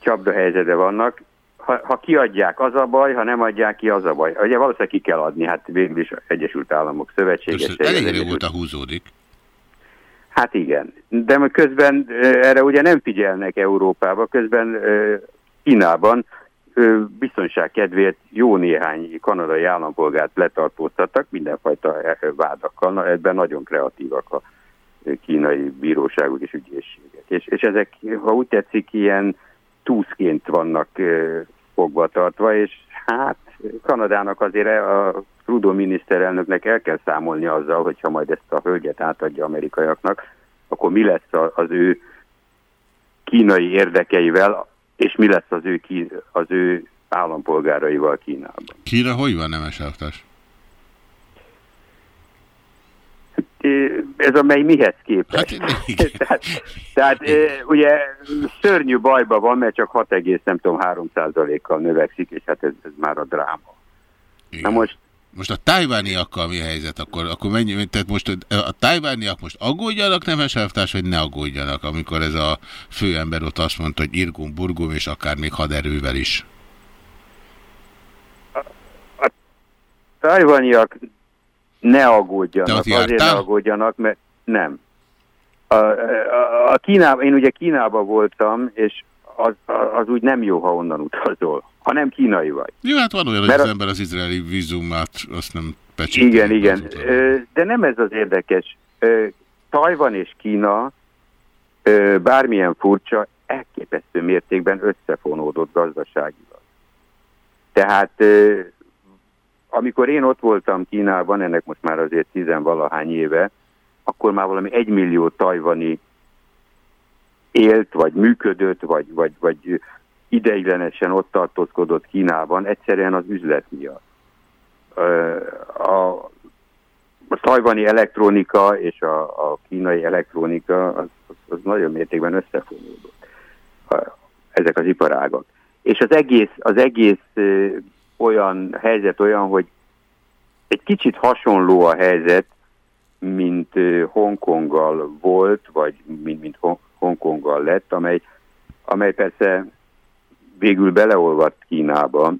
csapdahelyzetben vannak ha, ha kiadják, az a baj, ha nem adják ki, az a baj. Ugye valószínűleg ki kell adni, hát végül is Egyesült Államok szövetséges. Elég régóta húzódik. Hát igen, de közben erre ugye nem figyelnek Európába, közben Kínában biztonság kedvéért jó néhány kanadai állampolgárt letartóztattak mindenfajta vádakkal, Na, ebben nagyon kreatívak a kínai bíróságok és ügyészségek. És, és ezek, ha úgy tetszik, ilyen túszként vannak fogva tartva, és hát Kanadának azért a Trudeau miniszterelnöknek el kell számolni azzal, hogyha majd ezt a hölgyet átadja amerikaiaknak, akkor mi lesz az ő kínai érdekeivel, és mi lesz az ő, az ő állampolgáraival Kínában. Kína hogy van nemes elvtárs? Ez a mely mihez képest. Hát, <laughs> tehát, tehát ugye szörnyű bajba van, mert csak 6, nem tudom 3 kal növekszik, és hát ez, ez már a dráma. Igen. Na most most a tájvániakkal mi a helyzet? Akkor, akkor mennyi, tehát most a tájvániak most aggódjanak, nemes elvtárs, vagy ne aggódjanak, amikor ez a főember ott azt mondta, hogy irgum, burgum, és akár még haderővel is? A, a tájvániak ne aggódjanak, azért ne aggódjanak, mert nem. A, a, a Kínában, én ugye Kínában voltam, és az, az úgy nem jó, ha onnan utazol, ha nem kínai vagy. Jó, hát van olyan, hogy az ember az izraeli vízumát azt nem pecsíti. Igen, igen, de nem ez az érdekes. Tajvan és Kína bármilyen furcsa, elképesztő mértékben összefonódott gazdaságilag. Tehát amikor én ott voltam Kínában, ennek most már azért tizenvalahány éve, akkor már valami egymillió tajvani élt, vagy működött, vagy, vagy, vagy ideiglenesen ott tartózkodott Kínában, egyszerűen az üzlet miatt. A a tajvani elektronika és a, a kínai elektronika az, az, nagyon mértékben összefonódott. Ezek az iparágak. És az egész, az egész olyan helyzet olyan, hogy egy kicsit hasonló a helyzet, mint Hongkonggal volt, vagy mint, mint Hongkonggal lett, amely, amely persze végül beleolvadt Kínába,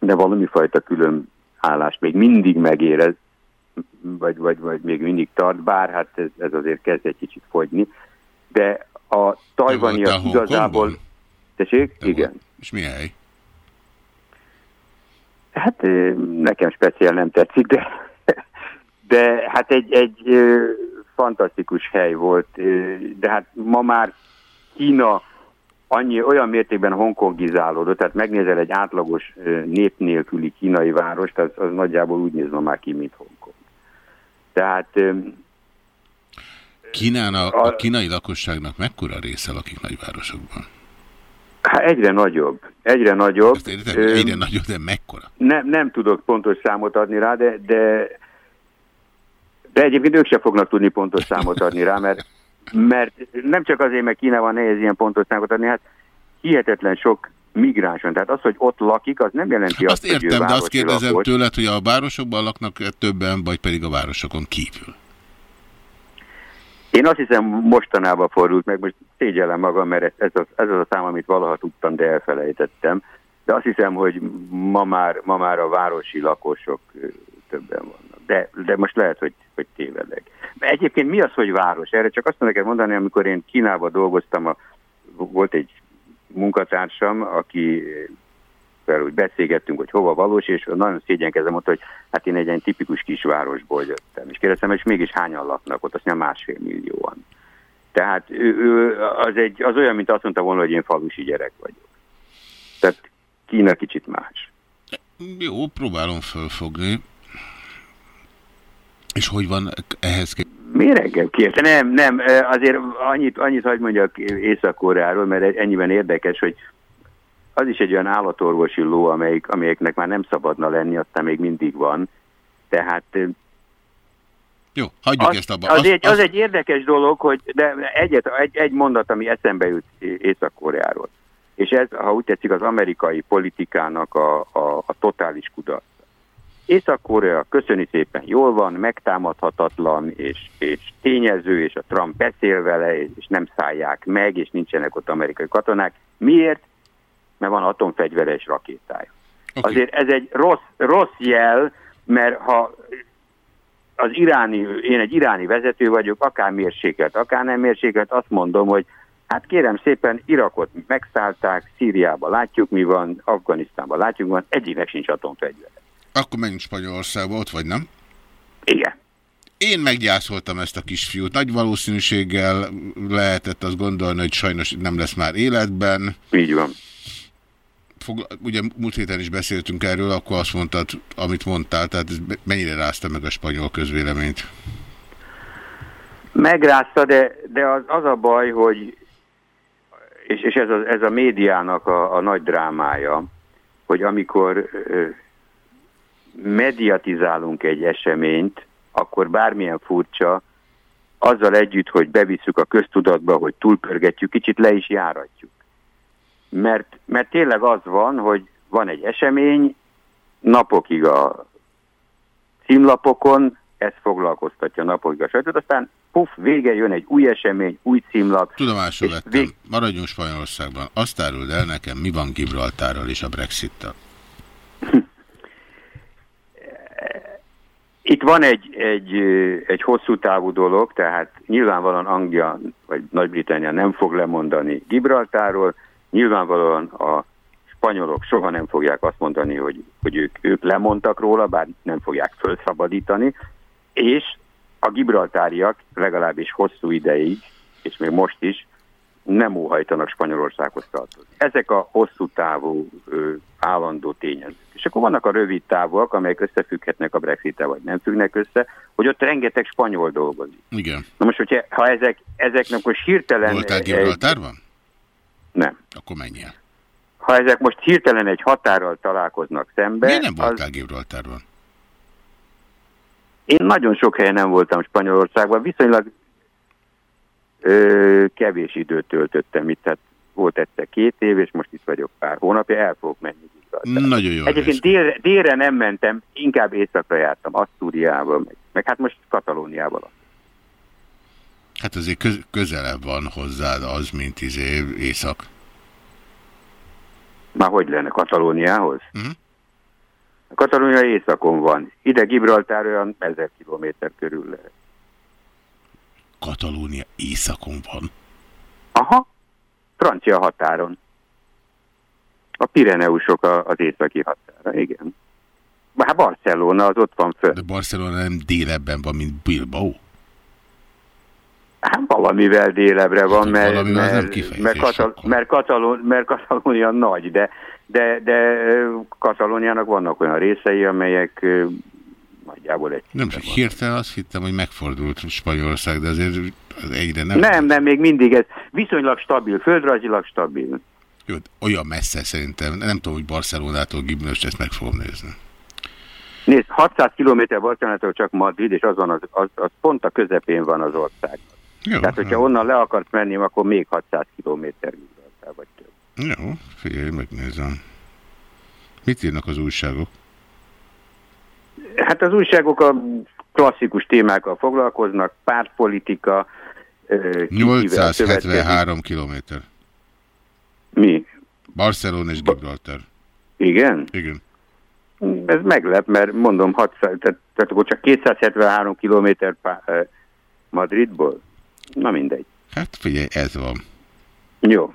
de valami fajta külön állást még mindig megérez, vagy, vagy, vagy még mindig tart, bár hát ez, ez azért kezd egy kicsit fogyni. De a tajvaniak igazából... Tessék? Te Igen. Volt. És mi hely? Hát nekem speciál nem tetszik, de, de hát egy, egy fantasztikus hely volt, de hát ma már Kína annyi, olyan mértékben hongkongizálódott, tehát megnézel egy átlagos nép nélküli kínai várost, az, az nagyjából úgy néz ma már ki, mint Hongkong. Tehát... Kínának, a, a kínai lakosságnak mekkora része lakik nagyvárosokban? Hát egyre nagyobb. Egyre nagyobb. Ezt értem, egyre Öm, nagyobb, de mekkora? Nem, nem tudok pontos számot adni rá, de, de, de egyébként ők sem fognak tudni pontos számot adni rá, mert, mert nem csak azért, mert Kínában nehéz ilyen pontos számot adni, hát hihetetlen sok migráns van. Tehát az, hogy ott lakik, az nem jelenti azt, azt, értem, hogy de azt kérdezem lakos. tőled, hogy a városokban laknak -e többen, vagy pedig a városokon kívül? Én azt hiszem mostanában fordult meg, most szégyellem magam, mert ez az, ez az a szám, amit valaha tudtam, de elfelejtettem. De azt hiszem, hogy ma már, ma már a városi lakosok többen vannak. De, de most lehet, hogy, hogy tévedek. Egyébként mi az, hogy város? Erre csak azt neked mondani, amikor én Kínában dolgoztam, a, volt egy munkatársam, aki fel úgy beszélgettünk, hogy hova valós, és nagyon szégyenkezem ott, hogy hát én egy ilyen tipikus kisvárosból jöttem. És kérdeztem, és mégis hányan laknak ott, azt mondja másfél millióan. Tehát ő, ő, az, egy, az olyan, mint azt mondta volna, hogy én falusi gyerek vagyok. Tehát Kína kicsit más. Jó, próbálom fölfogni. És hogy van ehhez? Miért engem kérte? Nem, nem, azért annyit, annyit hagyd mondjak Észak-Koreáról, mert ennyiben érdekes, hogy az is egy olyan állatorvosi ló, amelyik, amelyeknek már nem szabadna lenni, aztán még mindig van. Tehát... Jó, hagyjuk az, ezt abba. Az, Az, egy, az, az egy érdekes dolog, hogy de egyet, egy, egy mondat, ami eszembe jut Észak-Koreáról. És ez, ha úgy tetszik, az amerikai politikának a, a, a totális kudarc. Észak-Korea köszöni szépen jól van, megtámadhatatlan és, és tényező, és a Trump beszél vele, és nem szállják meg, és nincsenek ott amerikai katonák. Miért? Mert van atomfegyveres rakétája. Okay. Azért ez egy rossz, rossz jel, mert ha az iráni, én egy iráni vezető vagyok, akár mérsékelt, akár nem mérsékelt, azt mondom, hogy hát kérem szépen, Irakot megszállták, Szíriában látjuk mi van, Afganisztánban látjuk mi van, egyiknek sincs atomfegyver. Akkor menjünk Spanyolországba, ott vagy nem? Igen. Én meggyászoltam ezt a kisfiút. Nagy valószínűséggel lehetett azt gondolni, hogy sajnos nem lesz már életben. Így van. Fogla ugye múlt héten is beszéltünk erről, akkor azt mondtad, amit mondtál, tehát ez mennyire rázta meg a spanyol közvéleményt? Megrázta, de, de az, az a baj, hogy és, és ez, a, ez a médiának a, a nagy drámája, hogy amikor ö, mediatizálunk egy eseményt, akkor bármilyen furcsa, azzal együtt, hogy bevisszük a köztudatba, hogy túlpörgetjük, kicsit le is járatjuk. Mert, mert tényleg az van, hogy van egy esemény, napokig a címlapokon, ez foglalkoztatja napokig a sajtót, aztán puff, vége jön egy új esemény, új címlap. Tudomásul vettem, vég... maradjunk Spanyolországban. Azt áruld el nekem, mi van Gibraltárral és a Brexit-tel? <laughs> Itt van egy, egy, egy hosszú távú dolog, tehát nyilvánvalóan Anglia vagy Nagy-Britannia nem fog lemondani Gibraltáról, nyilvánvalóan a spanyolok soha nem fogják azt mondani, hogy, hogy ők, ők lemondtak róla, bár nem fogják felszabadítani, és a gibraltáriak legalábbis hosszú ideig, és még most is, nem óhajtanak Spanyolországhoz tartozni. Ezek a hosszú távú ö, állandó tényezők. És akkor vannak a rövid távúak, amelyek összefügghetnek a brexit vagy nem függnek össze, hogy ott rengeteg spanyol dolgozik. Igen. Na most, hogyha ha ezek, ezeknek most hirtelen... Voltál Gibraltárban? Nem. Akkor menj el. Ha ezek most hirtelen egy határral találkoznak szembe... Miért nem voltál az... Gibraltárban? Én nagyon sok helyen nem voltam Spanyolországban, viszonylag ö, kevés időt töltöttem itt, tehát volt egyszer két év, és most itt vagyok pár hónapja, el fogok menni. Nagyon jó. Egyébként délre, délre nem mentem, inkább északra jártam, Asztúriával, meg, meg hát most Katalóniával. Hát azért köz közelebb van hozzád az, mint izé észak. Már hogy lenne Katalóniához? Uh -huh. A Katalónia északon van. Ide Gibraltár olyan 1000 kilométer körül lehet. Katalónia északon van? Aha, francia határon. A Pireneusok az északi határa, igen. Hát Barcelona az ott van föl. De Barcelona nem délebben van, mint Bilbao? Hát valamivel délebre van, mert, mert, mert, mert, Katal mert, Katalon mert Katalónia nagy, de, de, de Katalóniának vannak olyan részei, amelyek nagyjából egy. Nem csak hirtelen azt hittem, hogy megfordult Spanyolország, de azért az egyre nem. Nem, nem, még mindig ez viszonylag stabil, földrajzilag stabil. Jó, olyan messze szerintem, nem tudom, hogy Barcelonától Gibnös, ezt meg fogom nézni. Nézd, 600 km Barcelonától csak Madrid, és az, van az, az, az pont a közepén van az ország. Jó, Tehát, hogyha jó. onnan le akarsz menni, akkor még 600 kilométer vagy több. Jó, figyelj, megnézem. Mit írnak az újságok? Hát az újságok a klasszikus témákkal foglalkoznak, pártpolitika. 873 kilométer. Mi? Barcelona és Gibraltar. Igen? Igen. Ez meglep, mert mondom, 600, tehát, tehát akkor csak 273 kilométer Madridból. Na mindegy. Hát figyelj, ez van. Jó.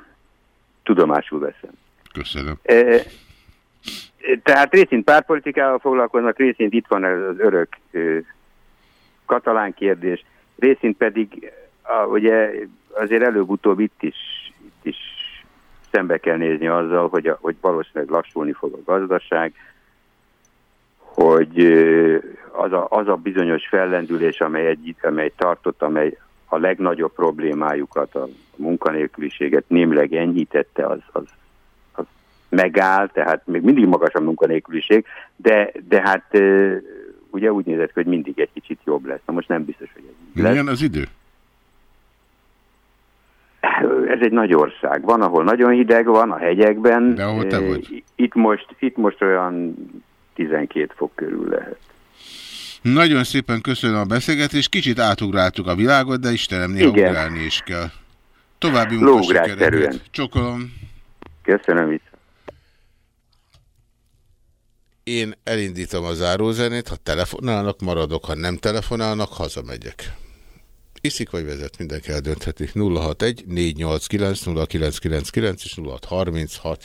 Tudomásul veszem. Köszönöm. E, tehát részint pártpolitikával foglalkoznak, részint itt van az örök e, katalán kérdés, részint pedig a, ugye azért előbb-utóbb itt is, itt is szembe kell nézni azzal, hogy, a, hogy valószínűleg lassulni fog a gazdaság, hogy az a, az a bizonyos fellendülés, amely, egy, amely tartott, amely a legnagyobb problémájukat, a munkanélküliséget némileg enyhítette, az, az, az megáll, tehát még mindig magas a munkanélküliség, de, de hát ugye úgy nézett, hogy mindig egy kicsit jobb lesz. Na most nem biztos, hogy ez lesz. Milyen az idő? Ez egy nagy ország. Van, ahol nagyon hideg van, a hegyekben. De ahol te vagy. Itt most, itt most olyan 12 fok körül lehet. Nagyon szépen köszönöm a beszélgetést, kicsit átugráltuk a világot, de Istenem, néha Igen. ugrálni is kell. További munkasikereket. Csokolom. Köszönöm vissza. Én elindítom a zárózenét, ha telefonálnak, maradok, ha nem telefonálnak, hazamegyek. Iszik vagy vezet, mindenki eldöntheti. 061 489 0999 és 0636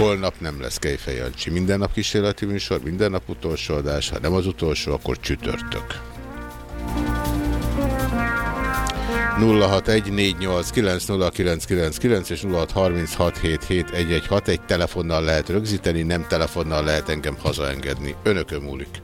Holnap nem lesz Kejfej Jancsi. Minden nap kísérleti műsor, minden nap utolsó adás. Ha nem az utolsó, akkor csütörtök. 0614890999 és 0636771161 egy telefonnal lehet rögzíteni, nem telefonnal lehet engem hazaengedni. Önökön múlik.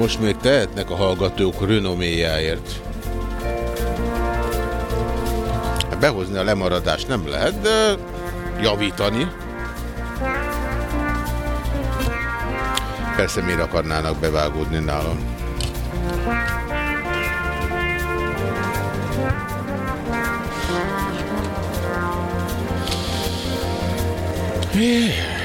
Most még tehetnek a hallgatók renoméjáért. Behozni a lemaradást nem lehet, de javítani. Persze miért akarnának bevágódni nálam. Yeah.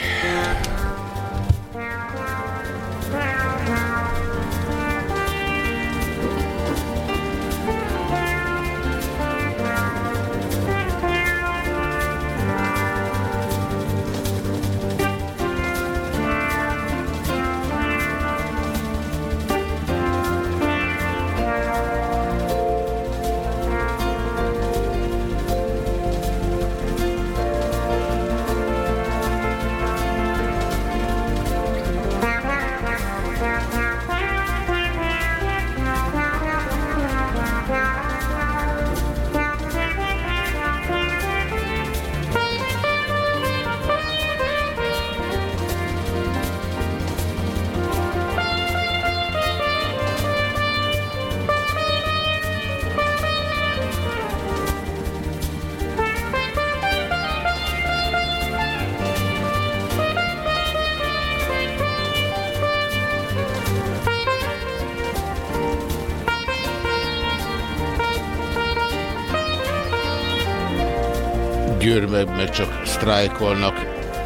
Győrbe meg csak sztrájkolnak.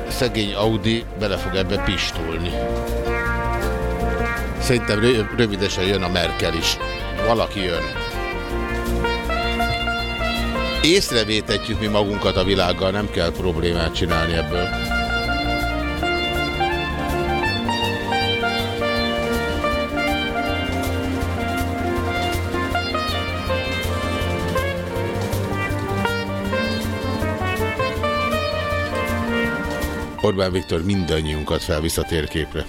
Szegény Audi bele fog ebbe pistulni. Szerintem rövidesen jön a Merkel is. Valaki jön. Észrevétetjük mi magunkat a világgal, nem kell problémát csinálni ebből. Orbán Viktor mindannyiunkat felvisz a térképre.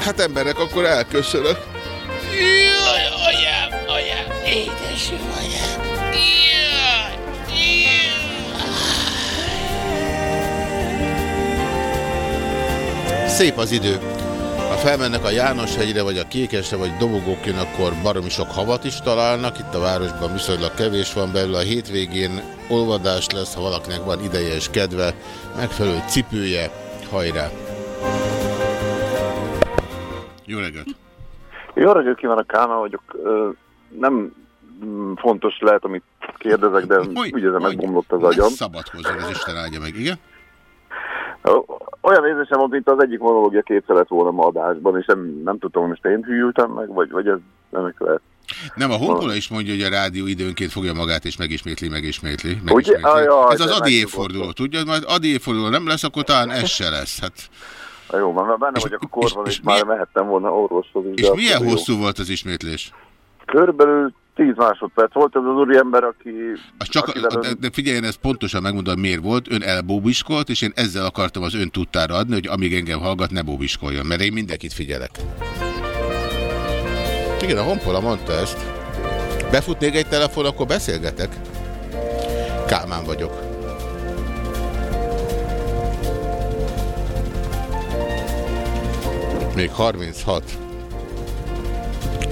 Hát emberek, akkor elköszönök. Jaj, anyám, anyám, édes anyám. Jaj, jaj. Szép az idő. Felmennek a Jánoshegyre, vagy a Kékesre, vagy dobogókin, akkor baromi sok havat is találnak. Itt a városban viszonylag kevés van belőle. A hétvégén olvadás lesz, ha valakinek van ideje és kedve, megfelelő cipője, hajrá! Jó reggelt! Jó reggelt kívánok, Kána vagyok. Nem fontos lehet, amit kérdezek, de úgy ez megbomlott az agyam. Szabad hozzá, az Isten áldja meg, igen? Olyan érzésem volt, mint az egyik monológia kétszer lett volna ma adásban, és nem, nem tudtam, hogy most én hűltem meg, vagy, vagy ez nem lehet. Nem, a Honpola is mondja, hogy a rádió időnként fogja magát, és megismétli, megismétli. megismétli. Ugye? Ah, jaj, ez az adi évforduló, tudja? Majd adi évforduló nem lesz, akkor talán ez se lesz. Hát... Na jó, mert benne és, vagyok a korban, és, és, és már milyen, mehettem volna orvoshoz. És milyen hosszú jó. volt az ismétlés? Körülbelül 10 másodperc volt ez az úriember, aki... Az csak, aki de, de figyeljen, ez pontosan megmondom, miért volt. Ön elbóbiskolt, és én ezzel akartam az ön tudtára adni, hogy amíg engem hallgat, ne bóbiskoljon, mert én mindenkit figyelek. Igen, a Honpola mondta ezt. Befut még egy telefon, akkor beszélgetek. Kálmán vagyok. Még 36.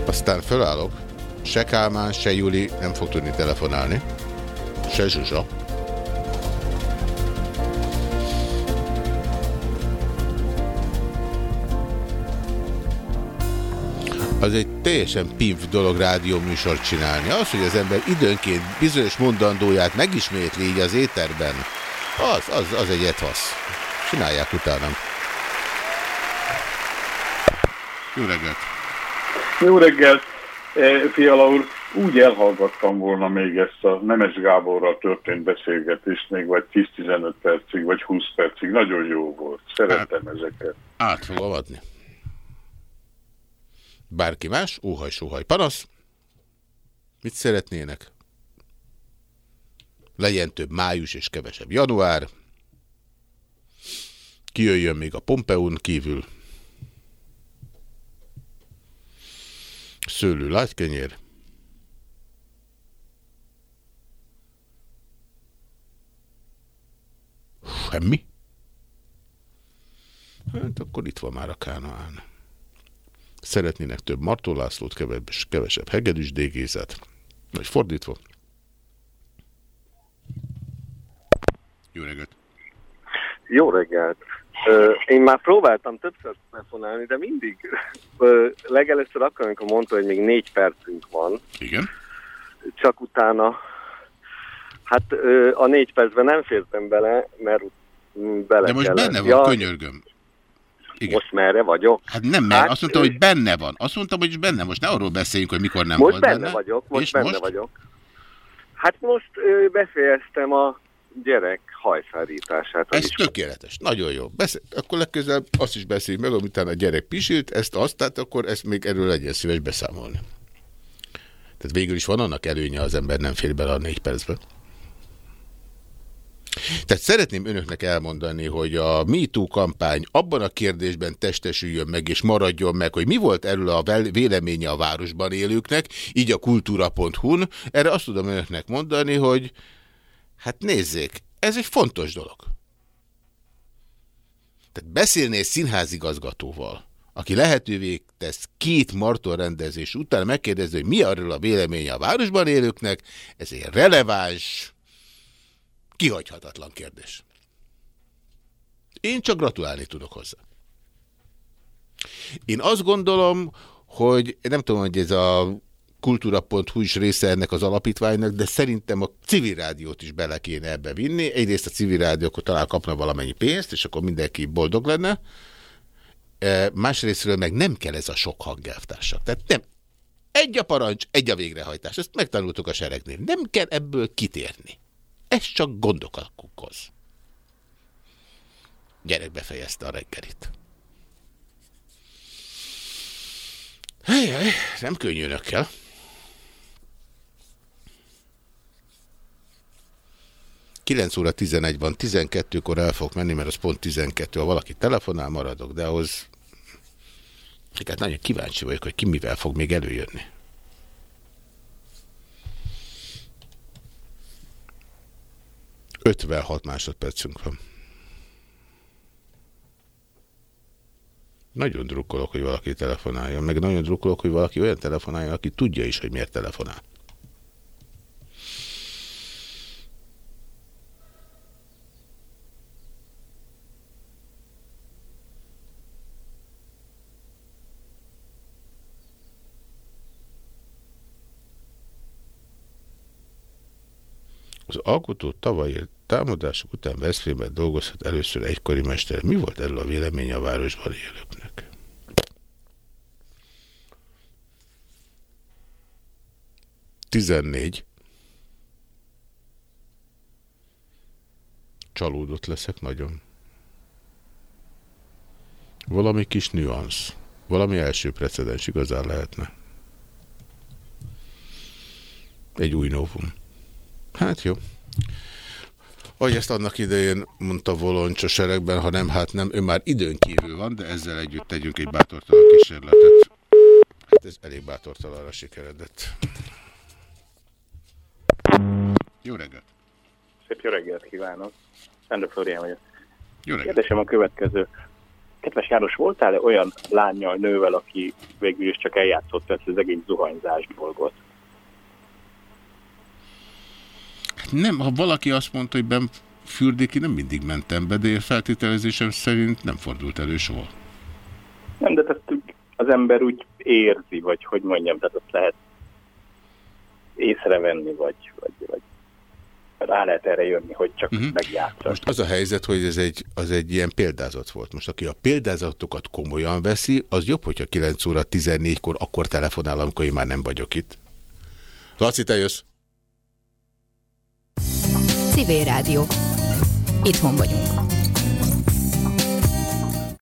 Aztán fölállok. Se Kálmán, se Juli nem fog tudni telefonálni. Se Zsuzsa. az egy teljesen piv dolog rádió műsort csinálni. Az, hogy az ember időnként bizonyos mondandóját megismétli így az éterben, az, az, az egy etvasz. Csinálják utána. Jó reggelt! Jó reggelt! E, Fiala úr, úgy elhallgattam volna még ezt a Nemes Gáborral történt beszélgetést, még vagy 10-15 percig, vagy 20 percig. Nagyon jó volt. Szerettem át, ezeket. Át fogom adni. Bárki más? Óhaj, sóhaj, panasz. Mit szeretnének? Legyen több május és kevesebb január. Kijöjjön még a Pompeun kívül. Szőlő lágykenyér. Semmi? Hát akkor itt van már a Kánaán. Szeretnének több Martó Lászlót, kevesebb Hegedűs Dégézet. Vagy fordítva. Jó reggelt! Jó reggelt! Én már próbáltam többször telefonálni, de mindig legelőször akkor, amikor mondta, hogy még négy percünk van. Igen. Csak utána, hát a négy percben nem fértem bele, mert bele De most kellett. benne van, ja, könyörgöm. Igen. Most merre vagyok? Hát nem, mert hát, azt mondtam, hogy benne van. Azt mondtam, hogy benne. Most ne arról beszéljünk, hogy mikor nem most volt benne. benne. vagyok, most És benne most? vagyok. Hát most ö, befejeztem a gyerek hajszárítását. Ez tökéletes, nagyon jó. Beszél, akkor legközelebb azt is beszélj meg, amitán a gyerek pisilít, ezt azt, tehát akkor ezt még erről legyen szíves beszámolni. Tehát végül is van annak előnye, az ember nem fér bele a négy percbe. Tehát szeretném önöknek elmondani, hogy a MeToo kampány abban a kérdésben testesüljön meg és maradjon meg, hogy mi volt erről a véleménye a városban élőknek, így a kultúra.hu-n. Erre azt tudom önöknek mondani, hogy Hát nézzék, ez egy fontos dolog. Tehát beszélni színházigazgatóval, aki lehetővé tesz két Marton rendezés után megkérdezni, hogy mi arról a véleménye a városban élőknek, ez egy releváns, kihagyhatatlan kérdés. Én csak gratulálni tudok hozzá. Én azt gondolom, hogy nem tudom, hogy ez a kultúra.hu is része ennek az alapítványnak, de szerintem a civil rádiót is bele kéne ebbe vinni. Egyrészt a civil rádió akkor talán kapna valamennyi pénzt, és akkor mindenki boldog lenne. E, másrésztről meg nem kell ez a sok hangelvtársak. Tehát nem. Egy a parancs, egy a végrehajtás. Ezt megtanultuk a seregnél. Nem kell ebből kitérni. Ez csak gondokat okoz. Gyerek befejezte a reggelit. Helyjaj, nem könnyű önökkel. 9 óra 11 van, 12-kor el fog menni, mert az pont 12, ha valaki telefonál, maradok, de ahhoz hát nagyon kíváncsi vagyok, hogy ki mivel fog még előjönni. Ötvenhat másodpercünk van. Nagyon drukkolok, hogy valaki telefonáljon, meg nagyon drukkolok, hogy valaki olyan telefonáljon, aki tudja is, hogy miért telefonál. Az alkotó tavalyi támadások után Veszprémben dolgozhat először egykori mester. Mi volt erről a vélemény a városban élőknek? Tizennégy. Csalódott leszek nagyon. Valami kis nüansz. Valami első precedens igazán lehetne. Egy új novum. Hát jó. Ahogy ezt annak idején mondta Voloncs a seregben, ha nem, hát nem, ő már időn kívül van, de ezzel együtt tegyünk egy bátortalan kísérletet. Hát ez elég bátortalanra sikeredett. Jó reggelt! Szép jó reggelt kívánok! Szendő Florián vagyok. Jó reggelt! Kérdésem a következő. Kedves János, voltál-e olyan lányjal, nővel, aki végül is csak eljátszott ezt az egész zuhanyzás dolgot? Nem, ha valaki azt mondta, hogy ben fürdik, nem mindig mentem be, de feltételezésem szerint nem fordult elő soha. Nem, de ezt az ember úgy érzi, vagy hogy mondjam, tehát azt lehet észrevenni, vagy, vagy, vagy rá lehet erre jönni, hogy csak uh -huh. megjátszott. Most az a helyzet, hogy ez egy, az egy ilyen példázat volt. Most aki a példázatokat komolyan veszi, az jobb, hogyha 9 óra 14-kor akkor telefonál, amikor én már nem vagyok itt. Laci, te jössz? Civil Rádió. Itthon vagyunk.